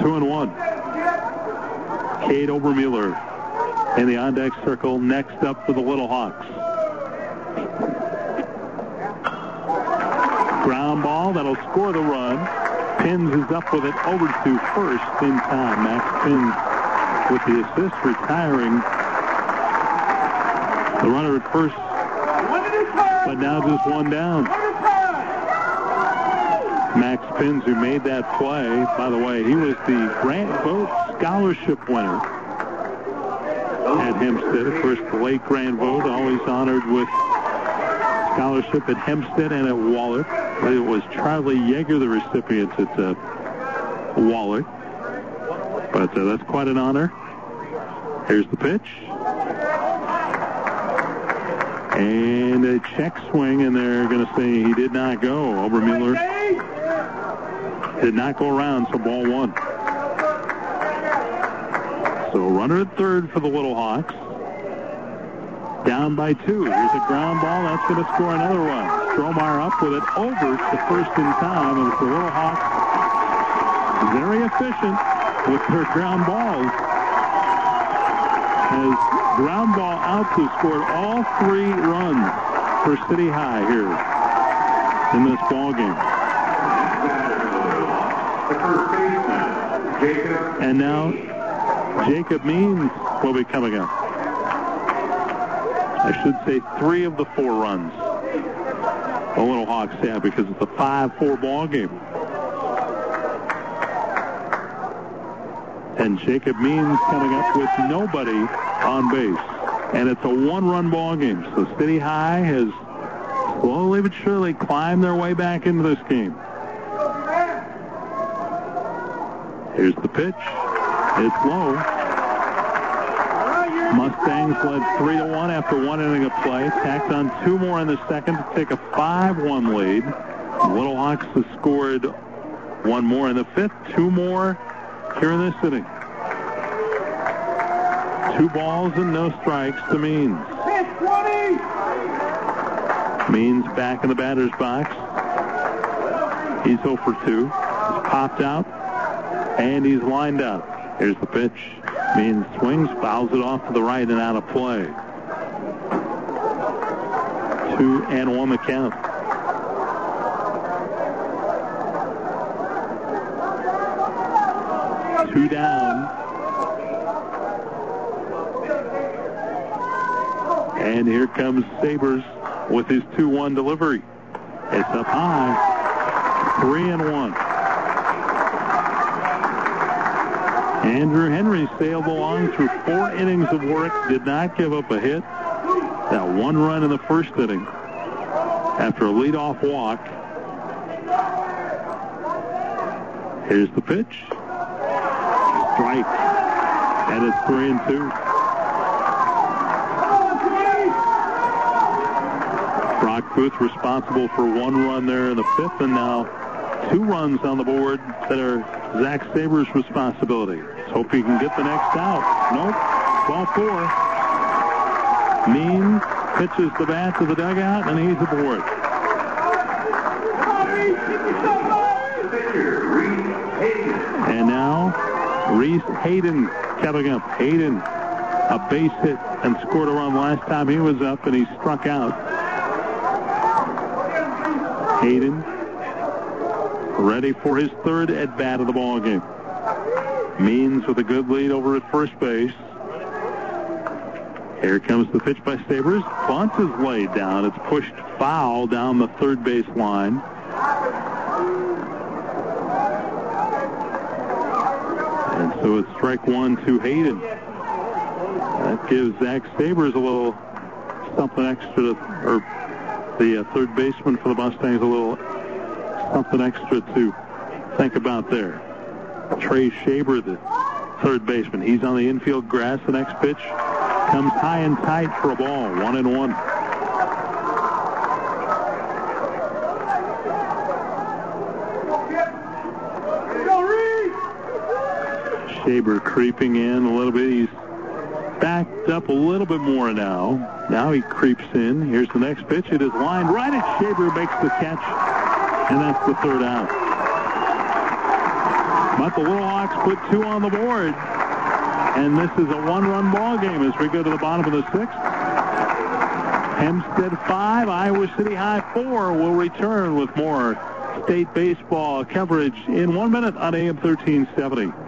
Two and one. Cade Obermueller in the on-deck circle next up for the Little Hawks. Ground ball that'll score the run. Pins is up with it over to first in time. Max Pins with the assist retiring. The runner at first, but now just one down. Max Pins, who made that play, by the way, he was the Grant Vogt Scholarship winner at Hempstead. Of course, the late Grant Vogt, always honored with scholarship at Hempstead and at Wahlert. It was Charlie Yeager, the recipient at uh, Wahlert. But uh, that's quite an honor. Here's the pitch. And a check swing, and they're going to say he did not go. Obermueller did not go around, so ball one. So runner at third for the Little Hawks. Down by two. Here's a ground ball. That's going to score another run. Strohmeyer up with it over to first in time. And the Little Hawks very efficient with their ground balls. As ground ball outs have scored all three runs for City High here in this ball game. And now Jacob Means will be coming up. I should say three of the four runs the Little Hawks have because it's a 5-4 ball game. And Jacob Means coming up with nobody on base. And it's a one-run ball game. So City High has slowly but surely climbed their way back into this game. Here's the pitch. It's low. Mustangs led 3 to 1 after one inning of play. Tacked on two more in the second to take a 5-1 lead. Little Hawks have scored one more in the fifth, two more here in this inning. Two balls and no strikes to Means. Means back in the batter's box. He's 0 for 2. He's popped out, and he's lined out. Here's the pitch. Means swings, fouls it off to the right and out of play. Two and one the count. Two down. And here comes Sabers with his 2-1 delivery. It's up high. Three and one. Andrew Henry sailed along through four innings of work, did not give up a hit. That one run in the first inning after a leadoff walk. Here's the pitch. Strike. And it's three and two. Brock Booth responsible for one run there in the fifth, and now two runs on the board that are Zach Sabers' responsibility. Let's hope he can get the next out. Nope. Ball four. Means pitches the bat to the dugout, and he's aboard. And now, Reese Hayden coming up. Hayden, a base hit and scored a run last time he was up, and he struck out. Hayden ready for his third at bat of the ball game. Means with a good lead over at first base. Here comes the pitch by Sabers. Bunt is laid down. It's pushed foul down the third base line. And so it's strike one to Hayden. That gives Zach Sabers a little something extra, to, or the uh, third baseman for the Mustangs a little something extra to think about there. Trey Shaver, the third baseman. He's on the infield grass. The next pitch comes high and tight for a ball. One and one. Shaver creeping in a little bit. He's backed up a little bit more now. Now he creeps in. Here's the next pitch. It is lined right at Shaver. Makes the catch and that's the third out. But the Little Hawks put two on the board, and this is a one-run ball game as we go to the bottom of the sixth. Hempstead 5, Iowa City High 4 will return with more state baseball coverage in one minute on AM 1370.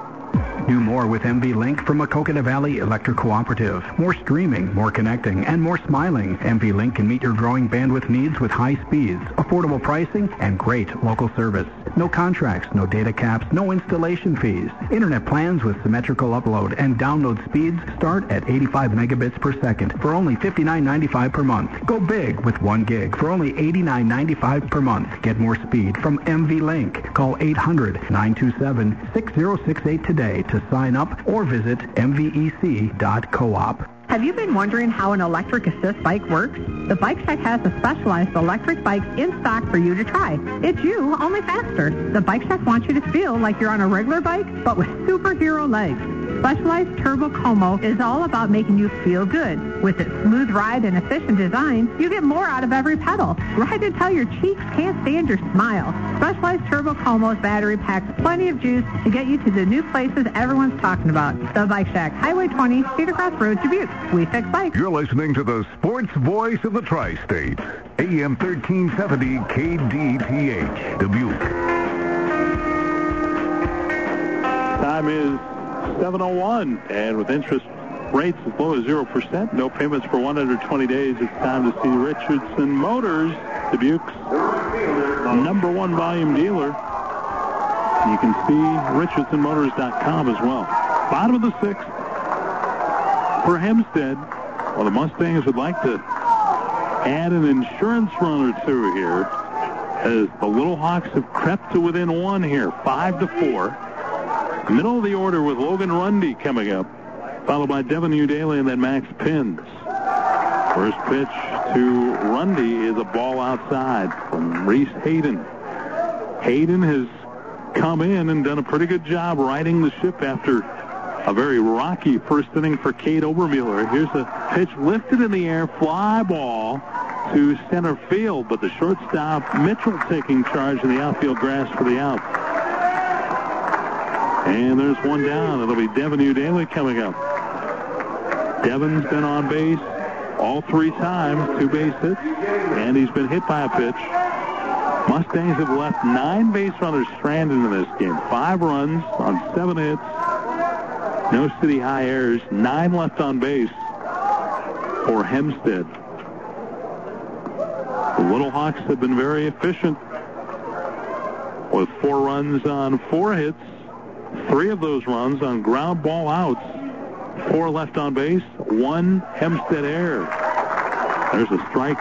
Do more with MV Link from Maquoketa Valley Electric Cooperative. More streaming, more connecting, and more smiling. MV Link can meet your growing bandwidth needs with high speeds, affordable pricing, and great local service. No contracts, no data caps, no installation fees. Internet plans with symmetrical upload and download speeds start at 85 megabits per second for only $59.95 per month. Go big with 1 gig for only $89.95 per month. Get more speed from MV Link. Call 800-927-6068 today to sign up or visit mvec.coop. Have you been wondering how an electric assist bike works? The Bike Shack has the specialized electric bikes in stock for you to try. It's you, only faster. The Bike Shack wants you to feel like you're on a regular bike, but with superhero legs. Specialized Turbo Como is all about making you feel good. With its smooth ride and efficient design, you get more out of every pedal. Ride until your cheeks can't stand your smile. Specialized Turbo Como's battery packs plenty of juice to get you to the new places everyone's talking about. The Bike Shack, Highway 20, Cedar Cross Road, Dubuque. We fix bikes. You're listening to the sports voice of the tri-state, AM 1370 KDTH, Dubuque. Time is 7.01, and with interest rates as low as 0%, no payments for 120 days, it's time to see Richardson Motors, Dubuque's number one volume dealer. You can see richardsonmotors.com as well. Bottom of the sixth for Hempstead. Well, the Mustangs would like to add an insurance run or two here as the Little Hawks have crept to within one here, five to four. Middle of the order with Logan Rundy coming up, followed by Devin Udaly and then Max Pins. First pitch to Rundy is a ball outside from Reese Hayden. Hayden has come in and done a pretty good job riding the ship after a very rocky first inning for Cade Obermueller. Here's a pitch lifted in the air, fly ball to center field, but the shortstop Mitchell taking charge in the outfield grass for the out. And there's one down. It'll be Devin Udaly coming up. Devin's been on base all three times, two base hits, and he's been hit by a pitch. Mustangs have left nine base runners stranded in this game. Five runs on seven hits. No city high errors. Nine left on base for Hempstead. The Little Hawks have been very efficient with four runs on four hits. Three of those runs on ground ball outs. Four left on base. One Hempstead error. There's a strike.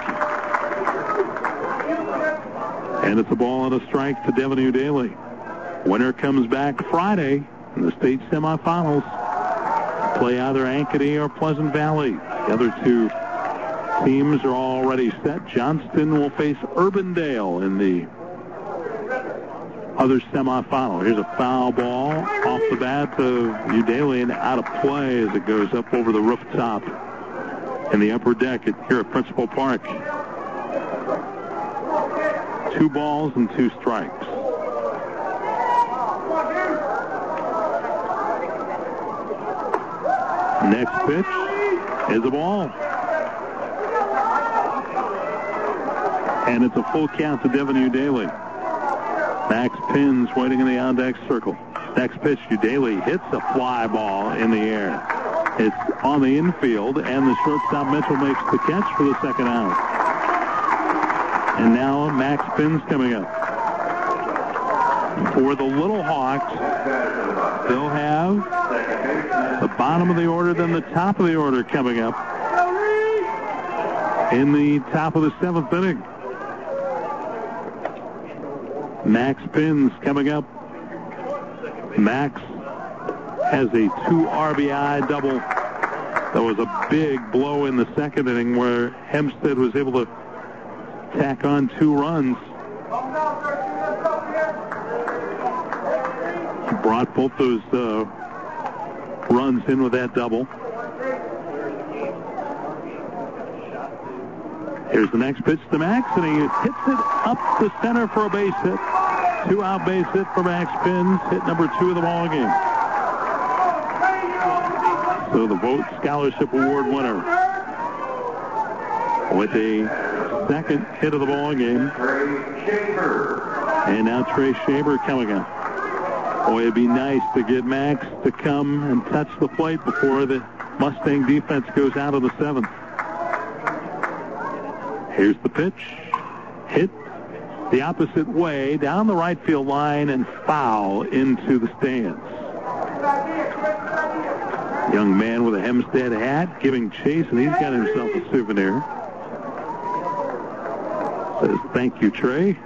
And it's a ball and a strike to Devin Daly. Winner comes back Friday in the state semifinals. Play either Ankeny or Pleasant Valley. The other two teams are already set. Johnston will face Urbandale in the other semifinal. Here's a foul ball off the bat of Udaly and out of play as it goes up over the rooftop in the upper deck at, here at Principal Park. Two balls and two strikes. Next pitch is a ball. And it's a full count to Devin Udaly. Max Pins waiting in the on-deck circle. Next pitch, Udaly hits a fly ball in the air. It's on the infield, and the shortstop Mitchell makes the catch for the second out. And now Max Pins coming up. For the Little Hawks, they'll have the bottom of the order, then the top of the order coming up in the top of the seventh inning. Max Pins coming up. Max has a two RBI double. That was a big blow in the second inning where Hempstead was able to tack on two runs. Brought both those uh, runs in with that double. Here's the next pitch to Max, and he hits it up the center for a base hit. Two out base hit for Max Pins, hit number two of the ball game. So the Vogt Scholarship Award winner with a second hit of the ball game. And now Trey Shaver coming up. Boy, it'd be nice to get Max to come and touch the plate before the Mustang defense goes out of the seventh. Here's the pitch. Hit the opposite way down the right field line and foul into the stands. Young man with a Hempstead hat giving chase, and he's got himself a souvenir. Says, thank you, Trey.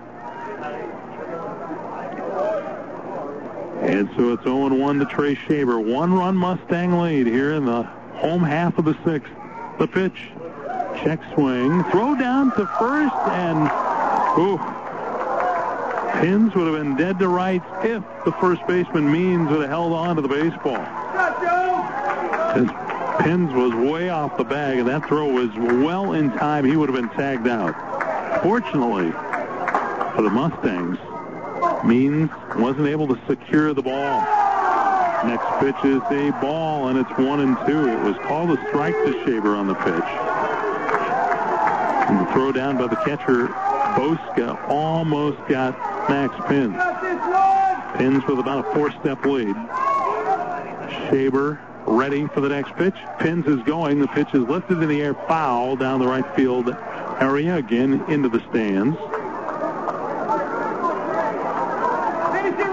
And so it's 0-1 to Trey Shaver. One-run Mustang lead here in the home half of the sixth. The pitch. Check swing. Throw down to first, and ooh, Pins would have been dead to rights if the first baseman Means would have held on to the baseball. His Pins was way off the bag, and that throw was well in time. He would have been tagged out. Fortunately for the Mustangs, Means wasn't able to secure the ball. Next pitch is a ball, and it's one and two. It was called a strike to Shaver on the pitch. Throw down by the catcher, Boska, almost got Max Pins. Pins with about a four-step lead. Shaver ready for the next pitch. Pins is going. The pitch is lifted in the air, foul down the right field area, again into the stands.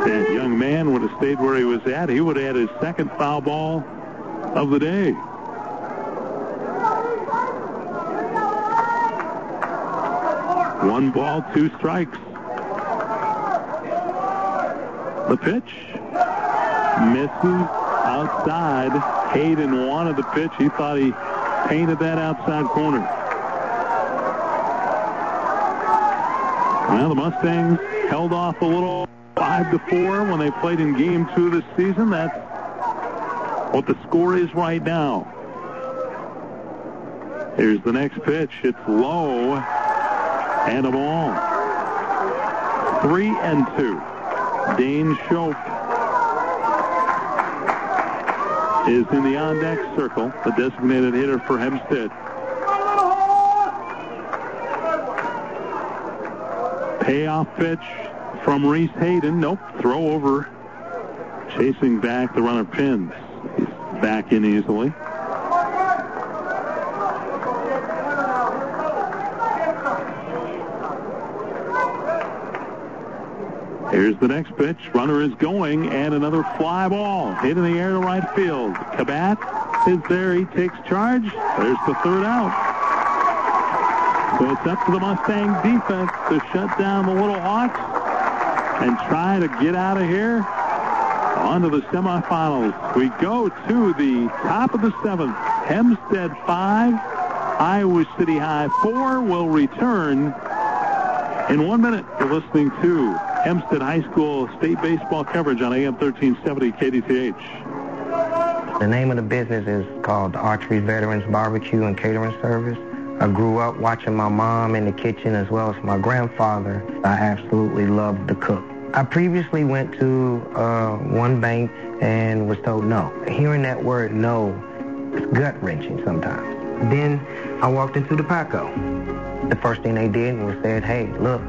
That young man would have stayed where he was at. He would have had his second foul ball of the day. One ball, two strikes. The pitch misses outside. Hayden wanted the pitch. He thought he painted that outside corner. Well, the Mustangs held off a little five to four when they played in game two this season. That's what the score is right now. Here's the next pitch. It's low and a ball. Three and two. Dane Schopp is in the on-deck circle, the designated hitter for Hempstead. Payoff pitch from Reese Hayden. Nope, throw over. Chasing back the runner pins. He's back in easily. Here's the next pitch. Runner is going, and another fly ball hit in the air to right field. Kabat is there. He takes charge. There's the third out. So it's up to the Mustang defense to shut down the Little Hawks and try to get out of here onto the semifinals. We go to the top of the seventh. Hempstead 5, Iowa City High 4 will return in one minute. You're listening to Hempstead High School state baseball coverage on AM 1370 KDTH. The name of the business is called Archery Veterans Barbecue and Catering Service. I grew up watching my mom in the kitchen as well as my grandfather. I absolutely loved to cook. I previously went to uh, one bank and was told no. Hearing that word no is gut-wrenching sometimes. Then I walked into Dupaco. The first thing they did was said, hey, look,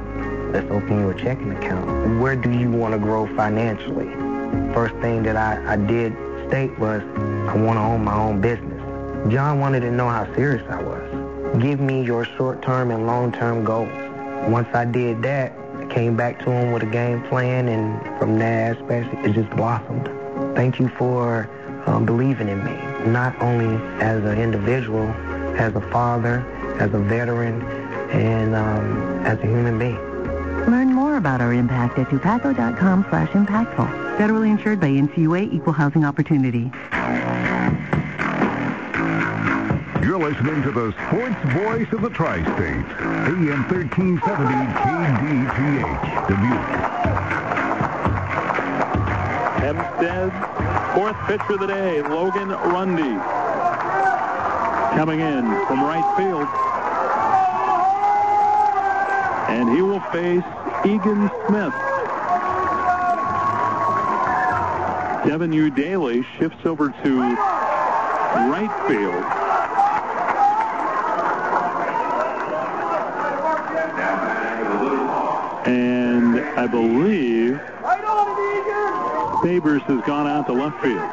let's open you a checking account. Where do you want to grow financially? First thing that I, I did state was, I want to own my own business. John wanted to know how serious I was. Give me your short-term and long-term goals. Once I did that, I came back to him with a game plan, and from that aspect, it just blossomed. Thank you for um, believing in me, not only as an individual, as a father, as a veteran, and um, as a human being. Learn more about our impact at dupaco.com slash impactful. Federally insured by NCUA Equal Housing Opportunity. You're listening to the sports voice of the Tri-States, AM 1370 KDTH, Dubuque. Hempstead Fourth pitcher of the day, Logan Rundy. Coming in from right field. And he will face Egan Smith. Devin Udaly shifts over to right field. And I believe Sabers has gone out to left field.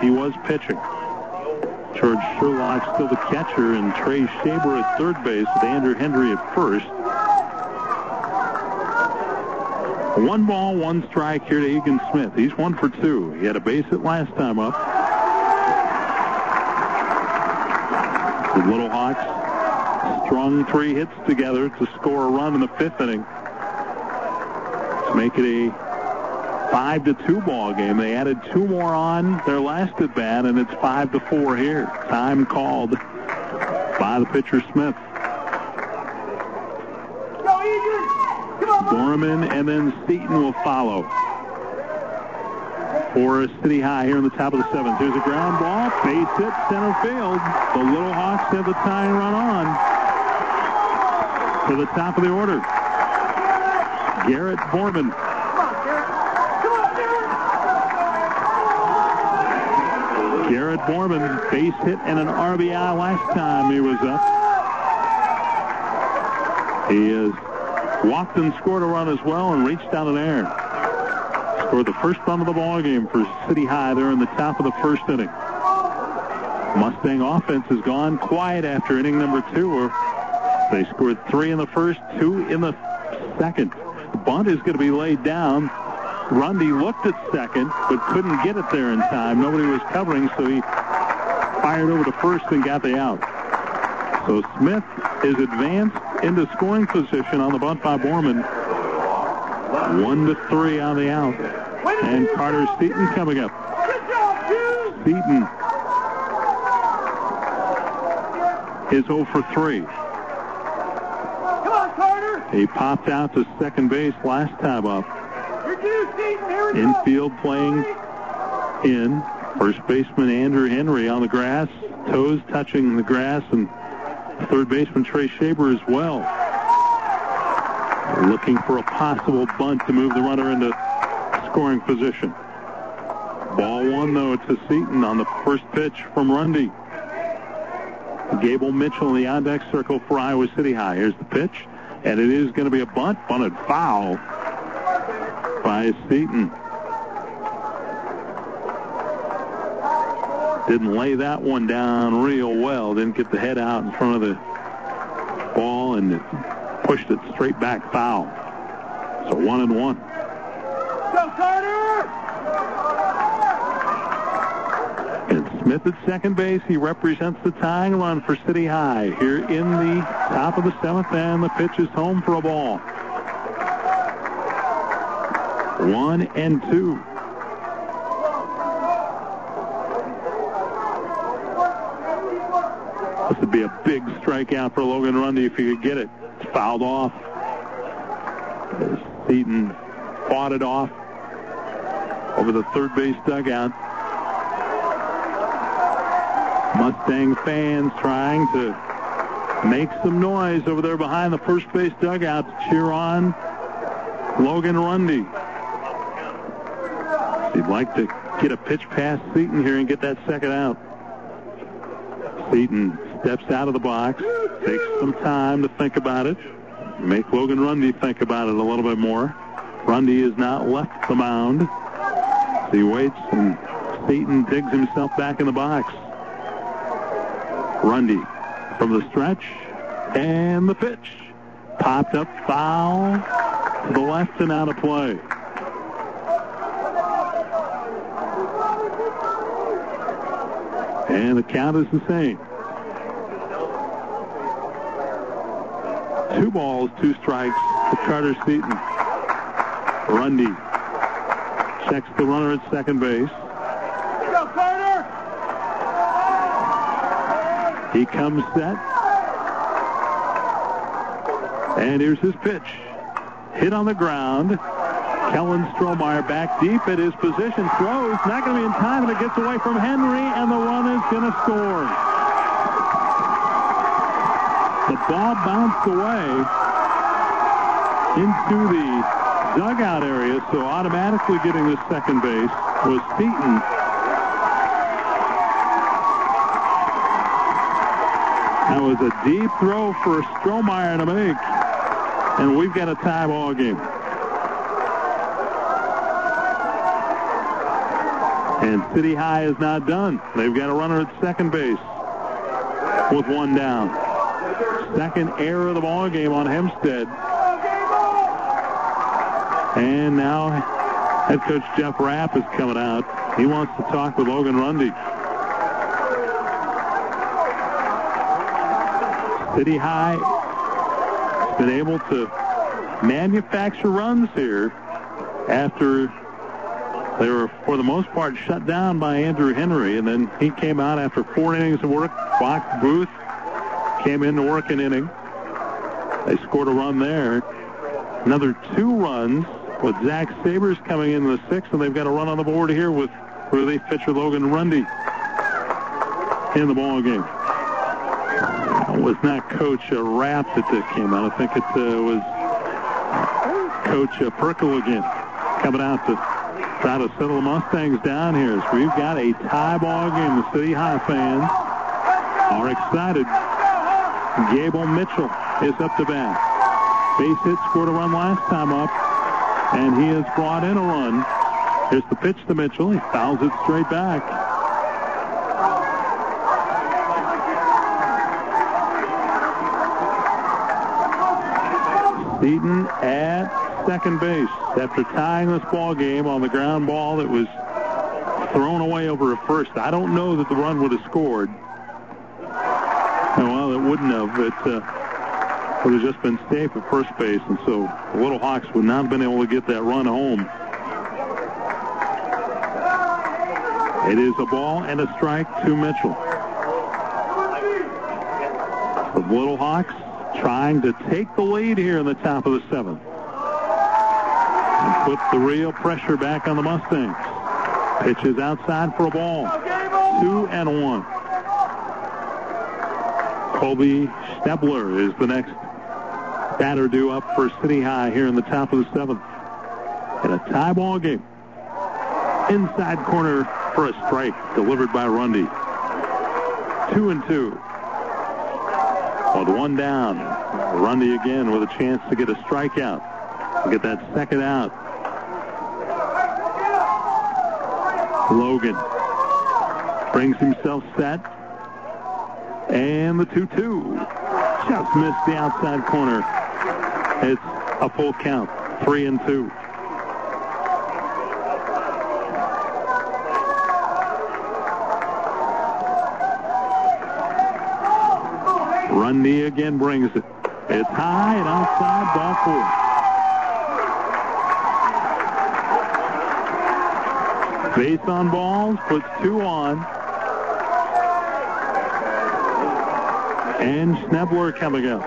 He was pitching. George Sherlock still the catcher, and Trey Shaver at third base with Andrew Henry at first. One ball, one strike here to Egan Smith. He's one for two. He had a base hit last time up. The Little Hawks strung three hits together to score a run in the fifth inning to make it a five to two ball game. They added two more on their last at bat, and it's five to four here. Time called by the pitcher Smith. Borman and then Seaton will follow. For City High here in the top of the seventh. Here's a ground ball, base hit, center field. The Little Hawks have the tying run on to the top of the order. Garrett Borman. Garrett Borman, base hit and an RBI last time he was up. He has and scored a run as well and reached out an air. Scored the first run of the ball game for City High there in the top of the first inning. Mustang offense has gone quiet after inning number two, where they scored three in the first, two in the second. Bunt is going to be laid down. Rundy looked at second, but couldn't get it there in time. Nobody was covering, so he fired over to first and got the out. So Smith is advanced into scoring position on the bunt by Borman. One to three on the out. And Carter Seaton coming up. Seaton is 0 for 3. Come on, Carter! He popped out to second base last time up. Infield playing in. First baseman Andrew Henry on the grass. Toes touching the grass and third baseman Trey Shaver as well. Looking for a possible bunt to move the runner into scoring position. Ball one, though, to Seaton on the first pitch from Rundy. Gable Mitchell in the on-deck circle for Iowa City High. Here's the pitch, and it is going to be a bunt, bunted foul by Seaton. Didn't lay that one down real well. Didn't get the head out in front of the ball and pushed it straight back foul. So one and one. Go, Carter! And Smith at second base. He represents the tying run for City High here in the top of the seventh, and the pitch is home for a ball. One and two. This would be a big strikeout for Logan Rundy if he could get it. Fouled off. Seaton fought it off over the third base dugout. Mustang fans trying to make some noise over there behind the first base dugout to cheer on Logan Rundy. He'd like to get a pitch past Seaton here and get that second out. Seaton steps out of the box, takes some time to think about it, make Logan Rundy think about it a little bit more. Rundy has not left the mound. He waits and Seaton digs himself back in the box. Rundy from the stretch and the pitch. Popped up foul to the left and out of play. And the count is the same. Two balls, two strikes to Carter Seaton. Rundy checks the runner at second base. He comes set. And here's his pitch. Hit on the ground. Kellen Strohmeyer back deep at his position, throws, not going to be in time, and it gets away from Henry, and the run is going to score. Ball bounced away into the dugout area, so automatically getting the second base was Seaton. That was a deep throw for Strohmeyer to make, and we've got a tie ball game. And City High is not done. They've got a runner at second base with one down. Second error of the ball game on Hempstead. And now head coach Jeff Rapp is coming out. He wants to talk with Logan Rundy. City High has been able to manufacture runs here after they were, for the most part, shut down by Andrew Henry, and then he came out after four innings of work. Brock Booth came in to work an inning. They scored a run there. Another two runs with Zach Sabers coming in the sixth, and they've got a run on the board here with relief pitcher Logan Rundy in the ball game. It was not Coach uh, Rapp that came out. I think it uh, was Coach uh, Perkel again coming out to try to settle the Mustangs down here. So we've got a tie ball game. The City High fans are excited. Gable Mitchell is up to bat. Base hit, scored a run last time up, and he has brought in a run. Here's the pitch to Mitchell. He fouls it straight back. Seaton at second base after tying this ball game on the ground ball that was thrown away over a first. I don't know that the run would have scored. Wouldn't have. It uh, would have just been safe at first base, and so the Little Hawks would not have been able to get that run home. It is a ball and a strike to Mitchell. The Little Hawks trying to take the lead here in the top of the seventh and put the real pressure back on the Mustangs. Pitches outside for a ball. Two and one. Colby Schnebler is the next batter due up for City High here in the top of the seventh. In a tie ball game. Inside corner for a strike delivered by Rundy. Two and two. With one down. Rundy again with a chance to get a strikeout. Get that second out. Logan brings himself set. And the 2-2 just missed the outside corner. It's a full count, three and two. Rundy again brings it. It's high and outside, ball four. Base on balls, puts two on. And Schnebler coming up.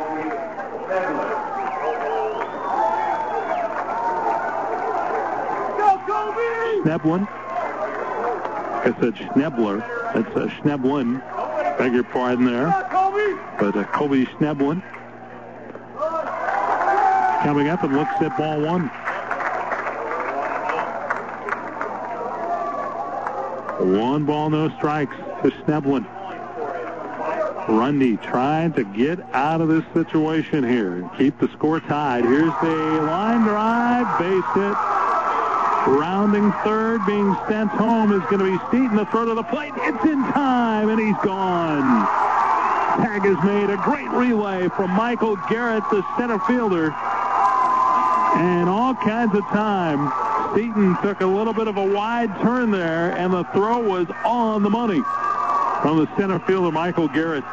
Schneblin. I said Schnebler. That's uh, Schneblin. Beg your pardon there. But uh, Kobe Schneblin coming up and looks at ball one. One ball, no strikes to Schneblin. Rundy trying to get out of this situation here and keep the score tied. Here's the line drive, base hit. Rounding third, being sent home is going to be Seaton. The throw to the plate. It's in time, and he's gone. Tag is made. A great relay from Michael Garrett, the center fielder. And all kinds of time. Seaton took a little bit of a wide turn there, and the throw was on the money from the center fielder, Michael Garrett.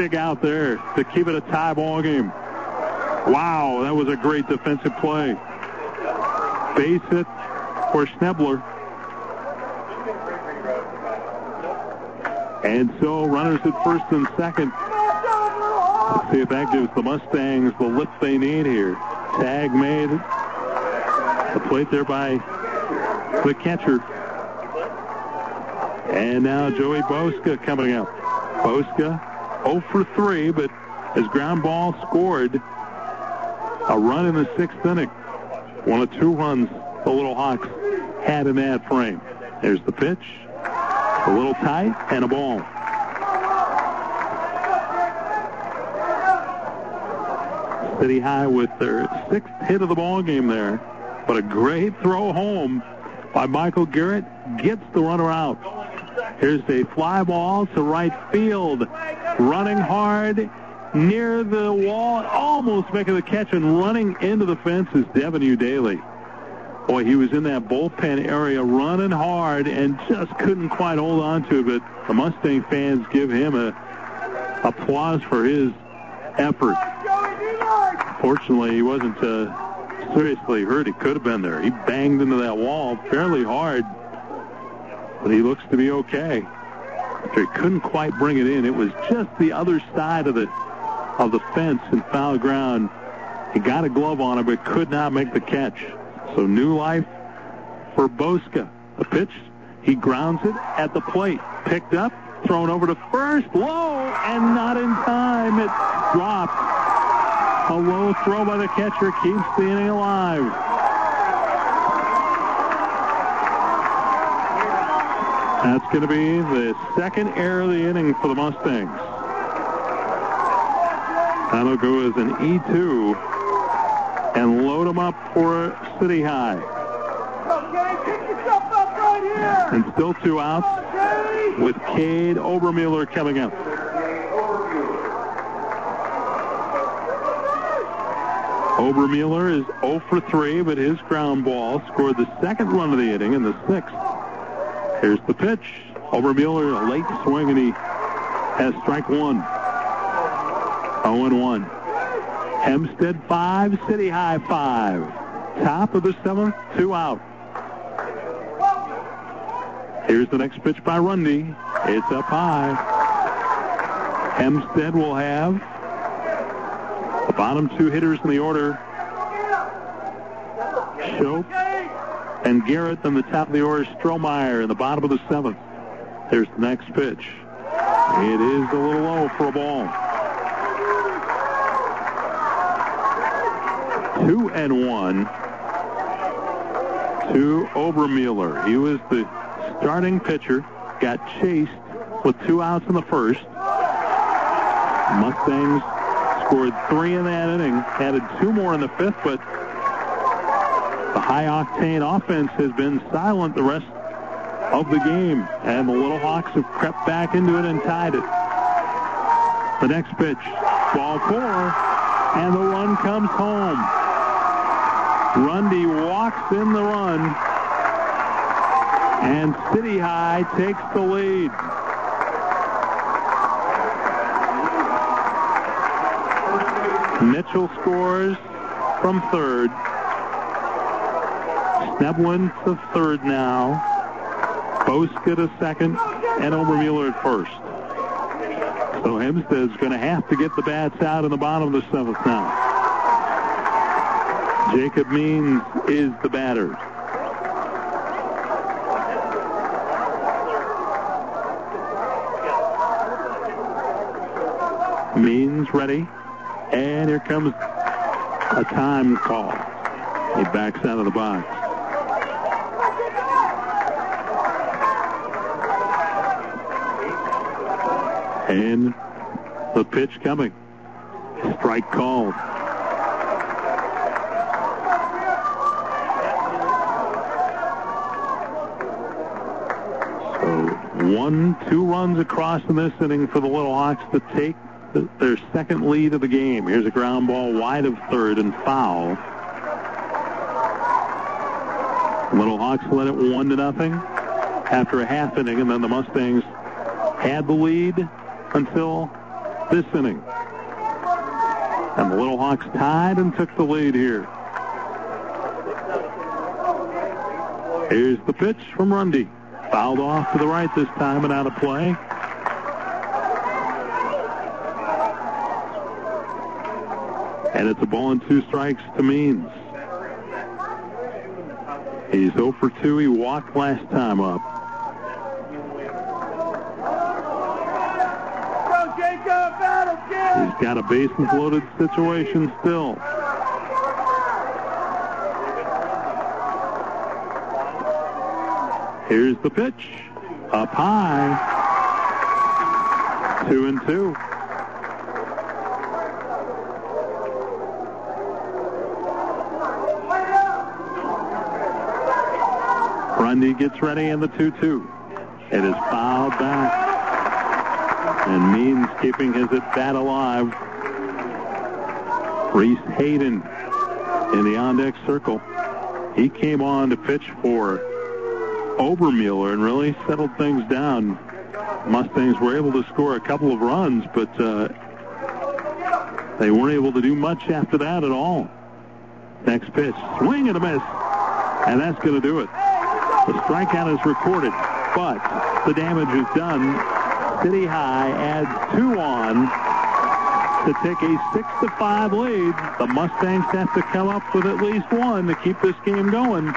Big out there to keep it a tie ball game. Wow, that was a great defensive play. Base hit for Schnebler. And so runners at first and second. Let's see if that gives the Mustangs the lift they need here. Tag made The plate there by the catcher. And now Joey Boska coming up. Boska 0 for 3, but his ground ball scored a run in the sixth inning. One of two runs the Little Hawks had in that frame. There's the pitch. A little tight and a ball. City High with their sixth hit of the ball game there. But a great throw home by Michael Garrett gets the runner out. Here's a fly ball to right field. Running hard near the wall, almost making the catch and running into the fence is Devin Udaly. Boy, he was in that bullpen area running hard and just couldn't quite hold on to it. But the Mustang fans give him a applause for his effort. Fortunately, he wasn't uh, seriously hurt. He could have been there. He banged into that wall fairly hard, but he looks to be okay. He couldn't quite bring it in. It was just the other side of the of the fence and foul ground. He got a glove on it, but could not make the catch. So new life for Boska. A pitch, he grounds it at the plate. Picked up, thrown over to first, low, and not in time. It dropped. A low throw by the catcher keeps the inning alive. That's going to be the second error of the inning for the Mustangs. That'll go as an E2 and load them up for City High. Right And still two outs with Cade Obermueller coming up. Obermueller is 0 for 3, but his ground ball scored the second run of the inning in the sixth. Here's the pitch. Obermueller, a late swing, and he has strike one. 0-1. Hempstead 5, City High 5. Top of the seventh, two out. Here's the next pitch by Rundy. It's up high. Hempstead will have the bottom two hitters in the order. Shope and Garrett in the top of the order. Strohmeyer in the bottom of the seventh. There's the next pitch. It is a little low for a ball. Two and one to Obermueller. He was the starting pitcher. Got chased with two outs in the first. Mustangs scored three in that inning, added two more in the fifth, but the high-octane offense has been silent the rest of the game, and the Little Hawks have crept back into it and tied it. The next pitch, ball four, and the run comes home. Rundy walks in the run, and City High takes the lead. Mitchell scores from third. Schneblin to third now. Boska to second, and Obermueller at first. So Hempstead's going to have to get the bats out in the bottom of the seventh now. Jacob Means is the batter. Means ready. And here comes a time call. He backs out of the box. And the pitch coming. Strike called. So one, two runs across in this inning for the Little Hawks to take the, their second lead of the game. Here's a ground ball wide of third and foul. Little Hawks led it one to nothing after a half inning, and then the Mustangs had the lead until this inning. And the Little Hawks tied and took the lead here. Here's the pitch from Rundy. Fouled off to the right this time and out of play. And it's a ball and two strikes to Means. He's 0 for 2. He walked last time up. He's got a bases loaded situation still. Here's the pitch. Up high. Two and two. Rundy gets ready in the 2-2. It is fouled back. And Means keeping his at bat alive. Reese Hayden in the on-deck circle. He came on to pitch for Obermueller and really settled things down. Mustangs were able to score a couple of runs, but uh, they weren't able to do much after that at all. Next pitch, swing and a miss, and that's going to do it. The strikeout is recorded, but the damage is done. City High adds two on to take a six to five lead. The Mustangs have to come up with at least one to keep this game going.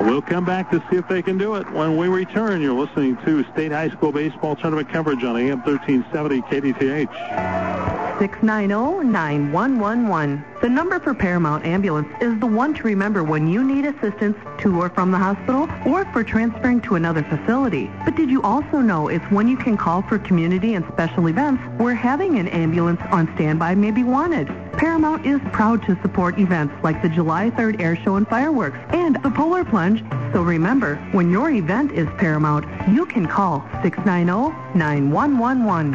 We'll come back to see if they can do it when we return. You're listening to State High School Baseball Tournament coverage on AM 1370 KDTH. 690-9111. The number for Paramount Ambulance is the one to remember when you need assistance to or from the hospital or for transferring to another facility. But did you also know it's when you can call for community and special events where having an ambulance on standby may be wanted. Paramount is proud to support events like the July 3rd Air Show and Fireworks and the Polar Plunge. So remember, when your event is Paramount, you can call 690-9111.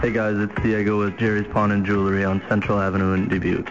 Hey guys, it's Diego with Jerry's Pawn and Jewelry on Central Avenue in Dubuque.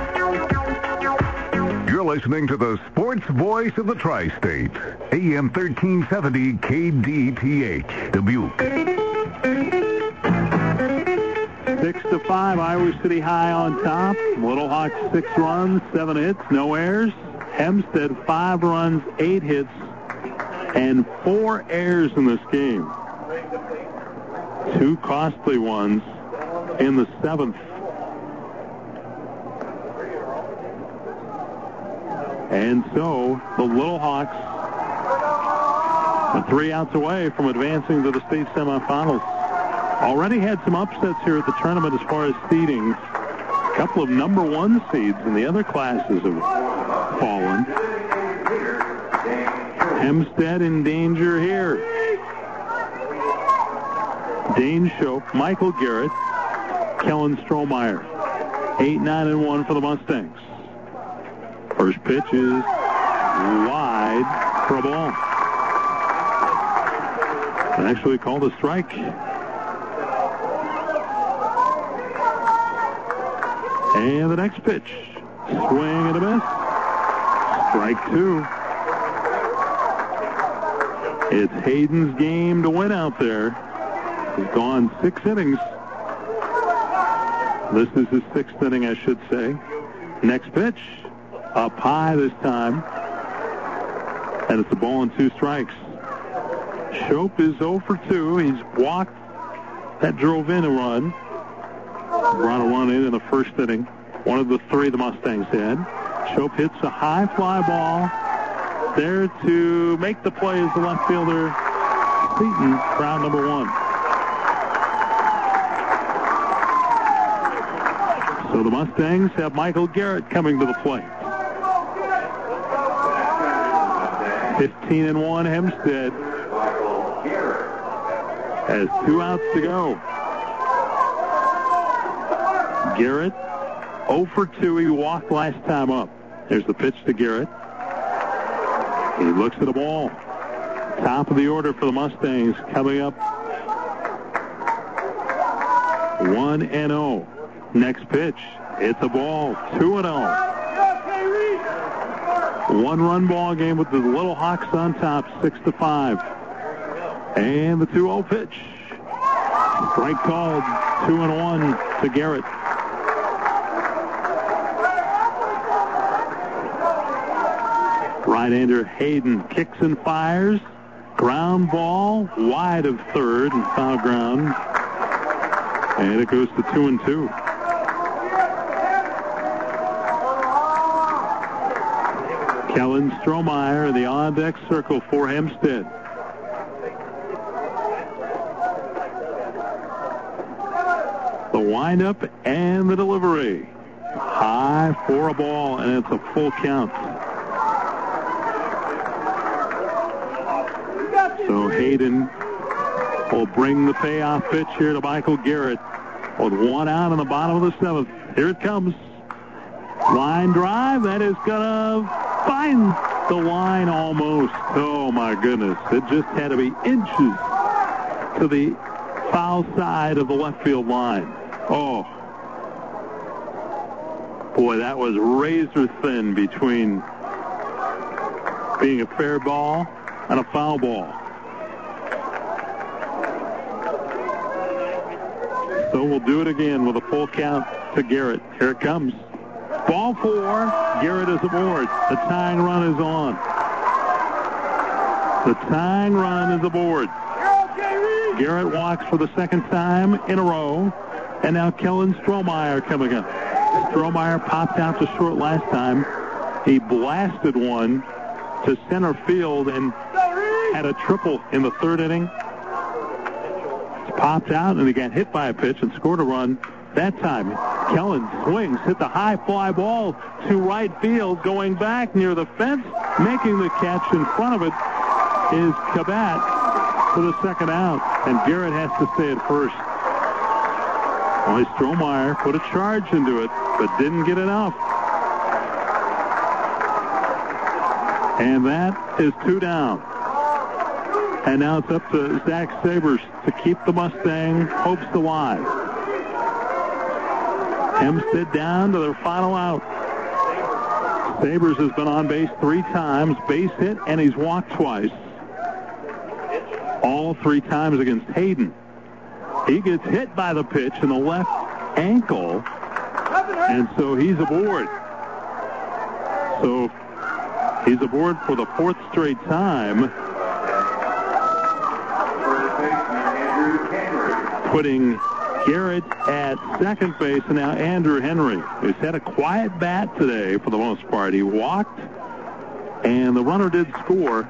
Listening to the sports voice of the tri-state, AM 1370 KDTH, Dubuque. Six to five, Iowa City High on top. Little Hawks six runs, seven hits, no errors. Hempstead five runs, eight hits, and four errors in this game. Two costly ones in the seventh. And so the Little Hawks are three outs away from advancing to the state semifinals. Already had some upsets here at the tournament as far as seeding. A couple of number one seeds in the other classes have fallen. Hempstead in danger here. Dane Shope, Michael Garrett, Kellen Strohmeyer. 8, 9, and 1 for the Mustangs. First pitch is wide for a ball. Actually called a strike. And the next pitch. Swing and a miss. Strike two. It's Hayden's game to win out there. He's gone six innings. This is his sixth inning, I should say. Next pitch. Up high this time. And it's a ball and two strikes. Shope is 0 for 2. He's walked. That drove in a run. Brought a run in in the first inning. One of the three the Mustangs had. Shope hits a high fly ball. There to make the play is the left fielder, Seaton, round number one. So the Mustangs have Michael Garrett coming to the plate. 15 and 1 Hempstead has two outs to go. Garrett 0 for 2. He walked last time up. There's the pitch to Garrett. He looks at the ball. Top of the order for the Mustangs coming up 1 and 0. Next pitch. It's a ball. 2 and 0. One run ball game with the Little Hawks on top, 6 to 5. And the 2 0 pitch. Strike called, two and one to Garrett. Right-hander Hayden kicks and fires. Ground ball wide of third and foul ground. And it goes to two and two. Kellen Strohmeyer the on-deck circle for Hempstead. The windup and the delivery. High for a ball, and it's a full count. So Hayden will bring the payoff pitch here to Michael Garrett with one out in the bottom of the seventh. Here it comes. Line drive. That is going to find the line almost. Oh, my goodness. It just had to be inches to the foul side of the left field line. Oh. Boy, that was razor thin between being a fair ball and a foul ball. So we'll do it again with a full count to Garrett. Here it comes. Ball four. Garrett is aboard. The tying run is on. The tying run is aboard. Garrett walks for the second time in a row. And now Kellen Strohmeyer coming up. Strohmeyer popped out to short last time. He blasted one to center field and had a triple in the third inning. Popped out and he got hit by a pitch and scored a run that time. Kellen swings, hit the high fly ball to right field, going back near the fence, making the catch in front of it is Kabat for the second out, and Garrett has to stay at first. Boy, Strohmeyer put a charge into it, but didn't get enough. And that is two down. And now it's up to Zach Sabers to keep the Mustang hopes alive. Hempstead down to their final out. Sabers has been on base three times, base hit, and he's walked twice. All three times against Hayden. He gets hit by the pitch in the left ankle, and so he's aboard. So he's aboard for the fourth straight time. Putting Garrett at second base, and now Andrew Henry, who's had a quiet bat today for the most part. He walked, and the runner did score,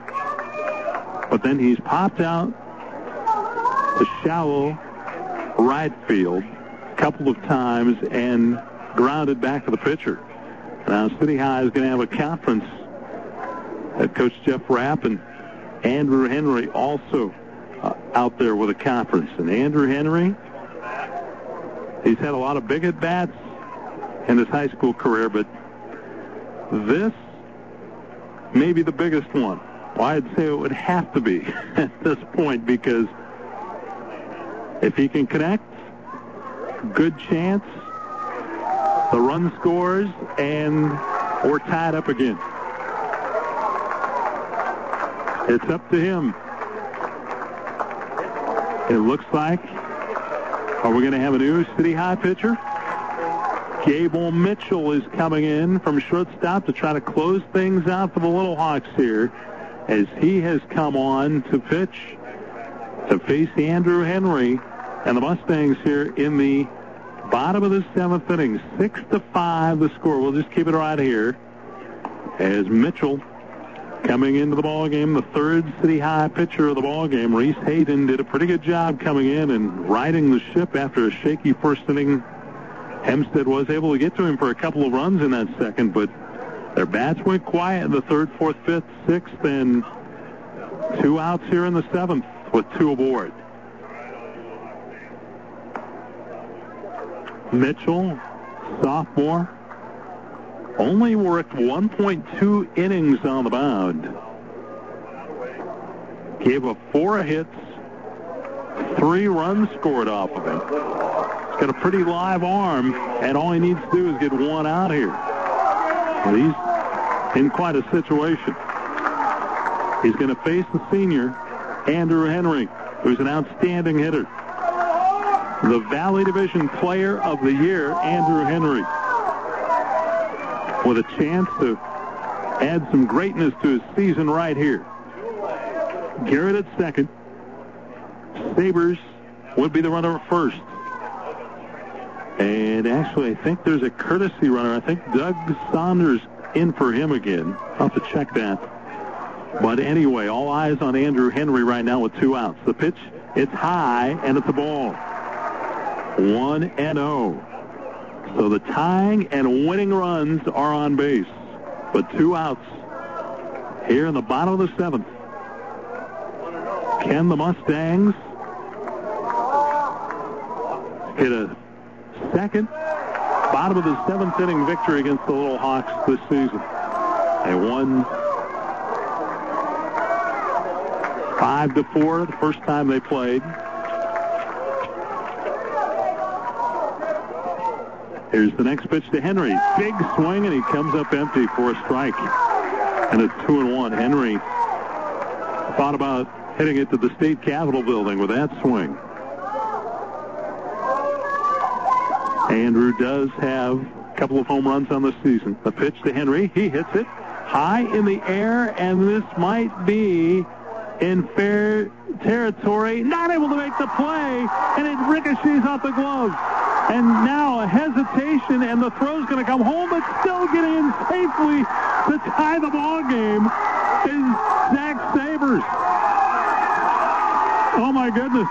but then he's popped out to shallow right field a couple of times and grounded back to the pitcher. Now City High is going to have a conference. Head coach Jeff Rapp and Andrew Henry also uh, out there with a conference. And Andrew Henry, he's had a lot of big at-bats in his high school career, but this may be the biggest one. Well, I'd say it would have to be [LAUGHS] at this point because if he can connect, good chance, the run scores, and we're tied up again. It's up to him. It looks like, are we going to have a new City High pitcher? Gable Mitchell is coming in from shortstop to try to close things out for the Little Hawks here as he has come on to pitch to face Andrew Henry and the Mustangs here in the bottom of the seventh inning. Six to five the score. We'll just keep it right here as Mitchell coming into the ball game, the third City High pitcher of the ball game. Reese Hayden did a pretty good job coming in and riding the ship after a shaky first inning. Hempstead was able to get to him for a couple of runs in that second, but their bats went quiet in the third, fourth, fifth, sixth, and two outs here in the seventh with two aboard. Mitchell, sophomore, only worked 1.2 innings on the mound. Gave up four hits, three runs scored off of him. He's got a pretty live arm, and all he needs to do is get one out here. And he's in quite a situation. He's going to face the senior, Andrew Henry, who's an outstanding hitter. the Valley Division Player of the Year, Andrew Henry. With a chance to add some greatness to his season right here. Garrett at second. Sabers would be the runner at first. And actually, I think there's a courtesy runner. I think Doug Saunders in for him again. I'll have to check that. But anyway, all eyes on Andrew Henry right now with two outs. The pitch, it's high, and it's a ball. 1 and 0. So the tying and winning runs are on base. But two outs here in the bottom of the seventh. Can the Mustangs get a second bottom of the seventh inning victory against the Little Hawks this season? They won five to four the first time they played. Here's the next pitch to Henry. Big swing, and he comes up empty for a strike. And it's two and one. Henry thought about hitting it to the state capitol building with that swing. Andrew does have a couple of home runs on the season. The pitch to Henry. He hits it high in the air, and this might be in fair territory. Not able to make the play, and it ricochets off the glove. And now a hesitation, and the throw's going to come home, but still getting in safely to tie the ball game is Zach Sabers. Oh my goodness.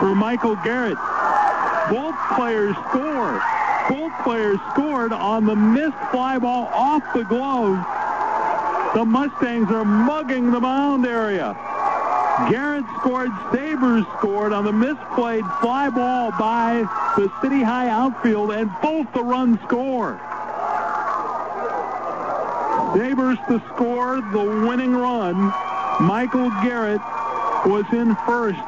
For Michael Garrett. Both players score. Both players scored on the missed fly ball off the glove. The Mustangs are mugging the mound area. Garrett scored, Sabers scored on the misplayed fly ball by the City High outfield, and both the runs score. Sabers to score the winning run. Michael Garrett was in first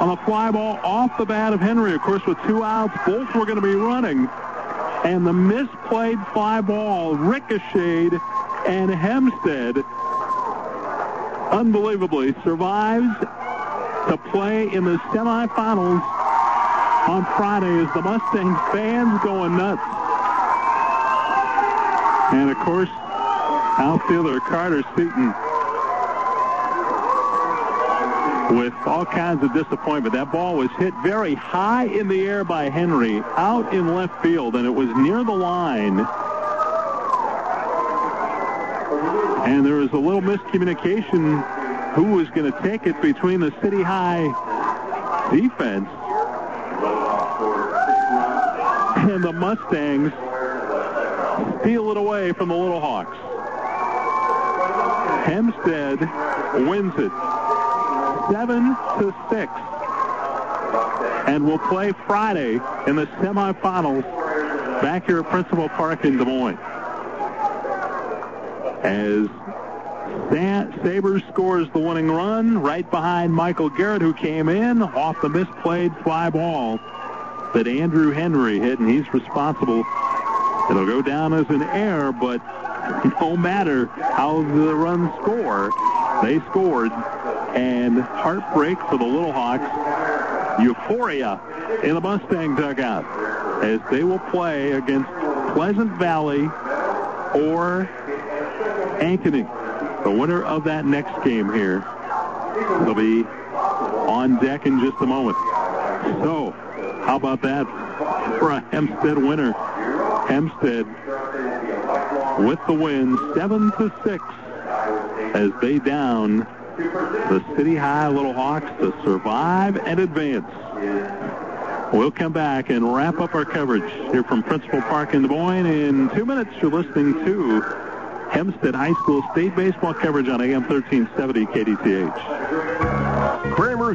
on a fly ball off the bat of Henry. Of course, with two outs, both were going to be running. And the misplayed fly ball ricocheted, and Hempstead unbelievably survives to play in the semifinals on Friday as the Mustangs fans going nuts. And of course, outfielder Carter Seaton with all kinds of disappointment. That ball was hit very high in the air by Henry out in left field, and it was near the line. And there was a little miscommunication who was going to take it between the City High defense and the Mustangs steal it away from the Little Hawks. Hempstead wins it 7 to 6 and will play Friday in the semifinals back here at Principal Park in Des Moines. As Sabers scores the winning run right behind Michael Garrett, who came in off the misplayed fly ball that Andrew Henry hit, and he's responsible. It'll go down as an error, but no matter how the runs score, they scored. And heartbreak for the Little Hawks. Euphoria in the Mustang dugout as they will play against Pleasant Valley or Ankeny. The winner of that next game here will be on deck in just a moment. So, how about that for a Hempstead winner? Hempstead with the win, 7 to 6, as they down the City High Little Hawks to survive and advance. We'll come back and wrap up our coverage here from Principal Park in Des Moines. In two minutes, you're listening to Hempstead High School State Baseball coverage on AM 1370 KDTH.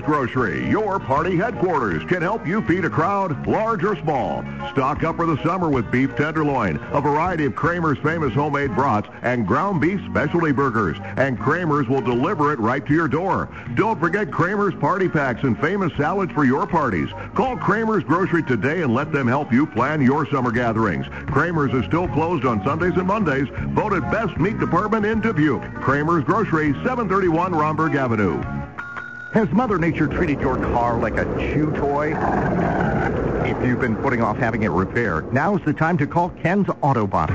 Grocery, your party headquarters, can help you feed a crowd, large or small. Stock up for the summer with beef tenderloin, a variety of Kramer's famous homemade brats, and ground beef specialty burgers. And Kramer's will deliver it right to your door. Don't forget Kramer's party packs and famous salads for your parties. Call Kramer's Grocery today and let them help you plan your summer gatherings. Kramer's is still closed on Sundays and Mondays, voted best meat department in Dubuque. Kramer's Grocery, 731 Rhomberg Avenue. Has Mother Nature treated your car like a chew toy? If you've been putting off having it repaired, now's the time to call Ken's Auto Body.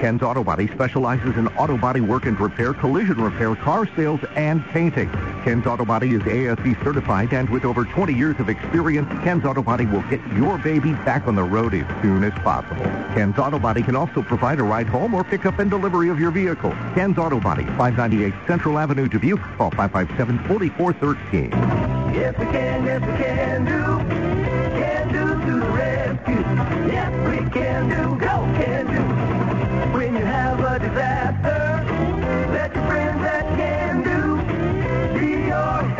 Ken's Auto Body specializes in auto body work and repair, collision repair, car sales, and painting. Ken's Auto Body is ASE certified, and with over 20 years of experience, Ken's Auto Body will get your baby back on the road as soon as possible. Ken's Auto Body can also provide a ride home or pick up and delivery of your vehicle. Ken's Auto Body, 598 Central Avenue, Dubuque. Call 557-4413. Yes, we can, yes, we can do. Can do to the rescue. Yes, we can do. Go, can do. When you have a disaster,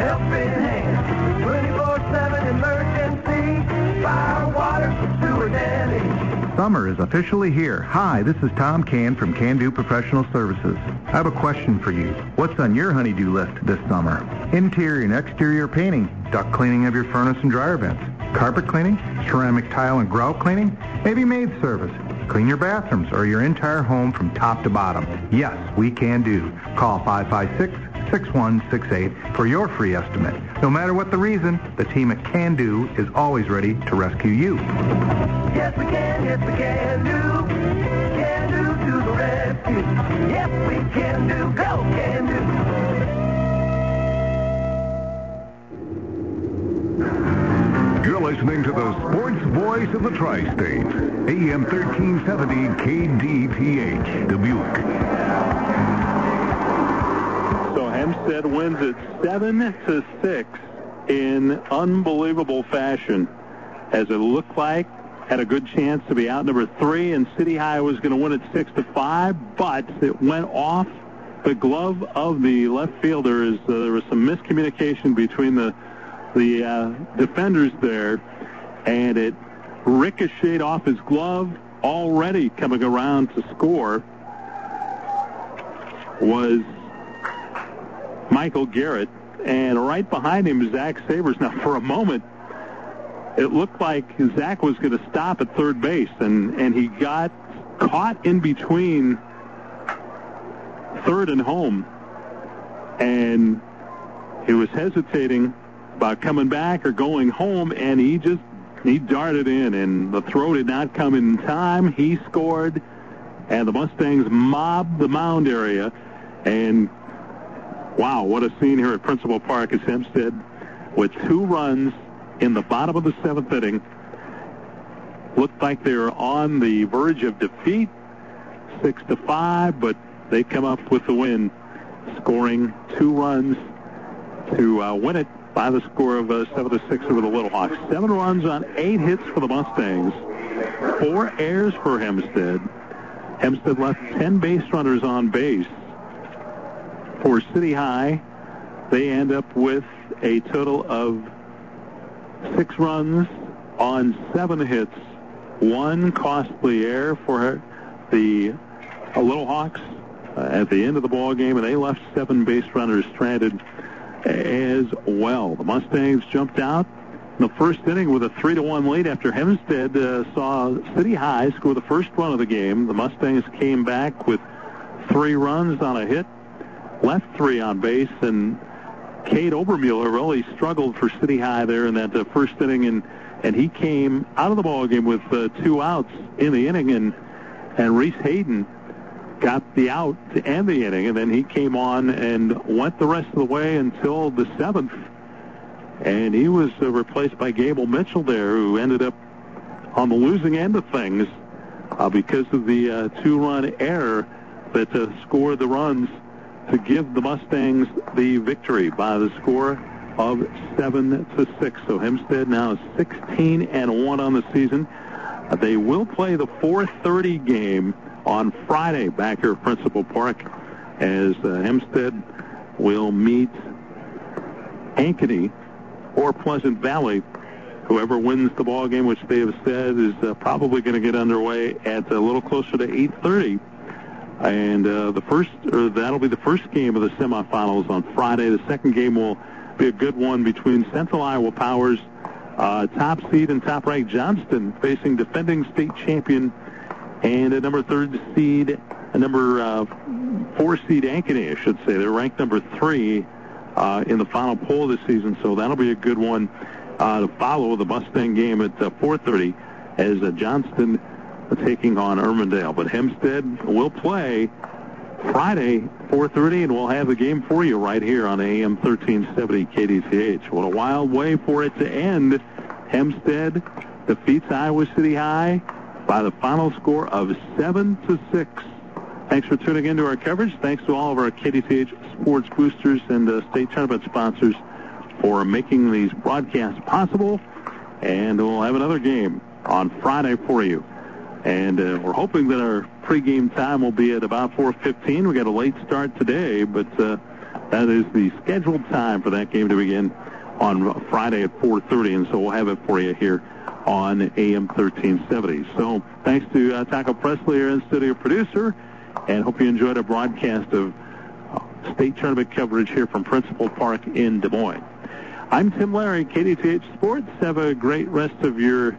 helping hand. 24-7 emergency, fire, water, sewer damage. Summer is officially here. Hi, this is Tom Can from Can Do Professional Services. I have a question for you. What's on your honeydew list this summer? Interior and exterior painting, duct cleaning of your furnace and dryer vents, carpet cleaning, ceramic tile and grout cleaning, maybe maid service. Clean your bathrooms or your entire home from top to bottom. Yes, we can do. Call 556-6168 for your free estimate. No matter what the reason, the team at Can Do is always ready to rescue you. Yes, we can, yes, we can do. Can do to the rescue. Yes, we can do. Go, can do. You're listening to the sports voice of the tri-state, AM 1370 KDTH, Dubuque. Hempstead wins it seven to six in unbelievable fashion, as it looked like had a good chance to be out number three, and City High was going to win it six to five, but it went off the glove of the left fielder. Uh, there was some miscommunication between the the uh, defenders there, and it ricocheted off his glove. Already coming around to score was Michael Garrett, and right behind him, Zach Sabers. Now, for a moment, it looked like Zach was going to stop at third base, and, and he got caught in between third and home, and he was hesitating about coming back or going home, and he just he darted in, and the throw did not come in time. He scored, and the Mustangs mobbed the mound area, and wow, what a scene here at Principal Park as Hempstead with two runs in the bottom of the seventh inning. Looked like they were on the verge of defeat, six to five, but they come up with the win, scoring two runs to uh, win it by the score of uh, seven to six over the Little Hawks. Seven runs on eight hits for the Mustangs, four errors for Hempstead. Hempstead left ten base runners on base. For City High, they end up with a total of six runs on seven hits, one costly error for the Little Hawks uh, at the end of the ball game, and they left seven base runners stranded as well. The Mustangs jumped out in the first inning with a three to one lead after Hempstead uh, saw City High score the first run of the game. The Mustangs came back with three runs on a hit, left three on base, and Cade Obermueller really struggled for City High there in that uh, first inning, and and he came out of the ball game with uh, two outs in the inning, and and Reese Hayden got the out to end the inning, and then he came on and went the rest of the way until the seventh, and he was uh, replaced by Gable Mitchell there, who ended up on the losing end of things uh, because of the two-run error that scored the runs to give the Mustangs the victory by the score of seven to six. So Hempstead now 16 and one on the season. Uh, they will play the 4:30 game on Friday back here at Principal Park as uh, Hempstead will meet Ankeny or Pleasant Valley. Whoever wins the ball game, which they have said is uh, probably going to get underway at a little closer to 8:30. And uh, the first, or that'll be the first game of the semifinals on Friday. The second game will be a good one between Central Iowa Powers, uh, top seed and top-ranked Johnston, facing defending state champion and a number third seed, a number uh, four seed Ankeny, I should say. They're ranked number three uh, in the final poll this season. So that'll be a good one uh, to follow the Mustang game at uh, 4:30 as uh, Johnston taking on Urbandale. But Hempstead will play Friday 4:30, and we'll have the game for you right here on AM 1370 KDTH. What a wild way for it to end. Hempstead defeats Iowa City High by the final score of seven to six. Thanks for tuning in to our coverage. Thanks to all of our KDTH sports boosters and uh, state tournament sponsors for making these broadcasts possible. And we'll have another game on Friday for you. And uh, we're hoping that our pregame time will be at about 4.15. We got a late start today, but uh, that is the scheduled time for that game to begin on Friday at 4.30. And so we'll have it for you here on AM 1370. So thanks to uh, Taco Presley, our in-studio producer, and hope you enjoyed a broadcast of state tournament coverage here from Principal Park in Des Moines. I'm Tim Larry, KDTH Sports. Have a great rest of your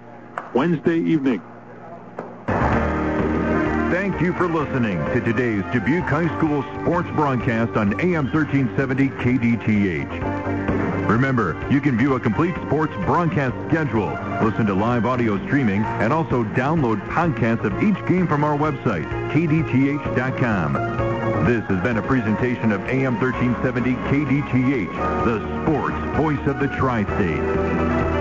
Wednesday evening. Thank you for listening to today's Dubuque High School sports broadcast on AM 1370 KDTH. Remember, you can view a complete sports broadcast schedule, listen to live audio streaming, and also download podcasts of each game from our website, kdth.com. This has been a presentation of AM 1370 KDTH, the sports voice of the tri-state.